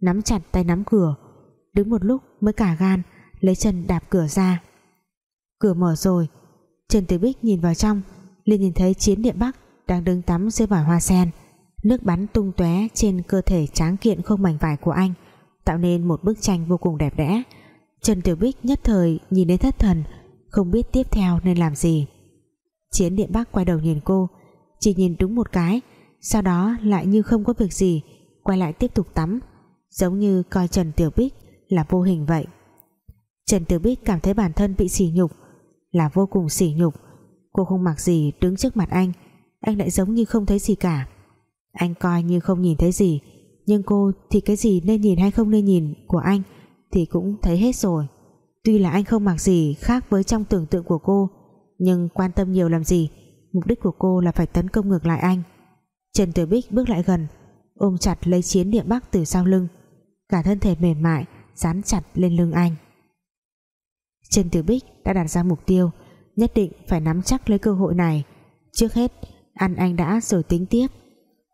nắm chặt tay nắm cửa. Đứng một lúc mới cả gan, lấy chân đạp cửa ra cửa mở rồi. Trần Tử Bích nhìn vào trong, liền nhìn thấy chiến điện Bắc đang đứng tắm dưới vòi hoa sen. Nước bắn tung tóe trên cơ thể tráng kiện không mảnh vải của anh, tạo nên một bức tranh vô cùng đẹp đẽ. Trần Tiểu Bích nhất thời nhìn đến thất thần, không biết tiếp theo nên làm gì. Chiến điện Bắc quay đầu nhìn cô, chỉ nhìn đúng một cái, sau đó lại như không có việc gì, quay lại tiếp tục tắm, giống như coi Trần Tiểu Bích là vô hình vậy. Trần Tiểu Bích cảm thấy bản thân bị sỉ nhục là vô cùng sỉ nhục. Cô không mặc gì đứng trước mặt anh anh lại giống như không thấy gì cả. Anh coi như không nhìn thấy gì, nhưng cô thì cái gì nên nhìn hay không nên nhìn của anh thì cũng thấy hết rồi. Tuy là anh không mặc gì khác với trong tưởng tượng của cô, nhưng quan tâm nhiều làm gì, mục đích của cô là phải tấn công ngược lại anh. Trần Tiểu Bích bước lại gần, ôm chặt lấy chiến địa bắc từ sau lưng. Cả thân thể mềm mại, dán chặt lên lưng anh. Trần Tiểu Bích đã đặt ra mục tiêu, nhất định phải nắm chắc lấy cơ hội này. Trước hết ăn anh đã rồi tính tiếp.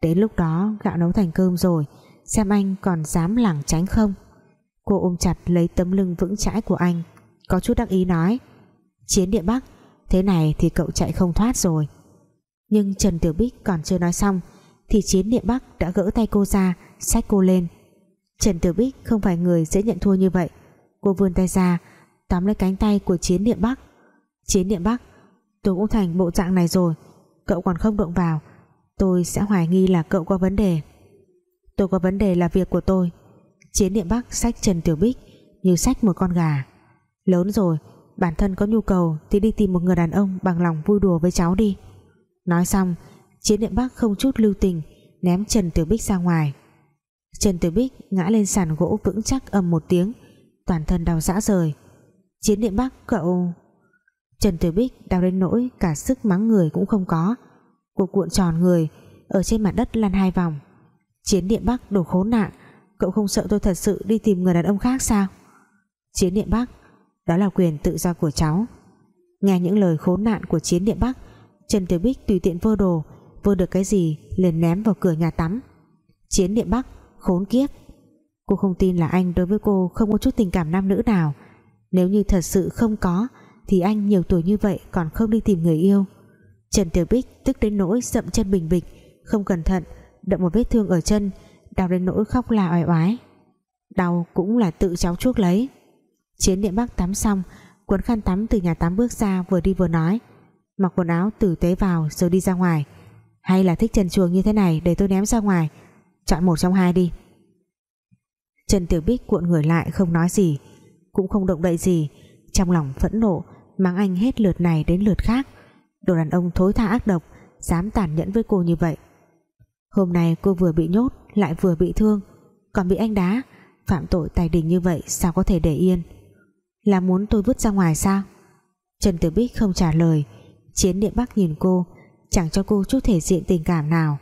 Đến lúc đó, gạo nấu thành cơm rồi, xem anh còn dám lảng tránh không? Cô ôm chặt lấy tấm lưng vững chãi của anh, có chút đắc ý nói, chiến địa bắc, thế này thì cậu chạy không thoát rồi. Nhưng Trần Tiểu Bích còn chưa nói xong, thì chiến Địa Bắc đã gỡ tay cô ra, xách cô lên. Trần Tiểu Bích không phải người dễ nhận thua như vậy. Cô vươn tay ra tóm lấy cánh tay của chiến niệm Bắc. Chiến niệm Bắc, tôi cũng thành bộ dạng này rồi. Cậu còn không động vào, tôi sẽ hoài nghi là cậu có vấn đề. Tôi có vấn đề là việc của tôi. Chiến niệm Bắc sách Trần Tiểu Bích như sách một con gà. Lớn rồi, bản thân có nhu cầu thì đi tìm một người đàn ông bằng lòng vui đùa với cháu đi. Nói xong, chiến niệm bắc không chút lưu tình ném Trần Tiểu Bích ra ngoài. Trần Tiểu Bích ngã lên sàn gỗ vững chắc ầm một tiếng, toàn thân đau rã rời. Chiến Điện Bắc cậu. Trần Tiểu Bích đau đến nỗi cả sức mắng người cũng không có. Cô cuộn tròn người Ở trên mặt đất lăn hai vòng. Chiến Điện Bắc đồ khốn nạn, Cậu không sợ tôi thật sự đi tìm người đàn ông khác sao? Chiến Điện Bắc Đó là quyền tự do của cháu. Nghe những lời khốn nạn của Chiến Điện Bắc Trần Tiểu Bích tùy tiện vơ đồ, Vơ được cái gì liền ném vào cửa nhà tắm. Chiến Điện Bắc Khốn kiếp. Cô không tin là anh đối với cô không có chút tình cảm nam nữ nào. Nếu như thật sự không có, Thì anh nhiều tuổi như vậy còn không đi tìm người yêu. Trần Tiểu Bích tức đến nỗi dậm chân bình bịch, Không cẩn thận Đậm một vết thương ở chân, Đau đến nỗi khóc là oai oái. Đau cũng là tự cháu chuốc lấy. Chiến điện Bắc tắm xong Quấn khăn tắm từ nhà tắm bước ra vừa đi vừa nói, Mặc quần áo tử tế vào rồi đi ra ngoài. Hay là thích trần chuồng như thế này Để tôi ném ra ngoài. Chọn một trong hai đi. Trần Tiểu Bích cuộn người lại không nói gì cũng không động đậy gì. Trong lòng phẫn nộ, Mang anh hết lượt này đến lượt khác. Đồ đàn ông thối tha ác độc, Dám tàn nhẫn với cô như vậy. Hôm nay cô vừa bị nhốt, Lại vừa bị thương. Còn bị anh đá, Phạm tội tài đình như vậy sao có thể để yên? Là muốn tôi vứt ra ngoài sao? Trần Tử Bích không trả lời. Chiến điện Bắc nhìn cô, Chẳng cho cô chút thể diện tình cảm nào.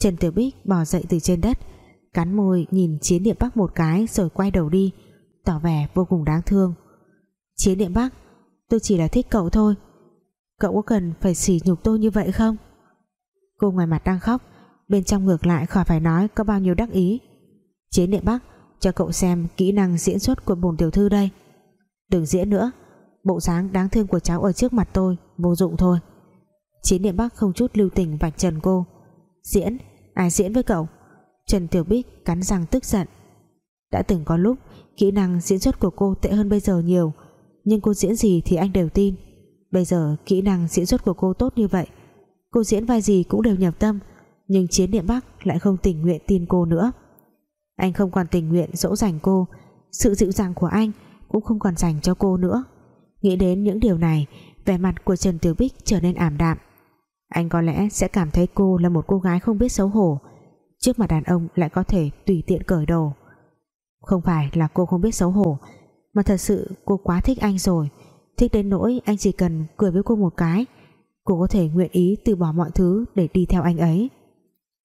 Trần Tử Bích bò dậy từ trên đất, Cắn môi nhìn Chiến điện Bắc một cái Rồi quay đầu đi. Tỏ vẻ vô cùng đáng thương. Chiến điện Bắc Tôi chỉ là thích cậu thôi. Cậu có cần phải sỉ nhục tôi như vậy không? Cô ngoài mặt đang khóc Bên trong ngược lại khỏi phải nói Có bao nhiêu đắc ý. Chiến điện Bắc cho cậu xem kỹ năng diễn xuất của bồn tiểu thư đây. Đừng diễn nữa Bộ dáng đáng thương của cháu ở trước mặt tôi Vô dụng thôi. Chiến điện Bắc không chút lưu tình vạch trần cô. Diễn, ai diễn với cậu? Trần Tiểu Bích cắn răng tức giận. Đã từng có lúc Kỹ năng diễn xuất của cô tệ hơn bây giờ nhiều, Nhưng cô diễn gì thì anh đều tin. Bây giờ kỹ năng diễn xuất của cô tốt như vậy, Cô diễn vai gì cũng đều nhập tâm, Nhưng Chiến Điện Bắc lại không tình nguyện tin cô nữa. Anh không còn tình nguyện dỗ dành cô, Sự dịu dàng của anh Cũng không còn dành cho cô nữa. Nghĩ đến những điều này, Vẻ mặt của Trần Tiểu Bích trở nên ảm đạm. Anh có lẽ sẽ cảm thấy cô là một cô gái không biết xấu hổ, Trước mặt đàn ông lại có thể tùy tiện cởi đồ. Không phải là cô không biết xấu hổ Mà thật sự cô quá thích anh rồi. Thích đến nỗi anh chỉ cần cười với cô một cái Cô có thể nguyện ý từ bỏ mọi thứ Để đi theo anh ấy.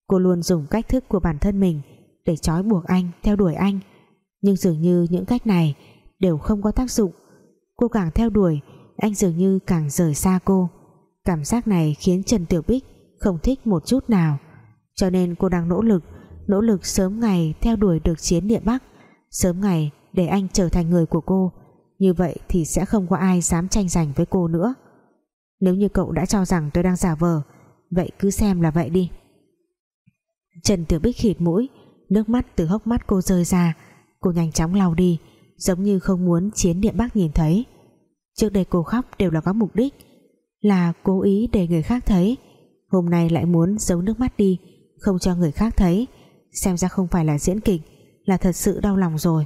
Cô luôn dùng cách thức của bản thân mình Để trói buộc anh, theo đuổi anh. Nhưng dường như những cách này Đều không có tác dụng. Cô càng theo đuổi Anh dường như càng rời xa cô. Cảm giác này khiến Trần Tiểu Bích Không thích một chút nào. Cho nên cô đang nỗ lực Nỗ lực sớm ngày theo đuổi được chiến địa Bắc. Sớm ngày, để anh trở thành người của cô, Như vậy thì sẽ không có ai dám tranh giành với cô nữa. Nếu như cậu đã cho rằng tôi đang giả vờ, Vậy cứ xem là vậy đi. Trần Tiểu Bích khịt mũi, Nước mắt từ hốc mắt cô rơi ra. Cô nhanh chóng lau đi, Giống như không muốn chiến điện bác nhìn thấy. Trước đây cô khóc đều là có mục đích, Là cố ý để người khác thấy. Hôm nay lại muốn giấu nước mắt đi, Không cho người khác thấy, Xem ra không phải là diễn kịch. Là thật sự đau lòng rồi.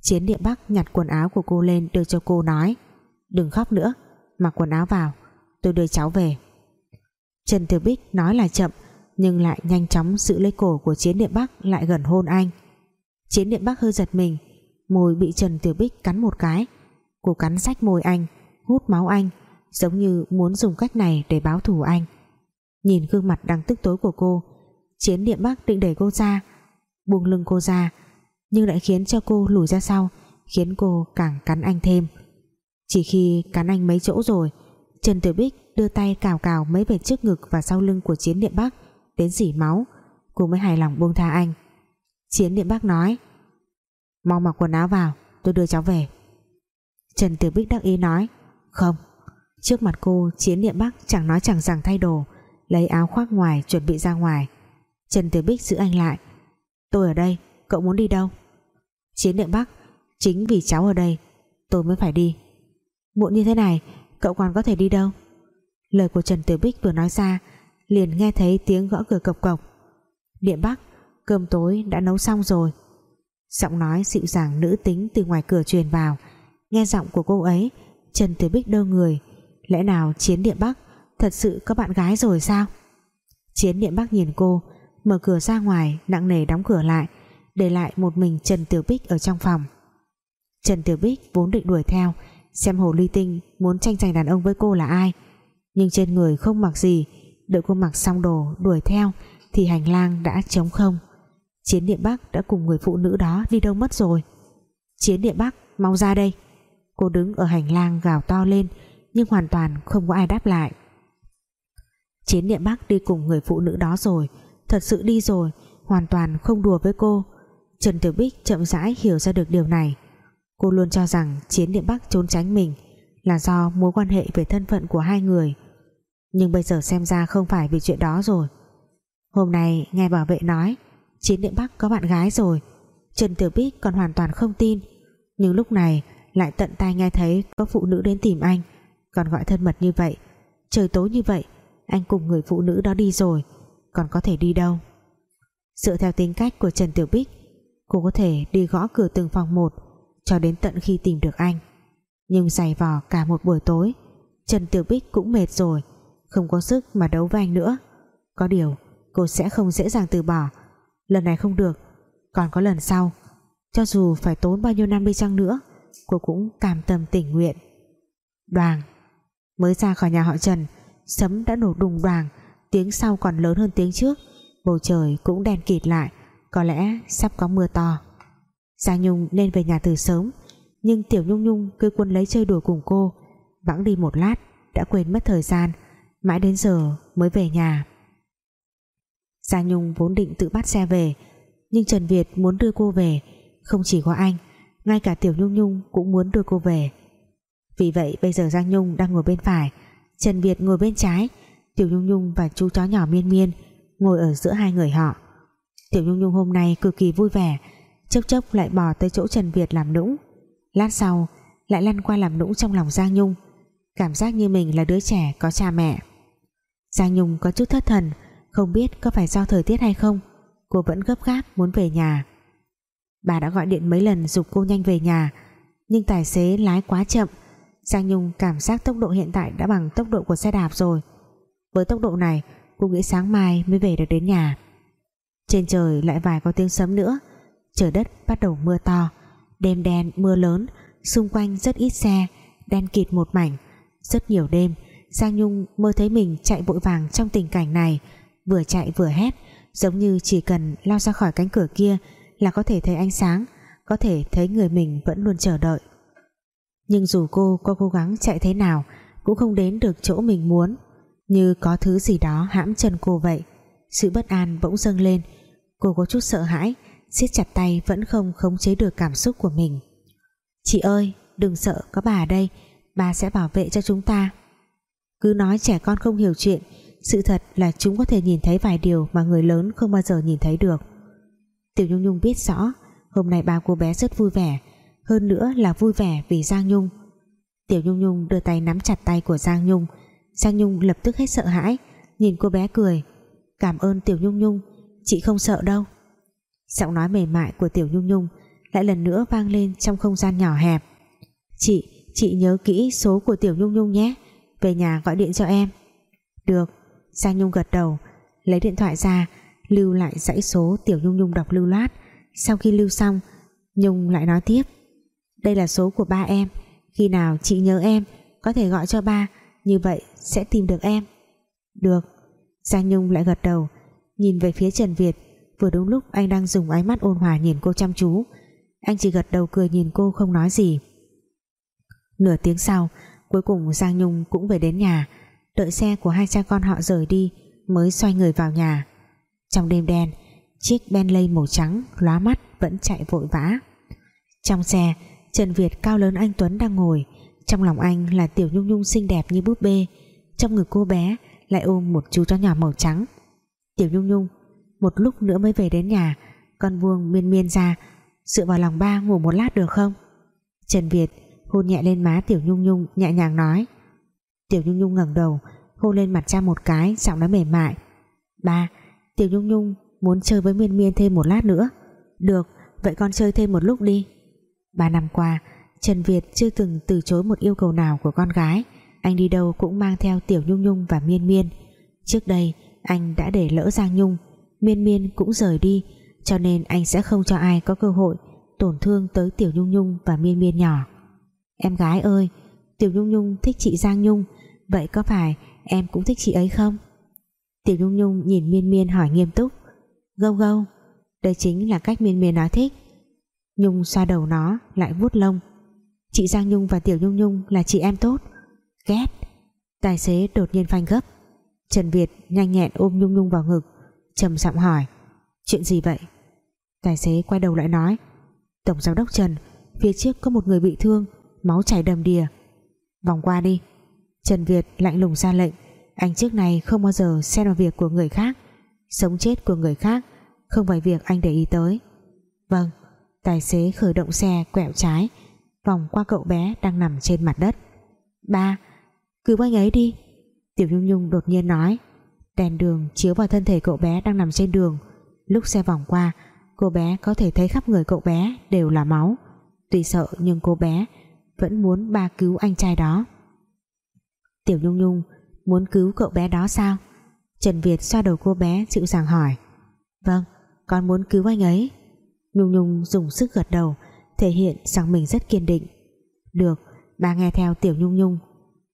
Chiến điện Bắc nhặt quần áo của cô lên Đưa cho cô nói Đừng khóc nữa, mặc quần áo vào Tôi đưa cháu về. Trần Tiểu Bích nói là chậm Nhưng lại nhanh chóng giữ lấy cổ của Chiến điện Bắc Lại gần hôn anh. Chiến điện Bắc hơi giật mình Môi bị Trần Tiểu Bích cắn một cái. Cô cắn rách môi anh Hút máu anh Giống như muốn dùng cách này để báo thù anh. Nhìn gương mặt đang tức tối của cô Chiến điện Bắc định đẩy cô ra Buông lưng cô ra, Nhưng lại khiến cho cô lùi ra sau, Khiến cô càng cắn anh thêm. Chỉ khi cắn anh mấy chỗ rồi, Trần Tiểu Bích đưa tay cào cào mấy vệt trước ngực và sau lưng của Chiến Điện Bắc, đến dỉ máu. Cô mới hài lòng buông tha anh. Chiến Điện Bắc nói, mau mặc quần áo vào, tôi đưa cháu về. Trần Tiểu Bích đắc ý nói, không. Trước mặt cô, Chiến Điện Bắc chẳng nói chẳng rằng thay đồ, lấy áo khoác ngoài chuẩn bị ra ngoài. Trần Tiểu Bích giữ anh lại tôi ở đây, cậu muốn đi đâu? Chiến Điện Bắc, chính vì cháu ở đây, tôi mới phải đi. Muộn như thế này, cậu còn có thể đi đâu? Lời của Trần Tiểu Bích vừa nói ra, liền nghe thấy tiếng gõ cửa cộc cộc. Điện Bắc, cơm tối đã nấu xong rồi. Giọng nói dịu dàng nữ tính từ ngoài cửa truyền vào. Nghe giọng của cô ấy, Trần Tiểu Bích đơ người. Lẽ nào Chiến Điện Bắc thật sự có bạn gái rồi sao? Chiến Điện Bắc nhìn cô mở cửa ra ngoài, nặng nề đóng cửa lại, để lại một mình Trần Tiểu Bích ở trong phòng. Trần Tiểu Bích vốn định đuổi theo, xem hồ ly tinh muốn tranh giành đàn ông với cô là ai. Nhưng trên người không mặc gì, đợi cô mặc xong đồ đuổi theo, thì hành lang đã trống không. Chiến địa Bắc đã cùng người phụ nữ đó đi đâu mất rồi? Chiến địa Bắc, mau ra đây. Cô đứng ở hành lang gào to lên, nhưng hoàn toàn không có ai đáp lại. Chiến địa Bắc đi cùng người phụ nữ đó rồi thật sự đi rồi, hoàn toàn không đùa với cô. Trần Tiểu Bích chậm rãi hiểu ra được điều này. Cô luôn cho rằng chiến điện Bắc trốn tránh mình là do mối quan hệ về thân phận của hai người. Nhưng bây giờ xem ra không phải vì chuyện đó rồi. Hôm nay nghe bảo vệ nói, chiến điện Bắc có bạn gái rồi. Trần Tiểu Bích còn hoàn toàn không tin. Nhưng lúc này lại tận tai nghe thấy có phụ nữ đến tìm anh. Còn gọi thân mật như vậy, trời tối như vậy, anh cùng người phụ nữ đó đi rồi còn có thể đi đâu. Dựa theo tính cách của Trần Tiểu Bích, cô có thể đi gõ cửa từng phòng một cho đến tận khi tìm được anh. Nhưng giày vò cả một buổi tối, Trần Tiểu Bích cũng mệt rồi, không có sức mà đấu với anh nữa. Có điều, cô sẽ không dễ dàng từ bỏ. Lần này không được, còn có lần sau. Cho dù phải tốn bao nhiêu năm đi chăng nữa, cô cũng cam tâm tình nguyện. Đoàn, mới ra khỏi nhà họ Trần, sấm đã nổ đùng đoàn tiếng sau còn lớn hơn tiếng trước. Bầu trời cũng đen kịt lại, có lẽ sắp có mưa to. Giang Nhung nên về nhà từ sớm, nhưng Tiểu Nhung Nhung cứ quân lấy chơi đùa cùng cô, vắng đi một lát, đã quên mất thời gian, mãi đến giờ mới về nhà. Giang Nhung vốn định tự bắt xe về, nhưng Trần Việt muốn đưa cô về, không chỉ có anh, ngay cả Tiểu Nhung Nhung cũng muốn đưa cô về. Vì vậy bây giờ Giang Nhung đang ngồi bên phải, Trần Việt ngồi bên trái Tiểu Nhung Nhung và chú chó nhỏ Miên Miên ngồi ở giữa hai người họ. Tiểu Nhung Nhung hôm nay cực kỳ vui vẻ, chốc chốc lại bỏ tới chỗ Trần Việt làm nũng. Lát sau, lại lăn qua làm nũng trong lòng Giang Nhung, cảm giác như mình là đứa trẻ có cha mẹ. Giang Nhung có chút thất thần, không biết có phải do thời tiết hay không, cô vẫn gấp gáp muốn về nhà. Bà đã gọi điện mấy lần dục cô nhanh về nhà, nhưng tài xế lái quá chậm. Giang Nhung cảm giác tốc độ hiện tại đã bằng tốc độ của xe đạp rồi với tốc độ này, cô nghĩ sáng mai mới về được đến nhà. Trên trời lại vài có tiếng sấm nữa. Trời đất bắt đầu mưa to, đêm đen, mưa lớn, xung quanh rất ít xe, đen kịt một mảnh. Rất nhiều đêm, Giang Nhung mơ thấy mình chạy vội vàng trong tình cảnh này. Vừa chạy vừa hét, giống như chỉ cần lao ra khỏi cánh cửa kia là có thể thấy ánh sáng, có thể thấy người mình vẫn luôn chờ đợi. Nhưng dù cô có cố gắng chạy thế nào, cũng không đến được chỗ mình muốn như có thứ gì đó hãm chân cô vậy. Sự bất an bỗng dâng lên. Cô có chút sợ hãi, siết chặt tay vẫn không khống chế được cảm xúc của mình. Chị ơi, đừng sợ, có bà ở đây, bà sẽ bảo vệ cho chúng ta. Cứ nói trẻ con không hiểu chuyện, sự thật là chúng có thể nhìn thấy vài điều mà người lớn không bao giờ nhìn thấy được. Tiểu Nhung Nhung biết rõ, hôm nay ba cô bé rất vui vẻ, hơn nữa là vui vẻ vì Giang Nhung. Tiểu Nhung Nhung đưa tay nắm chặt tay của Giang Nhung Giang Nhung lập tức hết sợ hãi nhìn cô bé cười. Cảm ơn Tiểu Nhung Nhung chị không sợ đâu. Giọng nói mềm mại của Tiểu Nhung Nhung lại lần nữa vang lên trong không gian nhỏ hẹp. Chị, chị nhớ kỹ số của Tiểu Nhung Nhung nhé về nhà gọi điện cho em. Được. Giang Nhung gật đầu lấy điện thoại ra lưu lại dãy số Tiểu Nhung Nhung đọc lưu loát. Sau khi lưu xong Nhung lại nói tiếp. Đây là số của ba em khi nào chị nhớ em có thể gọi cho ba như vậy sẽ tìm được em. Được. Giang Nhung lại gật đầu, nhìn về phía Trần Việt. Vừa đúng lúc anh đang dùng ánh mắt ôn hòa nhìn cô chăm chú. Anh chỉ gật đầu cười nhìn cô không nói gì. Nửa tiếng sau, cuối cùng Giang Nhung cũng về đến nhà. Đợi xe của hai cha con họ rời đi, mới xoay người vào nhà. Trong đêm đen, chiếc Bentley màu trắng lóa mắt vẫn chạy vội vã. Trong xe, Trần Việt cao lớn anh Tuấn đang ngồi. Trong lòng anh là Tiểu Nhung Nhung xinh đẹp như búp bê trong ngực cô bé lại ôm một chú chó nhỏ màu trắng. Tiểu Nhung Nhung, một lúc nữa mới về đến nhà, con buông miên miên ra, dựa vào lòng ba ngủ một lát được không? Trần Việt hôn nhẹ lên má Tiểu Nhung Nhung, nhẹ nhàng nói. Tiểu Nhung Nhung ngẩng đầu, hôn lên mặt cha một cái, giọng nói mềm mại. Ba, Tiểu Nhung Nhung muốn chơi với Miên Miên thêm một lát nữa. Được, vậy con chơi thêm một lúc đi. Ba năm qua, Trần Việt chưa từng từ chối một yêu cầu nào của con gái anh đi đâu cũng mang theo Tiểu Nhung Nhung và Miên Miên. Trước đây, anh đã để lỡ Giang Nhung. Miên Miên cũng rời đi, cho nên anh sẽ không cho ai có cơ hội tổn thương tới Tiểu Nhung Nhung và Miên Miên nhỏ. Em gái ơi, Tiểu Nhung Nhung thích chị Giang Nhung, Vậy có phải em cũng thích chị ấy không? Tiểu Nhung Nhung nhìn Miên Miên hỏi nghiêm túc. Gâu gâu, Đây chính là cách Miên Miên nói thích. Nhung xoa đầu nó, lại vuốt lông. Chị Giang Nhung và Tiểu Nhung Nhung là chị em tốt. Ghét Tài xế đột nhiên phanh gấp. Trần Việt nhanh nhẹn ôm Nhung Nhung vào ngực, trầm giọng hỏi, Chuyện gì vậy? Tài xế quay đầu lại nói, Tổng giám đốc Trần, Phía trước có một người bị thương, Máu chảy đầm đìa. Vòng qua đi. Trần Việt lạnh lùng ra lệnh, Anh trước này không bao giờ xen vào việc của người khác, Sống chết của người khác, Không phải việc anh để ý tới. Vâng. Tài xế khởi động xe quẹo trái, Vòng qua cậu bé đang nằm trên mặt đất. Ba Cứu anh ấy đi. Tiểu Nhung Nhung đột nhiên nói. Đèn đường chiếu vào thân thể cậu bé đang nằm trên đường. Lúc xe vòng qua, Cô bé có thể thấy khắp người cậu bé đều là máu. Tuy sợ nhưng cô bé Vẫn muốn ba cứu anh trai đó. Tiểu Nhung Nhung, Muốn cứu cậu bé đó sao? Trần Việt xoa đầu cô bé dịu dàng hỏi. Vâng con muốn cứu anh ấy. Nhung Nhung dùng sức gật đầu, Thể hiện rằng mình rất kiên định. Được ba nghe theo Tiểu Nhung Nhung.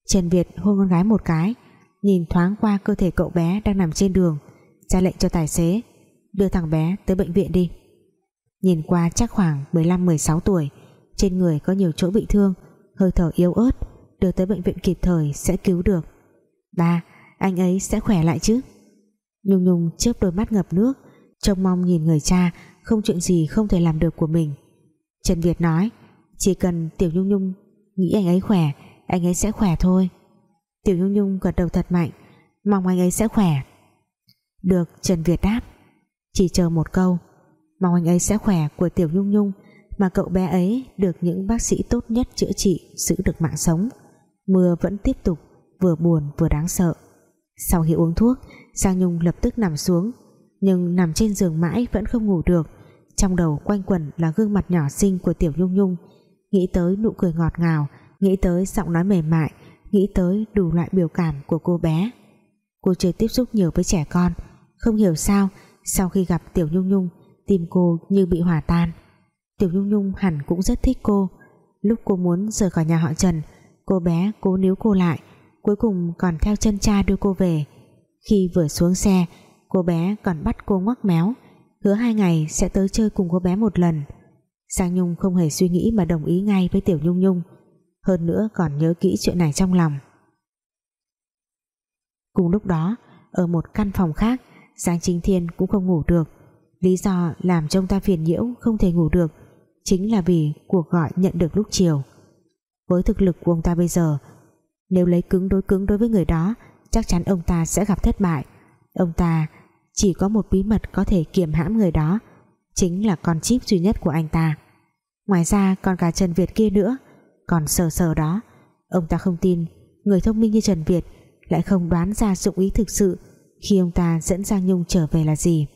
Trần Việt hôn con gái một cái, Nhìn thoáng qua cơ thể cậu bé đang nằm trên đường, ra lệnh cho tài xế, đưa thằng bé tới bệnh viện đi. Nhìn qua chắc khoảng 15-16 tuổi, trên người có nhiều chỗ bị thương, hơi thở yếu ớt, đưa tới bệnh viện kịp thời sẽ cứu được. Ba, anh ấy sẽ khỏe lại chứ? Nhung Nhung chớp đôi mắt ngập nước, trông mong nhìn người cha không chuyện gì không thể làm được của mình. Trần Việt nói, chỉ cần Tiểu Nhung Nhung nghĩ anh ấy khỏe anh ấy sẽ khỏe thôi. Tiểu Nhung Nhung gật đầu thật mạnh. Mong anh ấy sẽ khỏe. Được, Trần Việt đáp. Chỉ chờ một câu. Mong anh ấy sẽ khỏe của Tiểu Nhung Nhung mà cậu bé ấy được những bác sĩ tốt nhất chữa trị giữ được mạng sống. Mưa vẫn tiếp tục, vừa buồn vừa đáng sợ. Sau khi uống thuốc, Giang Nhung lập tức nằm xuống. Nhưng nằm trên giường mãi vẫn không ngủ được. Trong đầu quanh quẩn là gương mặt nhỏ xinh của Tiểu Nhung Nhung. Nghĩ tới nụ cười ngọt ngào nghĩ tới giọng nói mềm mại, nghĩ tới đủ loại biểu cảm của cô bé. Cô chưa tiếp xúc nhiều với trẻ con, không hiểu sao, sau khi gặp Tiểu Nhung Nhung, tim cô như bị hòa tan. Tiểu Nhung Nhung hẳn cũng rất thích cô. Lúc cô muốn rời khỏi nhà họ Trần, cô bé cố níu cô lại, cuối cùng còn theo chân cha đưa cô về. Khi vừa xuống xe, cô bé còn bắt cô ngoắc méo, hứa hai ngày sẽ tới chơi cùng cô bé một lần. Sang Nhung không hề suy nghĩ mà đồng ý ngay với Tiểu Nhung Nhung hơn nữa còn nhớ kỹ chuyện này trong lòng. Cùng lúc đó, ở một căn phòng khác, Giang Chính Thiên cũng không ngủ được. Lý do làm cho ông ta phiền nhiễu không thể ngủ được chính là vì cuộc gọi nhận được lúc chiều. Với thực lực của ông ta bây giờ, nếu lấy cứng đối cứng đối với người đó, chắc chắn ông ta sẽ gặp thất bại. Ông ta chỉ có một bí mật có thể kiềm hãm người đó, chính là con chip duy nhất của anh ta. Ngoài ra còn cả Trần Việt kia nữa còn sờ sờ đó. Ông ta không tin, người thông minh như Trần Việt lại không đoán ra dụng ý thực sự khi ông ta dẫn Giang Nhung trở về là gì.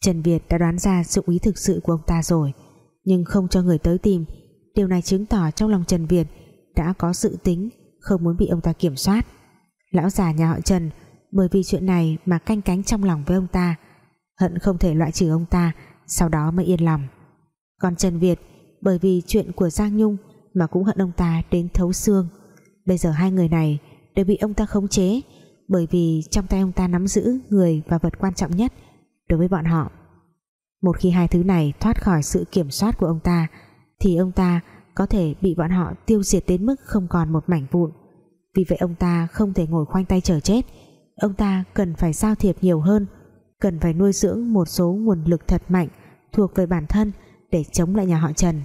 Trần Việt đã đoán ra dụng ý thực sự của ông ta rồi, nhưng không cho người tới tìm. Điều này chứng tỏ trong lòng Trần Việt đã có sự tính, không muốn bị ông ta kiểm soát. Lão già nhà họ Trần, bởi vì chuyện này mà canh cánh trong lòng với ông ta, hận không thể loại trừ ông ta, sau đó mới yên lòng. Còn Trần Việt bởi vì chuyện của Giang Nhung mà cũng hận ông ta đến thấu xương. Bây giờ hai người này đều bị ông ta khống chế bởi vì trong tay ông ta nắm giữ người và vật quan trọng nhất đối với bọn họ. Một khi hai thứ này thoát khỏi sự kiểm soát của ông ta, thì ông ta có thể bị bọn họ tiêu diệt đến mức không còn một mảnh vụn. Vì vậy ông ta không thể ngồi khoanh tay chờ chết. Ông ta cần phải giao thiệp nhiều hơn, cần phải nuôi dưỡng một số nguồn lực thật mạnh thuộc về bản thân để chống lại nhà họ Trần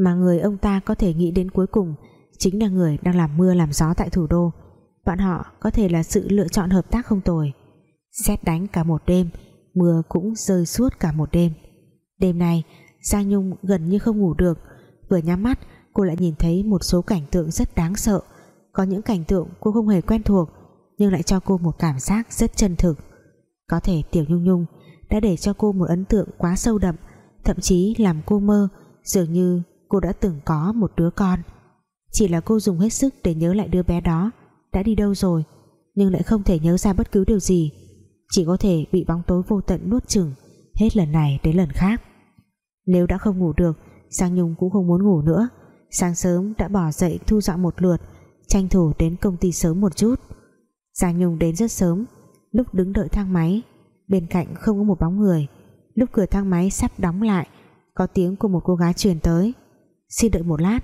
mà người ông ta có thể nghĩ đến cuối cùng chính là người đang làm mưa làm gió tại thủ đô. Bọn họ có thể là sự lựa chọn hợp tác không tồi. Xét đánh cả một đêm, mưa cũng rơi suốt cả một đêm. Đêm nay Giang Nhung gần như không ngủ được. Vừa nhắm mắt, cô lại nhìn thấy một số cảnh tượng rất đáng sợ. Có những cảnh tượng cô không hề quen thuộc, nhưng lại cho cô một cảm giác rất chân thực. Có thể Tiểu Nhung Nhung đã để cho cô một ấn tượng quá sâu đậm, thậm chí làm cô mơ, dường như cô đã từng có một đứa con. Chỉ là cô dùng hết sức để nhớ lại đứa bé đó. Đã đi đâu rồi? Nhưng lại không thể nhớ ra bất cứ điều gì. Chỉ có thể bị bóng tối vô tận nuốt chửng hết lần này đến lần khác. Nếu đã không ngủ được, Giang Nhung cũng không muốn ngủ nữa. Sáng sớm đã bỏ dậy thu dọn một lượt, tranh thủ đến công ty sớm một chút. Giang Nhung đến rất sớm, lúc đứng đợi thang máy. Bên cạnh không có một bóng người. Lúc cửa thang máy sắp đóng lại, có tiếng của một cô gái truyền tới xin đợi một lát.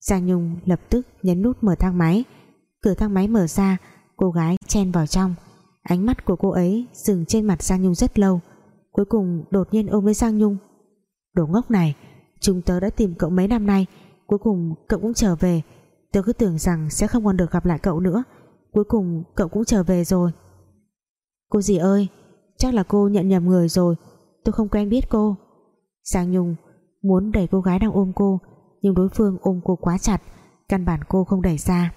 Giang Nhung lập tức nhấn nút mở thang máy. Cửa thang máy mở ra, cô gái chen vào trong. Ánh mắt của cô ấy dừng trên mặt Giang Nhung rất lâu, cuối cùng đột nhiên ôm lấy Giang Nhung. Đồ ngốc này, chúng tớ đã tìm cậu mấy năm nay, cuối cùng cậu cũng trở về. Tớ cứ tưởng rằng sẽ không còn được gặp lại cậu nữa, cuối cùng cậu cũng trở về rồi. Cô dì ơi, chắc là cô nhận nhầm người rồi, tôi không quen biết cô. Giang Nhung muốn đẩy cô gái đang ôm cô nhưng đối phương ôm cô quá chặt, căn bản cô không đẩy ra.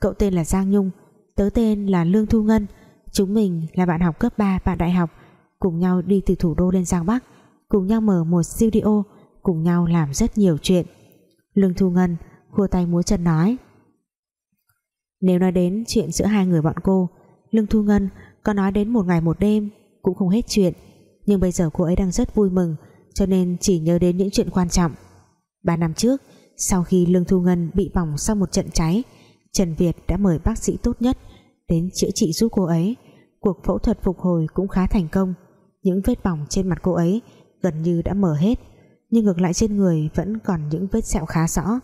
Cậu tên là Giang Nhung, tớ tên là Lương Thu Ngân, chúng mình là bạn học cấp 3 bạn đại học, cùng nhau đi từ thủ đô lên Giang Bắc, cùng nhau mở một studio, cùng nhau làm rất nhiều chuyện. Lương Thu Ngân khua tay múa chân nói, nếu nói đến chuyện giữa hai người bọn cô, Lương Thu Ngân có nói đến một ngày một đêm cũng không hết chuyện, nhưng bây giờ cô ấy đang rất vui mừng, cho nên chỉ nhớ đến những chuyện quan trọng ba năm trước, sau khi Lương Thu Ngân bị bỏng sau một trận cháy, Trần Việt đã mời bác sĩ tốt nhất đến chữa trị giúp cô ấy. Cuộc phẫu thuật phục hồi cũng khá thành công. Những vết bỏng trên mặt cô ấy gần như đã mở hết, nhưng ngược lại trên người vẫn còn những vết sẹo khá rõ.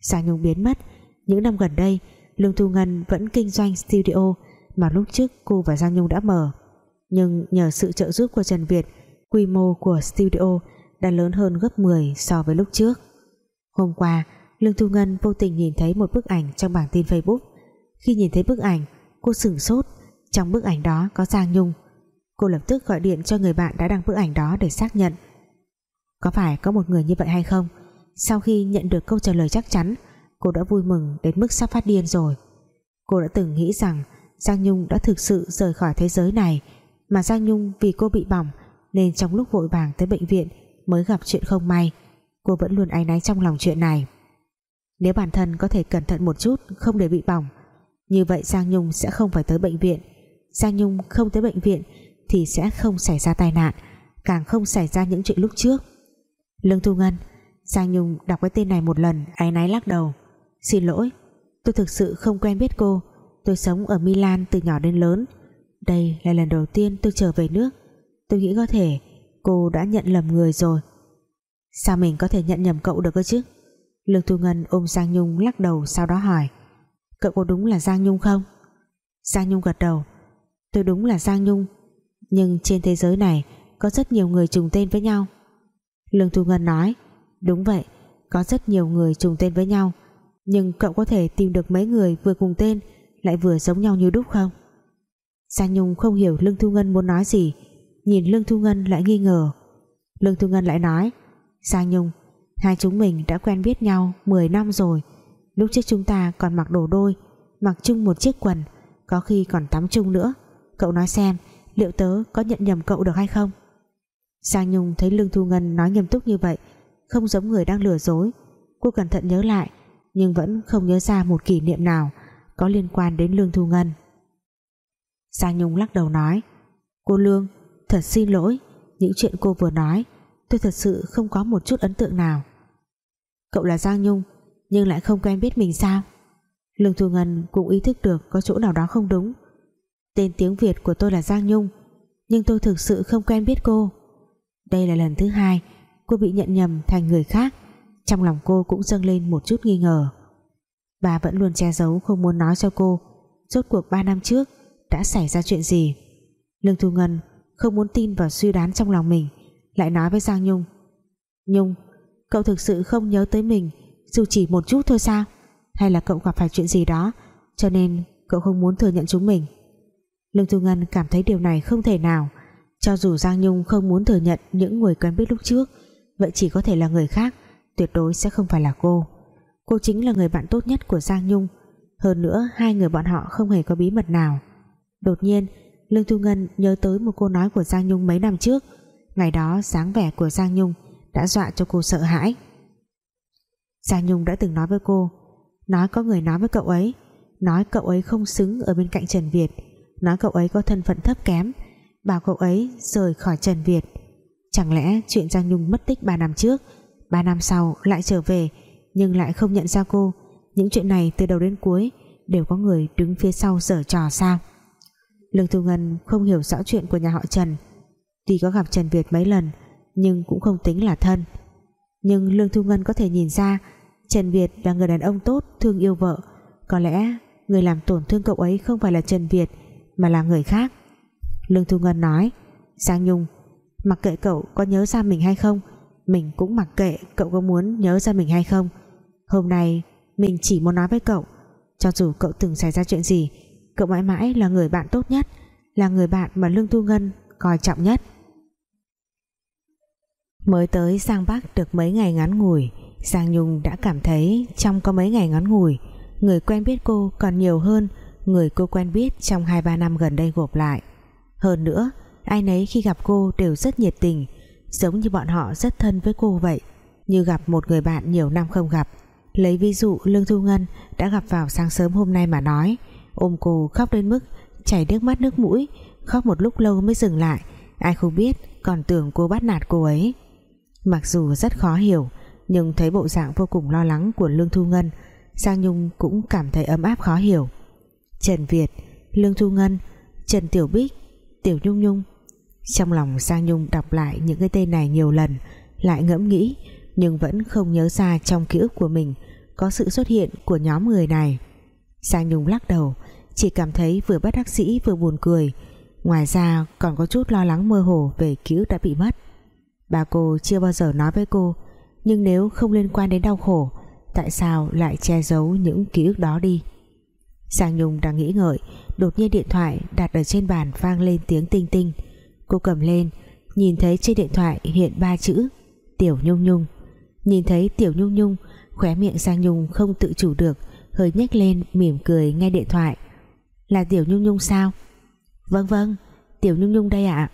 Giang Nhung biến mất, những năm gần đây, Lương Thu Ngân vẫn kinh doanh studio mà lúc trước cô và Giang Nhung đã mở. Nhưng nhờ sự trợ giúp của Trần Việt, quy mô của studio đã lớn hơn gấp 10 so với lúc trước hôm qua, Lương Thu Ngân vô tình nhìn thấy một bức ảnh trong bảng tin Facebook. Khi nhìn thấy bức ảnh, cô sửng sốt. Trong bức ảnh đó có Giang Nhung. Cô lập tức gọi điện cho người bạn đã đăng bức ảnh đó để xác nhận. Có phải có một người như vậy hay không? Sau khi nhận được câu trả lời chắc chắn, cô đã vui mừng đến mức sắp phát điên rồi. Cô đã từng nghĩ rằng Giang Nhung đã thực sự rời khỏi thế giới này, mà Giang Nhung vì cô bị bỏng nên trong lúc vội vàng tới bệnh viện mới gặp chuyện không may cô vẫn luôn áy náy trong lòng chuyện này. Nếu bản thân có thể cẩn thận một chút, không để bị bỏng, như vậy Giang Nhung sẽ không phải tới bệnh viện. Giang Nhung không tới bệnh viện thì sẽ không xảy ra tai nạn, càng không xảy ra những chuyện lúc trước. Lương Thu Ngân, Giang Nhung đọc cái tên này một lần, áy náy lắc đầu. Xin lỗi, tôi thực sự không quen biết cô. Tôi sống ở Milan từ nhỏ đến lớn. Đây là lần đầu tiên tôi trở về nước. Tôi nghĩ có thể cô đã nhận lầm người rồi sao mình có thể nhận nhầm cậu được cơ chứ? Lương Thu Ngân ôm Giang Nhung lắc đầu sau đó hỏi. Cậu có đúng là Giang Nhung không? Giang Nhung gật đầu. Tôi đúng là Giang Nhung, nhưng trên thế giới này có rất nhiều người trùng tên với nhau. Lương Thu Ngân nói, đúng vậy, có rất nhiều người trùng tên với nhau, nhưng cậu có thể tìm được mấy người vừa cùng tên lại vừa giống nhau như đúc không? Giang Nhung không hiểu Lương Thu Ngân muốn nói gì, nhìn Lương Thu Ngân lại nghi ngờ. Lương Thu Ngân lại nói Giang Nhung, hai chúng mình đã quen biết nhau 10 năm rồi. Lúc trước chúng ta còn mặc đồ đôi, mặc chung một chiếc quần, có khi còn tắm chung nữa. Cậu nói xem, liệu tớ có nhận nhầm cậu được hay không? Giang Nhung thấy Lương Thu Ngân nói nghiêm túc như vậy, không giống người đang lừa dối. Cô cẩn thận nhớ lại, nhưng vẫn không nhớ ra một kỷ niệm nào có liên quan đến Lương Thu Ngân. Giang Nhung lắc đầu nói, cô Lương, thật xin lỗi, những chuyện cô vừa nói tôi thật sự không có một chút ấn tượng nào. Cậu là Giang Nhung, nhưng lại không quen biết mình sao? Lương Thu Ngân cũng ý thức được có chỗ nào đó không đúng. Tên tiếng Việt của tôi là Giang Nhung, nhưng tôi thực sự không quen biết cô. Đây là lần thứ hai cô bị nhận nhầm thành người khác. Trong lòng cô cũng dâng lên một chút nghi ngờ. Bà vẫn luôn che giấu không muốn nói cho cô. Rốt cuộc 3 năm trước đã xảy ra chuyện gì? Lương Thu Ngân không muốn tin vào suy đoán trong lòng mình lại nói với Giang Nhung. Nhung, cậu thực sự không nhớ tới mình, dù chỉ một chút thôi sao? Hay là cậu gặp phải chuyện gì đó, cho nên cậu không muốn thừa nhận chúng mình? Lương Thu Ngân cảm thấy điều này không thể nào. Cho dù Giang Nhung không muốn thừa nhận những người quen biết lúc trước, vậy chỉ có thể là người khác, tuyệt đối sẽ không phải là cô. Cô chính là người bạn tốt nhất của Giang Nhung. Hơn nữa, hai người bọn họ không hề có bí mật nào. Đột nhiên, Lương Thu Ngân nhớ tới một cô nói của Giang Nhung mấy năm trước ngày đó dáng vẻ của Giang Nhung đã dọa cho cô sợ hãi. Giang Nhung đã từng nói với cô, nói có người nói với cậu ấy, nói cậu ấy không xứng ở bên cạnh Trần Việt, nói cậu ấy có thân phận thấp kém, bảo cậu ấy rời khỏi Trần Việt. Chẳng lẽ chuyện Giang Nhung mất tích 3 năm trước 3 năm sau lại trở về, Nhưng lại không nhận ra cô? Những chuyện này từ đầu đến cuối Đều có người đứng phía sau dở trò sao? Lương Thu Ngân không hiểu rõ chuyện của nhà họ Trần Tuy có gặp Trần Việt mấy lần, Nhưng cũng không tính là thân. Nhưng Lương Thu Ngân có thể nhìn ra, Trần Việt là người đàn ông tốt, Thương yêu vợ. Có lẽ người làm tổn thương cậu ấy không phải là Trần Việt, Mà là người khác. Lương Thu Ngân nói, Giang Nhung, Mặc kệ cậu có nhớ ra mình hay không, Mình cũng mặc kệ cậu có muốn nhớ ra mình hay không. Hôm nay Mình chỉ muốn nói với cậu, Cho dù cậu từng xảy ra chuyện gì, Cậu mãi mãi là người bạn tốt nhất, Là người bạn mà Lương Thu Ngân coi trọng nhất. Mới tới Giang Bắc được mấy ngày ngắn ngủi, Giang Nhung đã cảm thấy Trong có mấy ngày ngắn ngủi, Người quen biết cô còn nhiều hơn Người cô quen biết trong 2-3 năm gần đây gộp lại. Hơn nữa, ai nấy khi gặp cô đều rất nhiệt tình, giống như bọn họ rất thân với cô vậy. Như gặp một người bạn nhiều năm không gặp, lấy ví dụ Lương Thu Ngân đã gặp vào sáng sớm hôm nay mà nói, ôm cô khóc đến mức chảy nước mắt nước mũi, khóc một lúc lâu mới dừng lại. Ai không biết, còn tưởng cô bắt nạt cô ấy mặc dù rất khó hiểu, nhưng thấy bộ dạng vô cùng lo lắng của Lương Thu Ngân, Giang Nhung cũng cảm thấy ấm áp khó hiểu. Trần Việt, Lương Thu Ngân, Trần Tiểu Bích, Tiểu Nhung Nhung. Trong lòng Giang Nhung đọc lại những cái tên này nhiều lần, lại ngẫm nghĩ, nhưng vẫn không nhớ ra trong ký ức của mình có sự xuất hiện của nhóm người này. Giang Nhung lắc đầu, chỉ cảm thấy vừa bất đắc sĩ vừa buồn cười. Ngoài ra còn có chút lo lắng mơ hồ về ký ức đã bị mất bà cô chưa bao giờ nói với cô. Nhưng nếu không liên quan đến đau khổ, tại sao lại che giấu những ký ức đó đi? Giang Nhung đang nghĩ ngợi, đột nhiên điện thoại đặt ở trên bàn vang lên tiếng tinh tinh. Cô cầm lên, Nhìn thấy trên điện thoại hiện ba chữ, Tiểu Nhung Nhung. Nhìn thấy Tiểu Nhung Nhung Khóe miệng Giang Nhung không tự chủ được, Hơi nhếch lên, mỉm cười nghe điện thoại. Là Tiểu Nhung Nhung sao? Vâng vâng Tiểu Nhung Nhung đây ạ.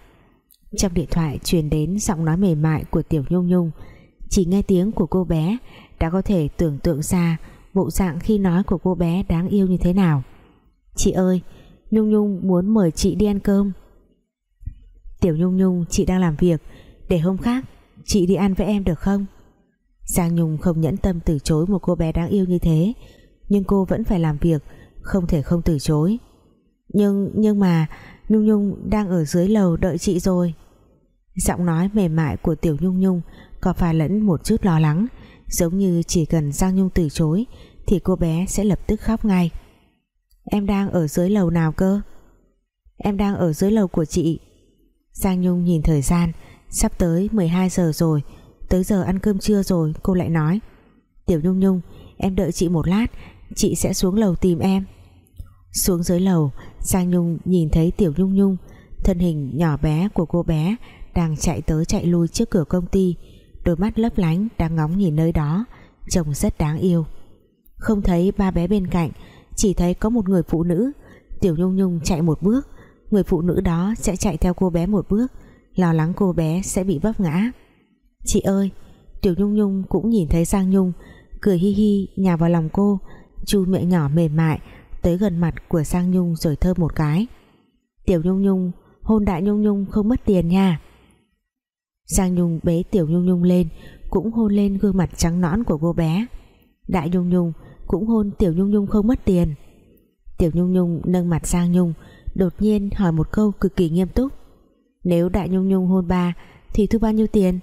Trong điện thoại truyền đến giọng nói mềm mại của Tiểu Nhung Nhung, Chỉ nghe tiếng của cô bé Đã có thể tưởng tượng ra Bộ dạng khi nói của cô bé đáng yêu như thế nào. Chị ơi, Nhung Nhung muốn mời chị đi ăn cơm. Tiểu Nhung Nhung, chị đang làm việc, Để hôm khác chị đi ăn với em được không? Giang Nhung không nhẫn tâm từ chối Một cô bé đáng yêu như thế, Nhưng cô vẫn phải làm việc, Không thể không từ chối. Nhưng nhưng mà Nhung Nhung đang ở dưới lầu đợi chị rồi. Giọng nói mềm mại của Tiểu Nhung Nhung Có pha lẫn một chút lo lắng. Giống như chỉ cần Giang Nhung từ chối, Thì cô bé sẽ lập tức khóc ngay. Em đang ở dưới lầu nào cơ? Em đang ở dưới lầu của chị. Giang Nhung nhìn thời gian, Sắp tới 12 giờ rồi. Tới giờ ăn cơm trưa rồi, cô lại nói. Tiểu Nhung Nhung, Em đợi chị một lát, Chị sẽ xuống lầu tìm em. Xuống dưới lầu, Giang Nhung nhìn thấy Tiểu Nhung Nhung, Thân hình nhỏ bé của cô bé Đang chạy tới chạy lui trước cửa công ty, Đôi mắt lấp lánh đang ngóng nhìn nơi đó, Trông rất đáng yêu. Không thấy ba bé bên cạnh, Chỉ thấy có một người phụ nữ. Tiểu Nhung Nhung chạy một bước, người phụ nữ đó sẽ chạy theo cô bé một bước, lo lắng cô bé sẽ bị vấp ngã. Chị ơi, Tiểu Nhung Nhung cũng nhìn thấy Giang Nhung, cười hi hi nhào vào lòng cô, chu miệng nhỏ mềm mại tới gần mặt của Giang Nhung rồi thơm một cái. Tiểu Nhung Nhung, hôn Đại Nhung Nhung không mất tiền nha. Giang Nhung bế Tiểu Nhung Nhung lên, cũng hôn lên gương mặt trắng nõn của cô bé. Đại Nhung Nhung, cũng hôn Tiểu Nhung Nhung không mất tiền. Tiểu Nhung Nhung nâng mặt Giang Nhung, đột nhiên hỏi một câu cực kỳ nghiêm túc. Nếu Đại Nhung Nhung hôn ba, thì thu bao nhiêu tiền?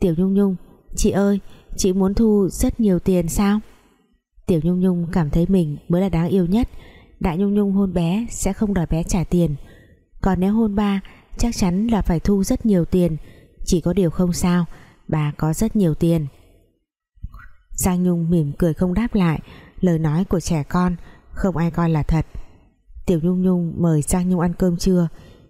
Tiểu Nhung Nhung, chị ơi, chị muốn thu rất nhiều tiền sao? Tiểu Nhung Nhung cảm thấy mình mới là đáng yêu nhất. Đại Nhung Nhung hôn bé sẽ không đòi bé trả tiền. Còn nếu hôn ba, chắc chắn là phải thu rất nhiều tiền. Chỉ có điều không sao, bà có rất nhiều tiền. Giang Nhung mỉm cười không đáp lại. Lời nói của trẻ con, không ai coi là thật. Tiểu Nhung Nhung mời Giang Nhung ăn cơm trưa.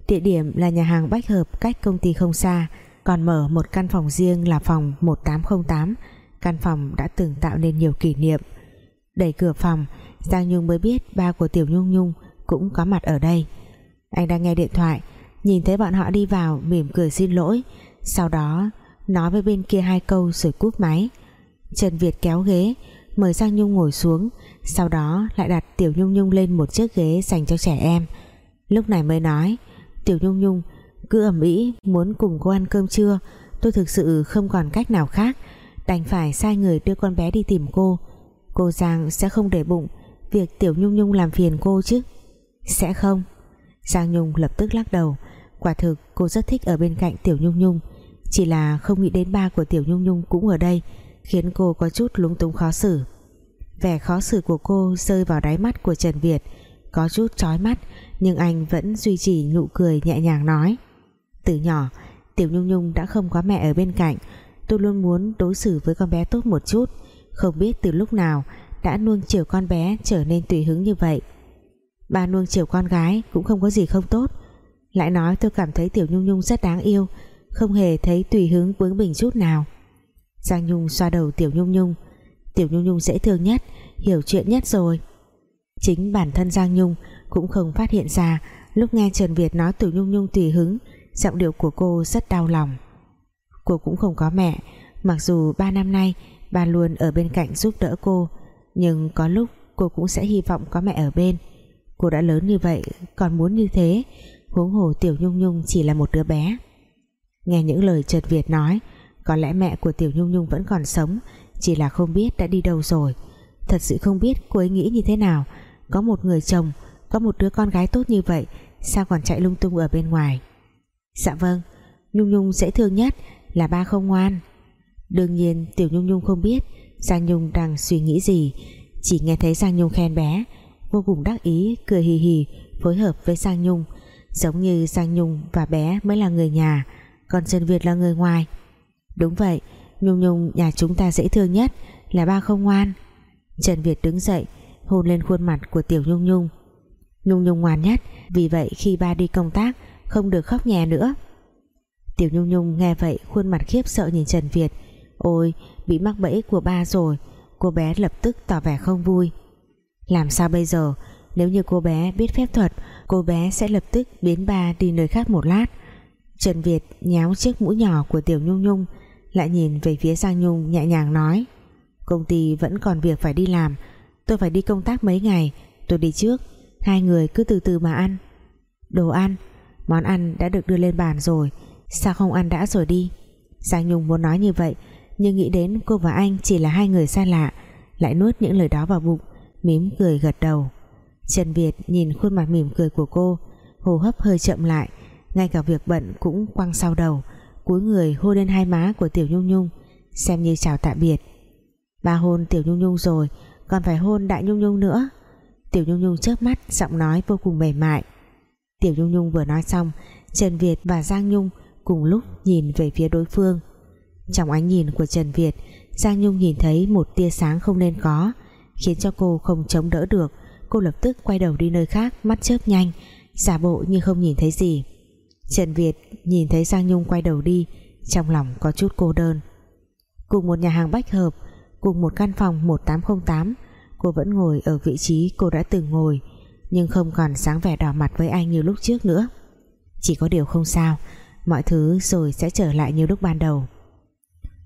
Địa điểm là nhà hàng Bách Hợp cách công ty không xa, còn mở một căn phòng riêng là phòng 1808 căn phòng đã từng tạo nên nhiều kỷ niệm đẩy cửa phòng. Giang Nhung mới biết ba của Tiểu Nhung Nhung cũng có mặt ở đây. Anh đang nghe điện thoại, nhìn thấy bọn họ đi vào, mỉm cười xin lỗi. Sau đó, nói với bên kia hai câu rồi cúp máy. Trần Việt kéo ghế, mời Giang Nhung ngồi xuống. Sau đó lại đặt Tiểu Nhung Nhung lên một chiếc ghế dành cho trẻ em. Lúc này mới nói, Tiểu Nhung Nhung, cứ ẩm ĩ, muốn cùng cô ăn cơm trưa. Tôi thực sự không còn cách nào khác. Đành phải sai người đưa con bé đi tìm cô cô Giang sẽ không để bụng việc Tiểu Nhung Nhung làm phiền cô chứ? Sẽ không. Giang Nhung lập tức lắc đầu. Quả thực, cô rất thích ở bên cạnh Tiểu Nhung Nhung. Chỉ là không nghĩ đến ba của Tiểu Nhung Nhung cũng ở đây, khiến cô có chút lúng túng khó xử. Vẻ khó xử của cô rơi vào đáy mắt của Trần Việt, có chút chói mắt, nhưng anh vẫn duy trì nụ cười nhẹ nhàng nói. Từ nhỏ, Tiểu Nhung Nhung đã không có mẹ ở bên cạnh. Tôi luôn muốn đối xử với con bé tốt một chút không biết từ lúc nào đã nuông chiều con bé trở nên tùy hứng như vậy. Ba nuông chiều con gái cũng không có gì không tốt. Lại nói tôi cảm thấy Tiểu Nhung Nhung rất đáng yêu, không hề thấy tùy hứng bướng bỉnh chút nào. Giang Nhung xoa đầu Tiểu Nhung Nhung. Tiểu Nhung Nhung dễ thương nhất, hiểu chuyện nhất rồi. Chính bản thân Giang Nhung cũng không phát hiện ra, lúc nghe Trần Việt nói Tiểu Nhung Nhung tùy hứng, giọng điệu của cô rất đau lòng. Cô cũng không có mẹ, mặc dù ba năm nay ba luôn ở bên cạnh giúp đỡ cô. Nhưng có lúc cô cũng sẽ hy vọng có mẹ ở bên. Cô đã lớn như vậy, còn muốn như thế, huống hồ Tiểu Nhung Nhung chỉ là một đứa bé. Nghe những lời chợt Việt nói, có lẽ mẹ của Tiểu Nhung Nhung vẫn còn sống, chỉ là không biết đã đi đâu rồi. Thật sự không biết cô ấy nghĩ như thế nào. Có một người chồng, có một đứa con gái tốt như vậy, sao còn chạy lung tung ở bên ngoài? Dạ vâng Nhung Nhung dễ thương nhất là ba không ngoan đương nhiên, Tiểu Nhung Nhung không biết Giang Nhung đang suy nghĩ gì. Chỉ nghe thấy Giang Nhung khen bé, vô cùng đắc ý, cười hì hì, phối hợp với Giang Nhung. Giống như Giang Nhung và bé mới là người nhà, còn Trần Việt là người ngoài. Đúng vậy, Nhung Nhung, nhà chúng ta dễ thương nhất là ba không ngoan. Trần Việt đứng dậy, hôn lên khuôn mặt của Tiểu Nhung Nhung. Nhung Nhung ngoan nhất, vì vậy khi ba đi công tác, không được khóc nhè nữa. Tiểu Nhung Nhung nghe vậy, khuôn mặt khiếp sợ nhìn Trần Việt ôi, bị mắc bẫy của ba rồi. Cô bé lập tức tỏ vẻ không vui. Làm sao bây giờ? Nếu như cô bé biết phép thuật, cô bé sẽ lập tức biến ba đi nơi khác một lát. Trần Việt nhéo chiếc mũi nhỏ của Tiểu Nhung Nhung, lại nhìn về phía Giang Nhung nhẹ nhàng nói, công ty vẫn còn việc phải đi làm. Tôi phải đi công tác mấy ngày. Tôi đi trước. Hai người cứ từ từ mà ăn. Đồ ăn? Món ăn đã được đưa lên bàn rồi. Sao không ăn đã rồi đi? Giang Nhung muốn nói như vậy nhưng nghĩ đến cô và anh chỉ là hai người xa lạ, lại nuốt những lời đó vào bụng mím cười gật đầu. Trần Việt nhìn khuôn mặt mỉm cười của cô, hô hấp hơi chậm lại, ngay cả việc bận cũng quăng sau đầu, cúi người hôn lên hai má của Tiểu Nhung Nhung, xem như chào tạm biệt. Ba hôn Tiểu Nhung Nhung rồi, còn phải hôn Đại Nhung Nhung nữa. Tiểu Nhung Nhung chớp mắt, giọng nói vô cùng mềm mại. Tiểu Nhung Nhung vừa nói xong, Trần Việt và Giang Nhung cùng lúc nhìn về phía đối phương trong ánh nhìn của Trần Việt, Giang Nhung nhìn thấy một tia sáng không nên có, khiến cho cô không chống đỡ được. Cô lập tức quay đầu đi nơi khác, mắt chớp nhanh, giả bộ như không nhìn thấy gì. Trần Việt nhìn thấy Giang Nhung quay đầu đi, trong lòng có chút cô đơn. Cùng một nhà hàng bách hợp, cùng một căn phòng 1808 cô vẫn ngồi ở vị trí cô đã từng ngồi, nhưng không còn sáng vẻ đỏ mặt với anh như lúc trước nữa. Chỉ có điều không sao, mọi thứ rồi sẽ trở lại như lúc ban đầu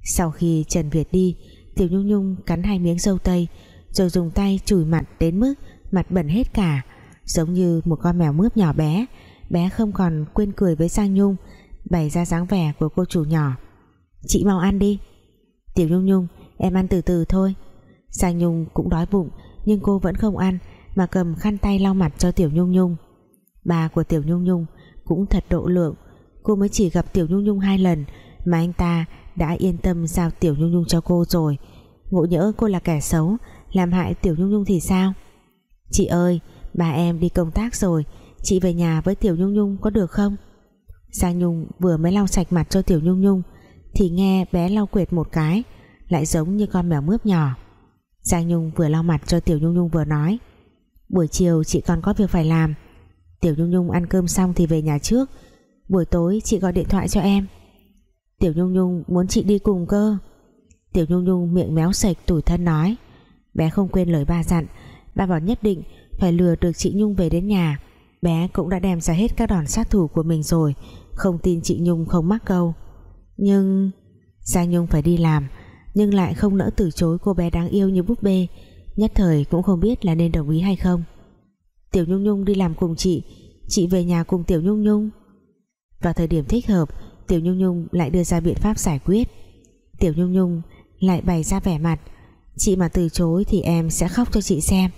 sau khi Trần Việt đi, Tiểu Nhung Nhung cắn hai miếng dâu tây, rồi dùng tay chùi mặt đến mức mặt bẩn hết cả, giống như một con mèo mướp nhỏ bé. Bé không còn quên cười với Giang Nhung, bày ra dáng vẻ của cô chủ nhỏ. Chị mau ăn đi. Tiểu Nhung Nhung, em ăn từ từ thôi. Giang Nhung cũng đói bụng, nhưng cô vẫn không ăn mà cầm khăn tay lau mặt cho Tiểu Nhung Nhung. Bà của Tiểu Nhung Nhung cũng thật độ lượng. Cô mới chỉ gặp Tiểu Nhung Nhung hai lần mà anh ta đã yên tâm giao Tiểu Nhung Nhung cho cô rồi. Ngộ nhỡ cô là kẻ xấu, làm hại Tiểu Nhung Nhung thì sao? Chị ơi bà em đi công tác rồi, chị về nhà với Tiểu Nhung Nhung có được không? Giang Nhung vừa mới lau sạch mặt cho Tiểu Nhung Nhung, thì nghe bé lau quệt một cái, lại giống như con mèo mướp nhỏ. Giang Nhung vừa lau mặt cho Tiểu Nhung Nhung vừa nói, buổi chiều chị còn có việc phải làm. Tiểu Nhung Nhung ăn cơm xong thì về nhà trước. Buổi tối chị gọi điện thoại cho em. Tiểu Nhung Nhung muốn chị đi cùng cơ. Tiểu Nhung Nhung miệng méo sạch tủi thân nói, Bé không quên lời ba dặn, Ba bảo nhất định phải lừa được chị Nhung về đến nhà. Bé cũng đã đem ra hết các đòn sát thủ của mình rồi, Không tin chị Nhung không mắc câu. Nhưng Giang Nhung phải đi làm, Nhưng lại không nỡ từ chối cô bé đáng yêu như búp bê, Nhất thời cũng không biết là nên đồng ý hay không. Tiểu Nhung Nhung đi làm cùng chị Chị về nhà cùng Tiểu Nhung Nhung. Vào thời điểm thích hợp Tiểu Nhung Nhung lại đưa ra biện pháp giải quyết. Tiểu Nhung Nhung lại bày ra vẻ mặt. Chị mà từ chối thì em sẽ khóc cho chị xem.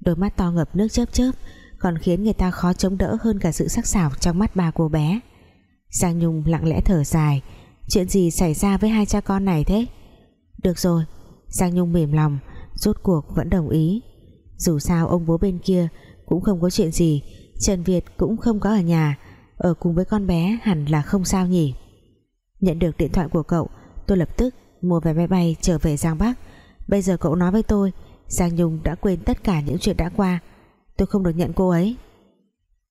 Đôi mắt to ngập nước chớp chớp, Còn khiến người ta khó chống đỡ hơn cả sự sắc sảo trong mắt bà cô bé. Giang Nhung lặng lẽ thở dài. Chuyện gì xảy ra với hai cha con này thế? Được rồi, Giang Nhung mềm lòng, Rốt cuộc vẫn đồng ý. Dù sao ông bố bên kia Cũng không có chuyện gì, Trần Việt cũng không có ở nhà. Ở cùng với con bé hẳn là không sao nhỉ? Nhận được điện thoại của cậu, Tôi lập tức mua vé máy bay trở về Giang Bắc. Bây giờ cậu nói với tôi, Giang Nhung đã quên tất cả những chuyện đã qua. Tôi không được nhận cô ấy.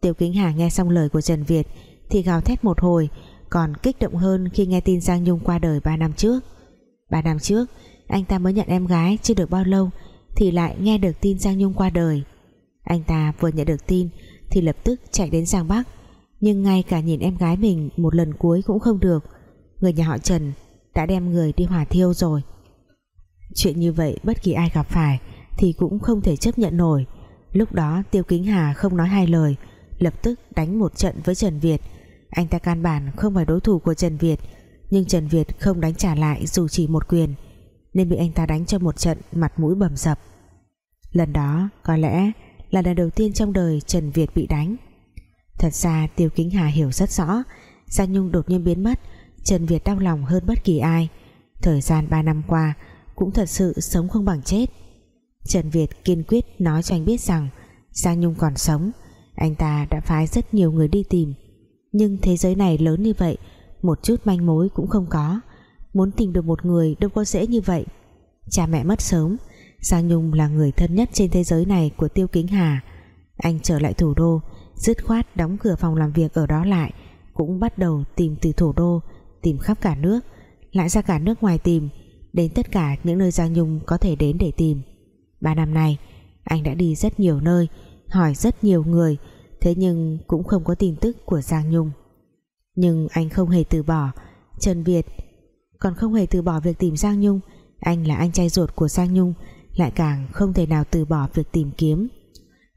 Tiêu Kính Hà nghe xong lời của Trần Việt Thì gào thét một hồi, Còn kích động hơn khi nghe tin Giang Nhung qua đời 3 năm trước. 3 năm trước, Anh ta mới nhận em gái chưa được bao lâu Thì lại nghe được tin Giang Nhung qua đời. Anh ta vừa nhận được tin Thì lập tức chạy đến Giang Bắc. Nhưng ngay cả nhìn em gái mình Một lần cuối cũng không được. Người nhà họ Trần đã đem người đi hỏa thiêu rồi. Chuyện như vậy bất kỳ ai gặp phải Thì cũng không thể chấp nhận nổi. Lúc đó Tiêu Kính Hà không nói hai lời, Lập tức đánh một trận với Trần Việt. Anh ta can bản không phải đối thủ của Trần Việt, Nhưng Trần Việt không đánh trả lại Dù chỉ một quyền, Nên bị anh ta đánh cho một trận mặt mũi bầm dập. Lần đó có lẽ Là lần đầu tiên trong đời Trần Việt bị đánh. Thật ra Tiêu Kính Hà hiểu rất rõ Giang Nhung đột nhiên biến mất, Trần Việt đau lòng hơn bất kỳ ai. Thời gian 3 năm qua, cũng thật sự sống không bằng chết. Trần Việt kiên quyết nói cho anh biết rằng Giang Nhung còn sống, anh ta đã phái rất nhiều người đi tìm. Nhưng thế giới này lớn như vậy, một chút manh mối cũng không có. Muốn tìm được một người đâu có dễ như vậy. Cha mẹ mất sớm Giang Nhung là người thân nhất trên thế giới này của Tiêu Kính Hà. Anh trở lại thủ đô dứt khoát đóng cửa phòng làm việc ở đó lại, cũng bắt đầu tìm từ thủ đô, tìm khắp cả nước, lại ra cả nước ngoài tìm, đến tất cả những nơi Giang Nhung có thể đến để tìm. Ba năm nay, anh đã đi rất nhiều nơi, hỏi rất nhiều người, thế nhưng cũng không có tin tức của Giang Nhung. Nhưng anh không hề từ bỏ Trần Việt, còn không hề từ bỏ việc tìm Giang Nhung, anh là anh trai ruột của Giang Nhung, lại càng không thể nào từ bỏ việc tìm kiếm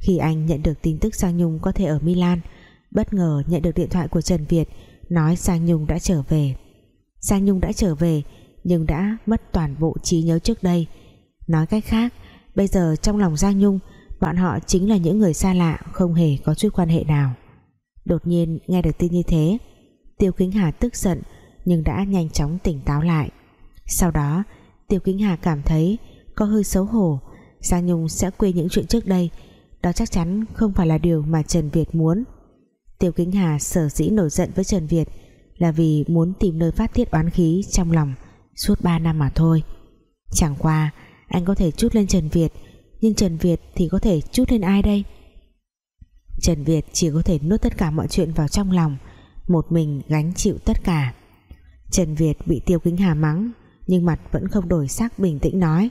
khi anh nhận được tin tức Giang Nhung có thể ở Milan, bất ngờ nhận được điện thoại của Trần Việt, nói Giang Nhung đã trở về. Giang Nhung đã trở về, nhưng đã mất toàn bộ trí nhớ trước đây. Nói cách khác, bây giờ trong lòng Giang Nhung, bọn họ chính là những người xa lạ, không hề có chút quan hệ nào. Đột nhiên nghe được tin như thế, Tiêu Kính Hà tức giận, nhưng đã nhanh chóng tỉnh táo lại. Sau đó, Tiêu Kính Hà cảm thấy có hơi xấu hổ Giang Nhung sẽ quên những chuyện trước đây đó chắc chắn không phải là điều mà Trần Việt muốn. Tiêu Kính Hà sở dĩ nổi giận với Trần Việt là vì muốn tìm nơi phát tiết oán khí trong lòng suốt 3 năm mà thôi. Chẳng qua, anh có thể chút lên Trần Việt, nhưng Trần Việt thì có thể chút lên ai đây? Trần Việt chỉ có thể nuốt tất cả mọi chuyện vào trong lòng, một mình gánh chịu tất cả. Trần Việt bị Tiêu Kính Hà mắng, nhưng mặt vẫn không đổi sắc bình tĩnh nói,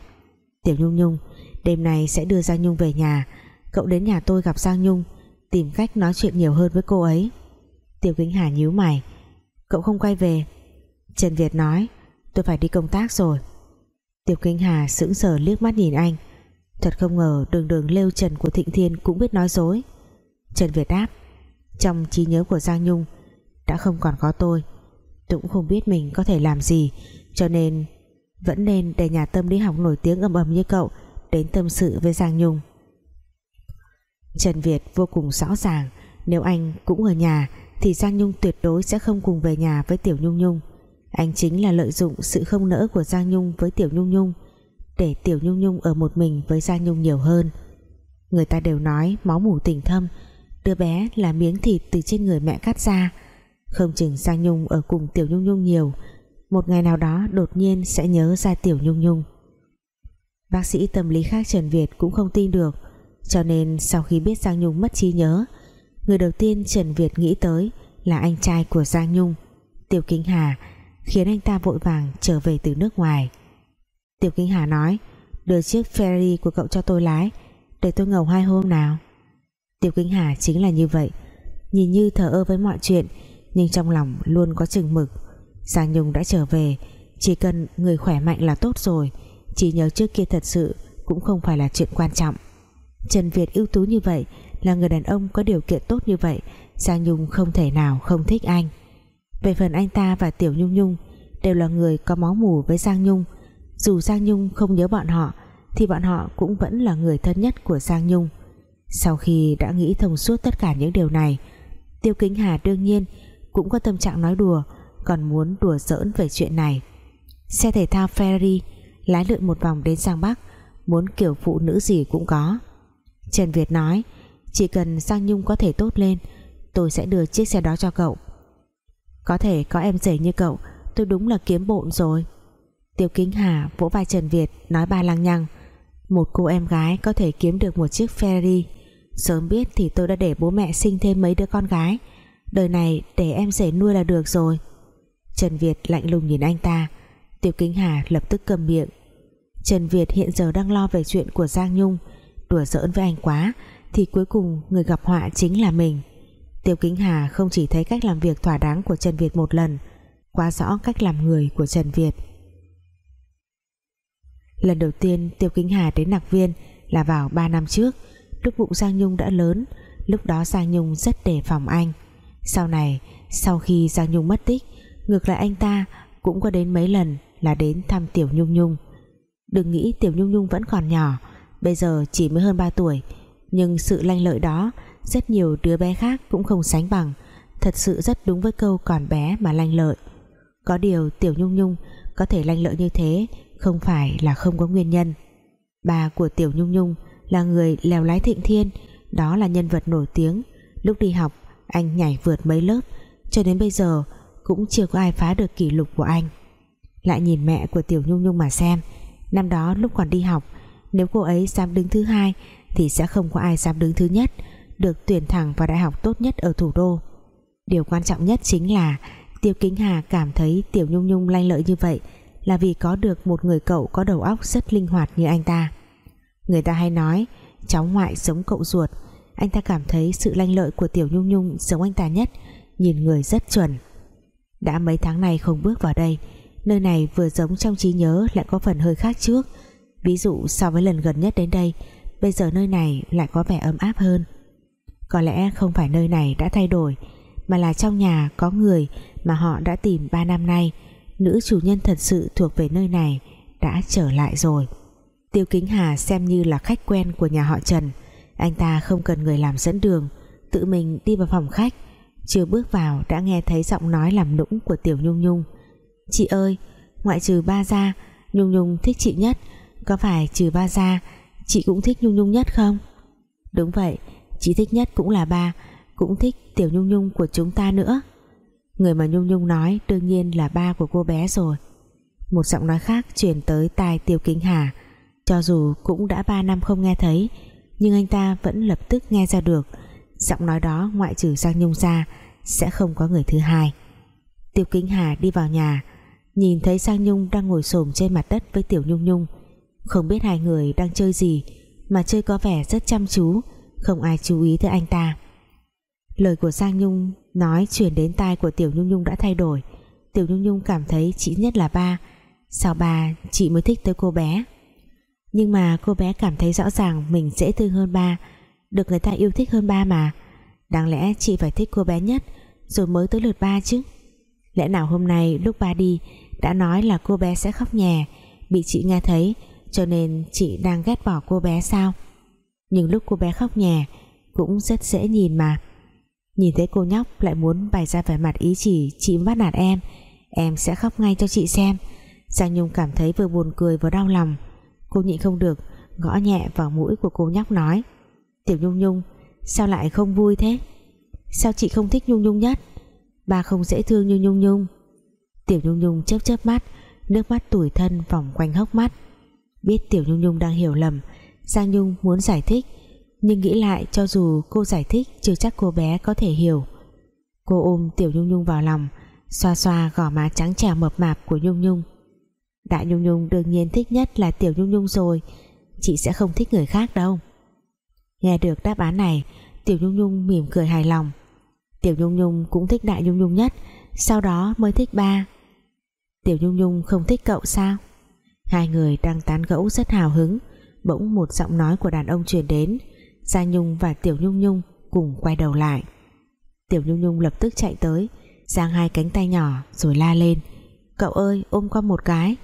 Tiểu Nhung Nhung, đêm nay sẽ đưa Giang Nhung về nhà cậu đến nhà tôi gặp Giang Nhung, tìm cách nói chuyện nhiều hơn với cô ấy. Tiêu Kính Hà nhíu mày. Cậu không quay về. Trần Việt nói, tôi phải đi công tác rồi. Tiêu Kính Hà sững sờ liếc mắt nhìn anh. Thật không ngờ đường đường lêu trần của Thịnh Thiên cũng biết nói dối. Trần Việt đáp, Trong trí nhớ của Giang Nhung, Đã không còn có tôi. Tôi cũng không biết mình có thể làm gì, Cho nên vẫn nên để nhà tâm lý học nổi tiếng ầm ầm như cậu Đến tâm sự với Giang Nhung. Trần Việt vô cùng rõ ràng, Nếu anh cũng ở nhà, Thì Giang Nhung tuyệt đối sẽ không cùng về nhà với Tiểu Nhung Nhung. Anh chính là lợi dụng sự không nỡ của Giang Nhung với Tiểu Nhung Nhung, để Tiểu Nhung Nhung ở một mình với Giang Nhung nhiều hơn. Người ta đều nói máu mủ tình thâm, đứa bé là miếng thịt từ trên người mẹ cắt ra. Không chừng Giang Nhung ở cùng Tiểu Nhung Nhung nhiều, một ngày nào đó đột nhiên sẽ nhớ ra Tiểu Nhung Nhung. Bác sĩ tâm lý khác Trần Việt cũng không tin được cho nên sau khi biết Giang Nhung mất trí nhớ, người đầu tiên Trần Việt nghĩ tới là anh trai của Giang Nhung, Tiểu Kính Hà, khiến anh ta vội vàng trở về từ nước ngoài. Tiểu Kinh Hà nói, Đưa chiếc ferry của cậu cho tôi lái, Để tôi ngầu hai hôm nào. Tiểu Kinh Hà chính là như vậy. Nhìn như thờ ơ với mọi chuyện, Nhưng trong lòng luôn có chừng mực. Giang Nhung đã trở về, Chỉ cần người khỏe mạnh là tốt rồi Chỉ nhớ trước kia thật sự Cũng không phải là chuyện quan trọng. Trần Việt ưu tú như vậy, Là người đàn ông có điều kiện tốt như vậy, Giang Nhung không thể nào không thích anh. Về phần anh ta và Tiểu Nhung Nhung, đều là người có máu mù với Giang Nhung. Dù Giang Nhung không nhớ bọn họ, thì bọn họ cũng vẫn là người thân nhất của Giang Nhung. Sau khi đã nghĩ thông suốt tất cả những điều này, Tiêu Kính Hà đương nhiên cũng có tâm trạng nói đùa, còn muốn đùa giỡn về chuyện này. Xe thể thao Ferrari lái lượn một vòng đến Giang Bắc, muốn kiểu phụ nữ gì cũng có. Trần Việt nói, chỉ cần Giang Nhung có thể tốt lên, tôi sẽ đưa chiếc xe đó cho cậu. Có thể có em rể như cậu, tôi đúng là kiếm bộn rồi. Tiêu Kính Hà vỗ vai Trần Việt, nói ba lăng nhăng một cô em gái có thể kiếm được một chiếc Ferrari. Sớm biết thì tôi đã để bố mẹ sinh thêm mấy đứa con gái. Đời này để em rể nuôi là được rồi. Trần Việt lạnh lùng nhìn anh ta. Tiêu Kính Hà lập tức cầm miệng, Trần Việt hiện giờ đang lo về chuyện của Giang Nhung đùa giỡn với anh quá, thì cuối cùng người gặp họa chính là mình. Tiêu Kính Hà không chỉ thấy cách làm việc thỏa đáng của Trần Việt một lần, quá rõ cách làm người của Trần Việt. Lần đầu tiên Tiêu Kính Hà đến Nạc Viên là vào 3 năm trước, lúc bụng Giang Nhung đã lớn, lúc đó Giang Nhung rất đề phòng anh. Sau này, sau khi Giang Nhung mất tích, ngược lại anh ta cũng có đến mấy lần là đến thăm Tiểu Nhung Nhung. Đừng nghĩ Tiểu Nhung Nhung vẫn còn nhỏ bây giờ chỉ mới hơn 3 tuổi, nhưng sự lanh lợi đó, rất nhiều đứa bé khác cũng không sánh bằng. Thật sự rất đúng với câu còn bé mà lanh lợi. Có điều Tiểu Nhung Nhung có thể lanh lợi như thế không phải là không có nguyên nhân. Bà của Tiểu Nhung Nhung là người lèo lái thịnh thiên, đó là nhân vật nổi tiếng. Lúc đi học, anh nhảy vượt mấy lớp, cho đến bây giờ cũng chưa có ai phá được kỷ lục của anh. Lại nhìn mẹ của Tiểu Nhung Nhung mà xem, năm đó lúc còn đi học nếu cô ấy dám đứng thứ hai, thì sẽ không có ai dám đứng thứ nhất, được tuyển thẳng vào đại học tốt nhất ở thủ đô. Điều quan trọng nhất chính là Tiêu Kính Hà cảm thấy Tiểu Nhung Nhung lanh lợi như vậy là vì có được một người cậu có đầu óc rất linh hoạt như anh ta. Người ta hay nói, cháu ngoại giống cậu ruột. Anh ta cảm thấy sự lanh lợi của Tiểu Nhung Nhung giống anh ta nhất, nhìn người rất chuẩn. Đã mấy tháng này không bước vào đây, nơi này vừa giống trong trí nhớ lại có phần hơi khác trước ví dụ so với lần gần nhất đến đây, bây giờ nơi này lại có vẻ ấm áp hơn. Có lẽ không phải nơi này đã thay đổi, mà là trong nhà có người mà họ đã tìm 3 năm nay. Nữ chủ nhân thật sự thuộc về nơi này đã trở lại rồi. Tiêu Kính Hà xem như là khách quen của nhà họ Trần. Anh ta không cần người làm dẫn đường, tự mình đi vào phòng khách. Chưa bước vào đã nghe thấy giọng nói làm nũng của Tiểu Nhung Nhung. Chị ơi, ngoại trừ ba gia, Nhung Nhung thích chị nhất có phải trừ ba gia chị cũng thích Nhung Nhung nhất không? Đúng vậy, chị thích nhất cũng là ba, cũng thích Tiểu Nhung Nhung của chúng ta nữa. Người mà Nhung Nhung nói đương nhiên là ba của cô bé rồi. Một giọng nói khác truyền tới tai Tiêu Kính Hà. Cho dù cũng đã 3 năm không nghe thấy, nhưng anh ta vẫn lập tức nghe ra được. Giọng nói đó ngoại trừ Giang Nhung ra, sẽ không có người thứ hai. Tiêu Kính Hà đi vào nhà, nhìn thấy Giang Nhung đang ngồi xổm trên mặt đất với Tiểu Nhung Nhung không biết hai người đang chơi gì, mà chơi có vẻ rất chăm chú, không ai chú ý tới anh ta. Lời của Giang Nhung nói truyền đến tai của Tiểu Nhung Nhung đã thay đổi. Tiểu Nhung Nhung cảm thấy chị nhất là ba, sao ba chị mới thích tới cô bé? Nhưng mà cô bé cảm thấy rõ ràng mình dễ thương hơn ba, được người ta yêu thích hơn ba mà. Đáng lẽ chị phải thích cô bé nhất, rồi mới tới lượt ba chứ. Lẽ nào hôm nay lúc ba đi, đã nói là cô bé sẽ khóc nhè, bị chị nghe thấy cho nên chị đang ghét bỏ cô bé sao? Nhưng lúc cô bé khóc nhè, cũng rất dễ nhìn mà. Nhìn thấy cô nhóc lại muốn bày ra vẻ mặt ý chỉ, chị bắt nạt em. Em sẽ khóc ngay cho chị xem. Giang Nhung cảm thấy vừa buồn cười vừa đau lòng. Cô nhịn không được, gõ nhẹ vào mũi của cô nhóc nói, Tiểu Nhung Nhung, sao lại không vui thế? Sao chị không thích Nhung Nhung nhất? Ba không dễ thương như Nhung Nhung. Tiểu Nhung Nhung chớp chớp mắt, nước mắt tủi thân vòng quanh hốc mắt biết Tiểu Nhung Nhung đang hiểu lầm, Giang Nhung muốn giải thích, nhưng nghĩ lại cho dù cô giải thích chưa chắc cô bé có thể hiểu. Cô ôm Tiểu Nhung Nhung vào lòng, xoa xoa gò má trắng trẻo mập mạp của Nhung Nhung. Đại Nhung Nhung đương nhiên thích nhất là Tiểu Nhung Nhung rồi, Chị sẽ không thích người khác đâu. Nghe được đáp án này, Tiểu Nhung Nhung mỉm cười hài lòng. Tiểu Nhung Nhung cũng thích Đại Nhung Nhung nhất, Sau đó mới thích ba. Tiểu Nhung Nhung không thích cậu sao? Hai người đang tán gẫu rất hào hứng. Bỗng một giọng nói của đàn ông truyền đến. Gia Nhung và Tiểu Nhung Nhung Cùng quay đầu lại. Tiểu Nhung Nhung lập tức chạy tới, giang hai cánh tay nhỏ rồi la lên. Cậu ơi, ôm qua một cái.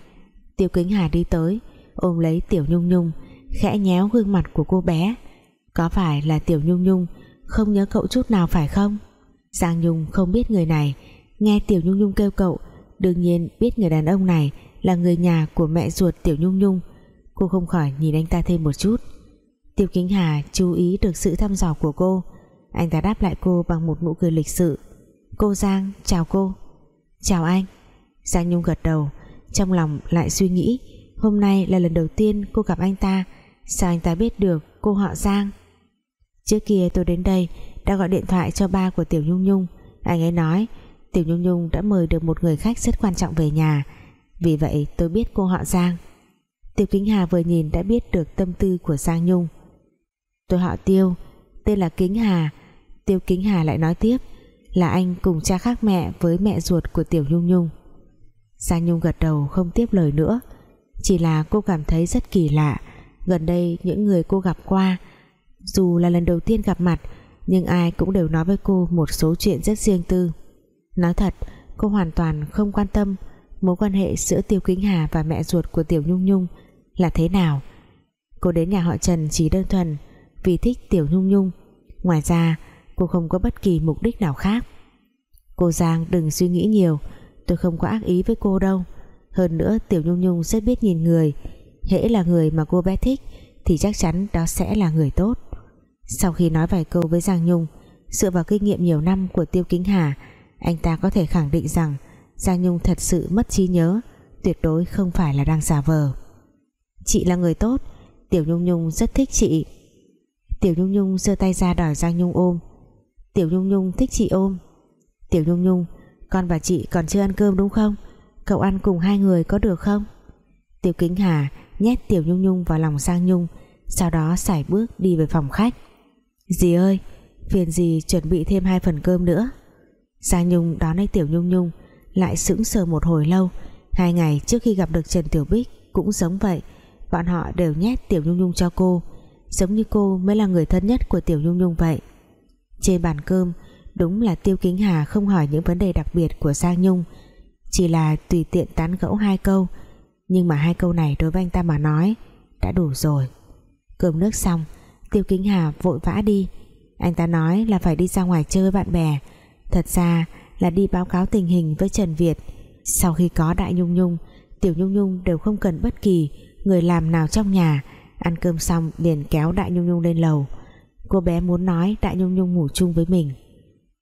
Tiêu Kính Hà đi tới, ôm lấy Tiểu Nhung Nhung, khẽ nhéo gương mặt của cô bé. Có phải là Tiểu Nhung Nhung, không nhớ cậu chút nào phải không? Giang Nhung không biết người này. Nghe Tiểu Nhung Nhung kêu cậu, đương nhiên biết người đàn ông này là người nhà của mẹ ruột Tiểu Nhung Nhung. Cô không khỏi nhìn anh ta thêm một chút. Tiêu Kính Hà chú ý được sự thăm dò của cô. Anh ta đáp lại cô bằng một nụ cười lịch sự. Cô Giang, chào cô. Chào anh. Giang Nhung gật đầu, trong lòng lại suy nghĩ, hôm nay là lần đầu tiên cô gặp anh ta. Sao anh ta biết được cô họ Giang? Trước kia tôi đến đây đã gọi điện thoại cho ba của Tiểu Nhung Nhung. Anh ấy nói, Tiểu Nhung Nhung đã mời được một người khách rất quan trọng về nhà vì vậy tôi biết cô họ Giang. Tiêu Kính Hà vừa nhìn đã biết được tâm tư của Giang Nhung. Tôi họ Tiêu, tên là Kính Hà. Tiêu Kính Hà lại nói tiếp, là anh cùng cha khác mẹ với mẹ ruột của Tiểu Nhung Nhung. Giang Nhung gật đầu không tiếp lời nữa. Chỉ là cô cảm thấy rất kỳ lạ. Gần đây những người cô gặp qua, dù là lần đầu tiên gặp mặt, nhưng ai cũng đều nói với cô một số chuyện rất riêng tư. Nói thật, cô hoàn toàn không quan tâm mối quan hệ giữa Tiêu Kính Hà và mẹ ruột của Tiểu Nhung Nhung là thế nào? Cô đến nhà họ Trần chỉ đơn thuần vì thích Tiểu Nhung Nhung. Ngoài ra, cô không có bất kỳ mục đích nào khác. Cô Giang đừng suy nghĩ nhiều, tôi không có ác ý với cô đâu. Hơn nữa, Tiểu Nhung Nhung rất biết nhìn người. Hễ là người mà cô bé thích thì chắc chắn đó sẽ là người tốt. Sau khi nói vài câu với Giang Nhung, dựa vào kinh nghiệm nhiều năm của Tiêu Kính Hà, anh ta có thể khẳng định rằng Giang Nhung thật sự mất trí nhớ, tuyệt đối không phải là đang giả vờ. Chị là người tốt, Tiểu Nhung Nhung rất thích chị. Tiểu Nhung Nhung giơ tay ra đòi Giang Nhung ôm. Tiểu Nhung Nhung thích chị ôm. Tiểu Nhung Nhung, con và chị còn chưa ăn cơm đúng không? Cậu ăn cùng hai người có được không? Tiểu Kính Hà nhét Tiểu Nhung Nhung vào lòng Giang Nhung, sau đó sải bước đi về phòng khách. Dì ơi, phiền dì chuẩn bị thêm hai phần cơm nữa. Giang Nhung đón lấy Tiểu Nhung Nhung lại sững sờ một hồi lâu. Hai ngày trước khi gặp được Trần Tiểu Bích cũng giống vậy, bọn họ đều nhét Tiểu Nhung Nhung cho cô, giống như cô mới là người thân nhất của Tiểu Nhung Nhung vậy. Trên bàn cơm, đúng là Tiêu Kính Hà không hỏi những vấn đề đặc biệt của Giang Nhung, chỉ là tùy tiện tán gẫu hai câu. Nhưng mà hai câu này đối với anh ta mà nói, đã đủ rồi. Cơm nước xong, Tiêu Kính Hà vội vã đi. Anh ta nói là phải đi ra ngoài chơi với bạn bè. Thật ra là đi báo cáo tình hình với Trần Việt. Sau khi có Đại Nhung Nhung, Tiểu Nhung Nhung đều không cần bất kỳ người làm nào trong nhà. Ăn cơm xong liền kéo Đại Nhung Nhung lên lầu. Cô bé muốn nói Đại Nhung Nhung ngủ chung với mình.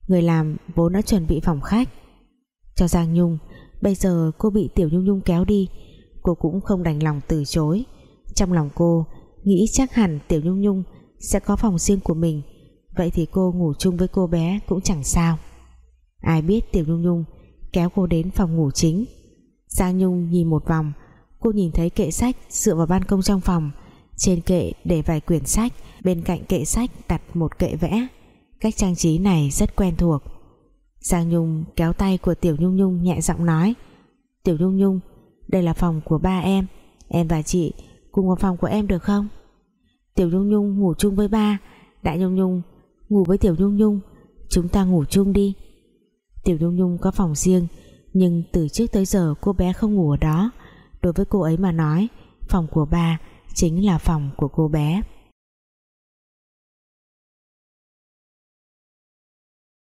Người làm vốn đã chuẩn bị phòng khách. Cho Giang Nhung, bây giờ cô bị Tiểu Nhung Nhung kéo đi. Cô cũng không đành lòng từ chối. Trong lòng cô, nghĩ chắc hẳn Tiểu Nhung Nhung sẽ có phòng riêng của mình. Vậy thì cô ngủ chung với cô bé cũng chẳng sao ai biết Tiểu Nhung Nhung kéo cô đến phòng ngủ chính. Giang Nhung nhìn một vòng, cô nhìn thấy kệ sách dựa vào ban công trong phòng. Trên kệ để vài quyển sách, bên cạnh kệ sách đặt một kệ vẽ. Cách trang trí này rất quen thuộc. Giang Nhung kéo tay của Tiểu Nhung Nhung nhẹ giọng nói, Tiểu Nhung Nhung, đây là phòng của ba em. Em và chị cùng vào phòng của em được không? Tiểu Nhung Nhung ngủ chung với ba. Đại Nhung Nhung, ngủ với Tiểu Nhung Nhung. Chúng ta ngủ chung đi. Tiểu Nhung Nhung có phòng riêng, nhưng từ trước tới giờ cô bé không ngủ ở đó. Đối với cô ấy mà nói, phòng của bà chính là phòng của cô bé.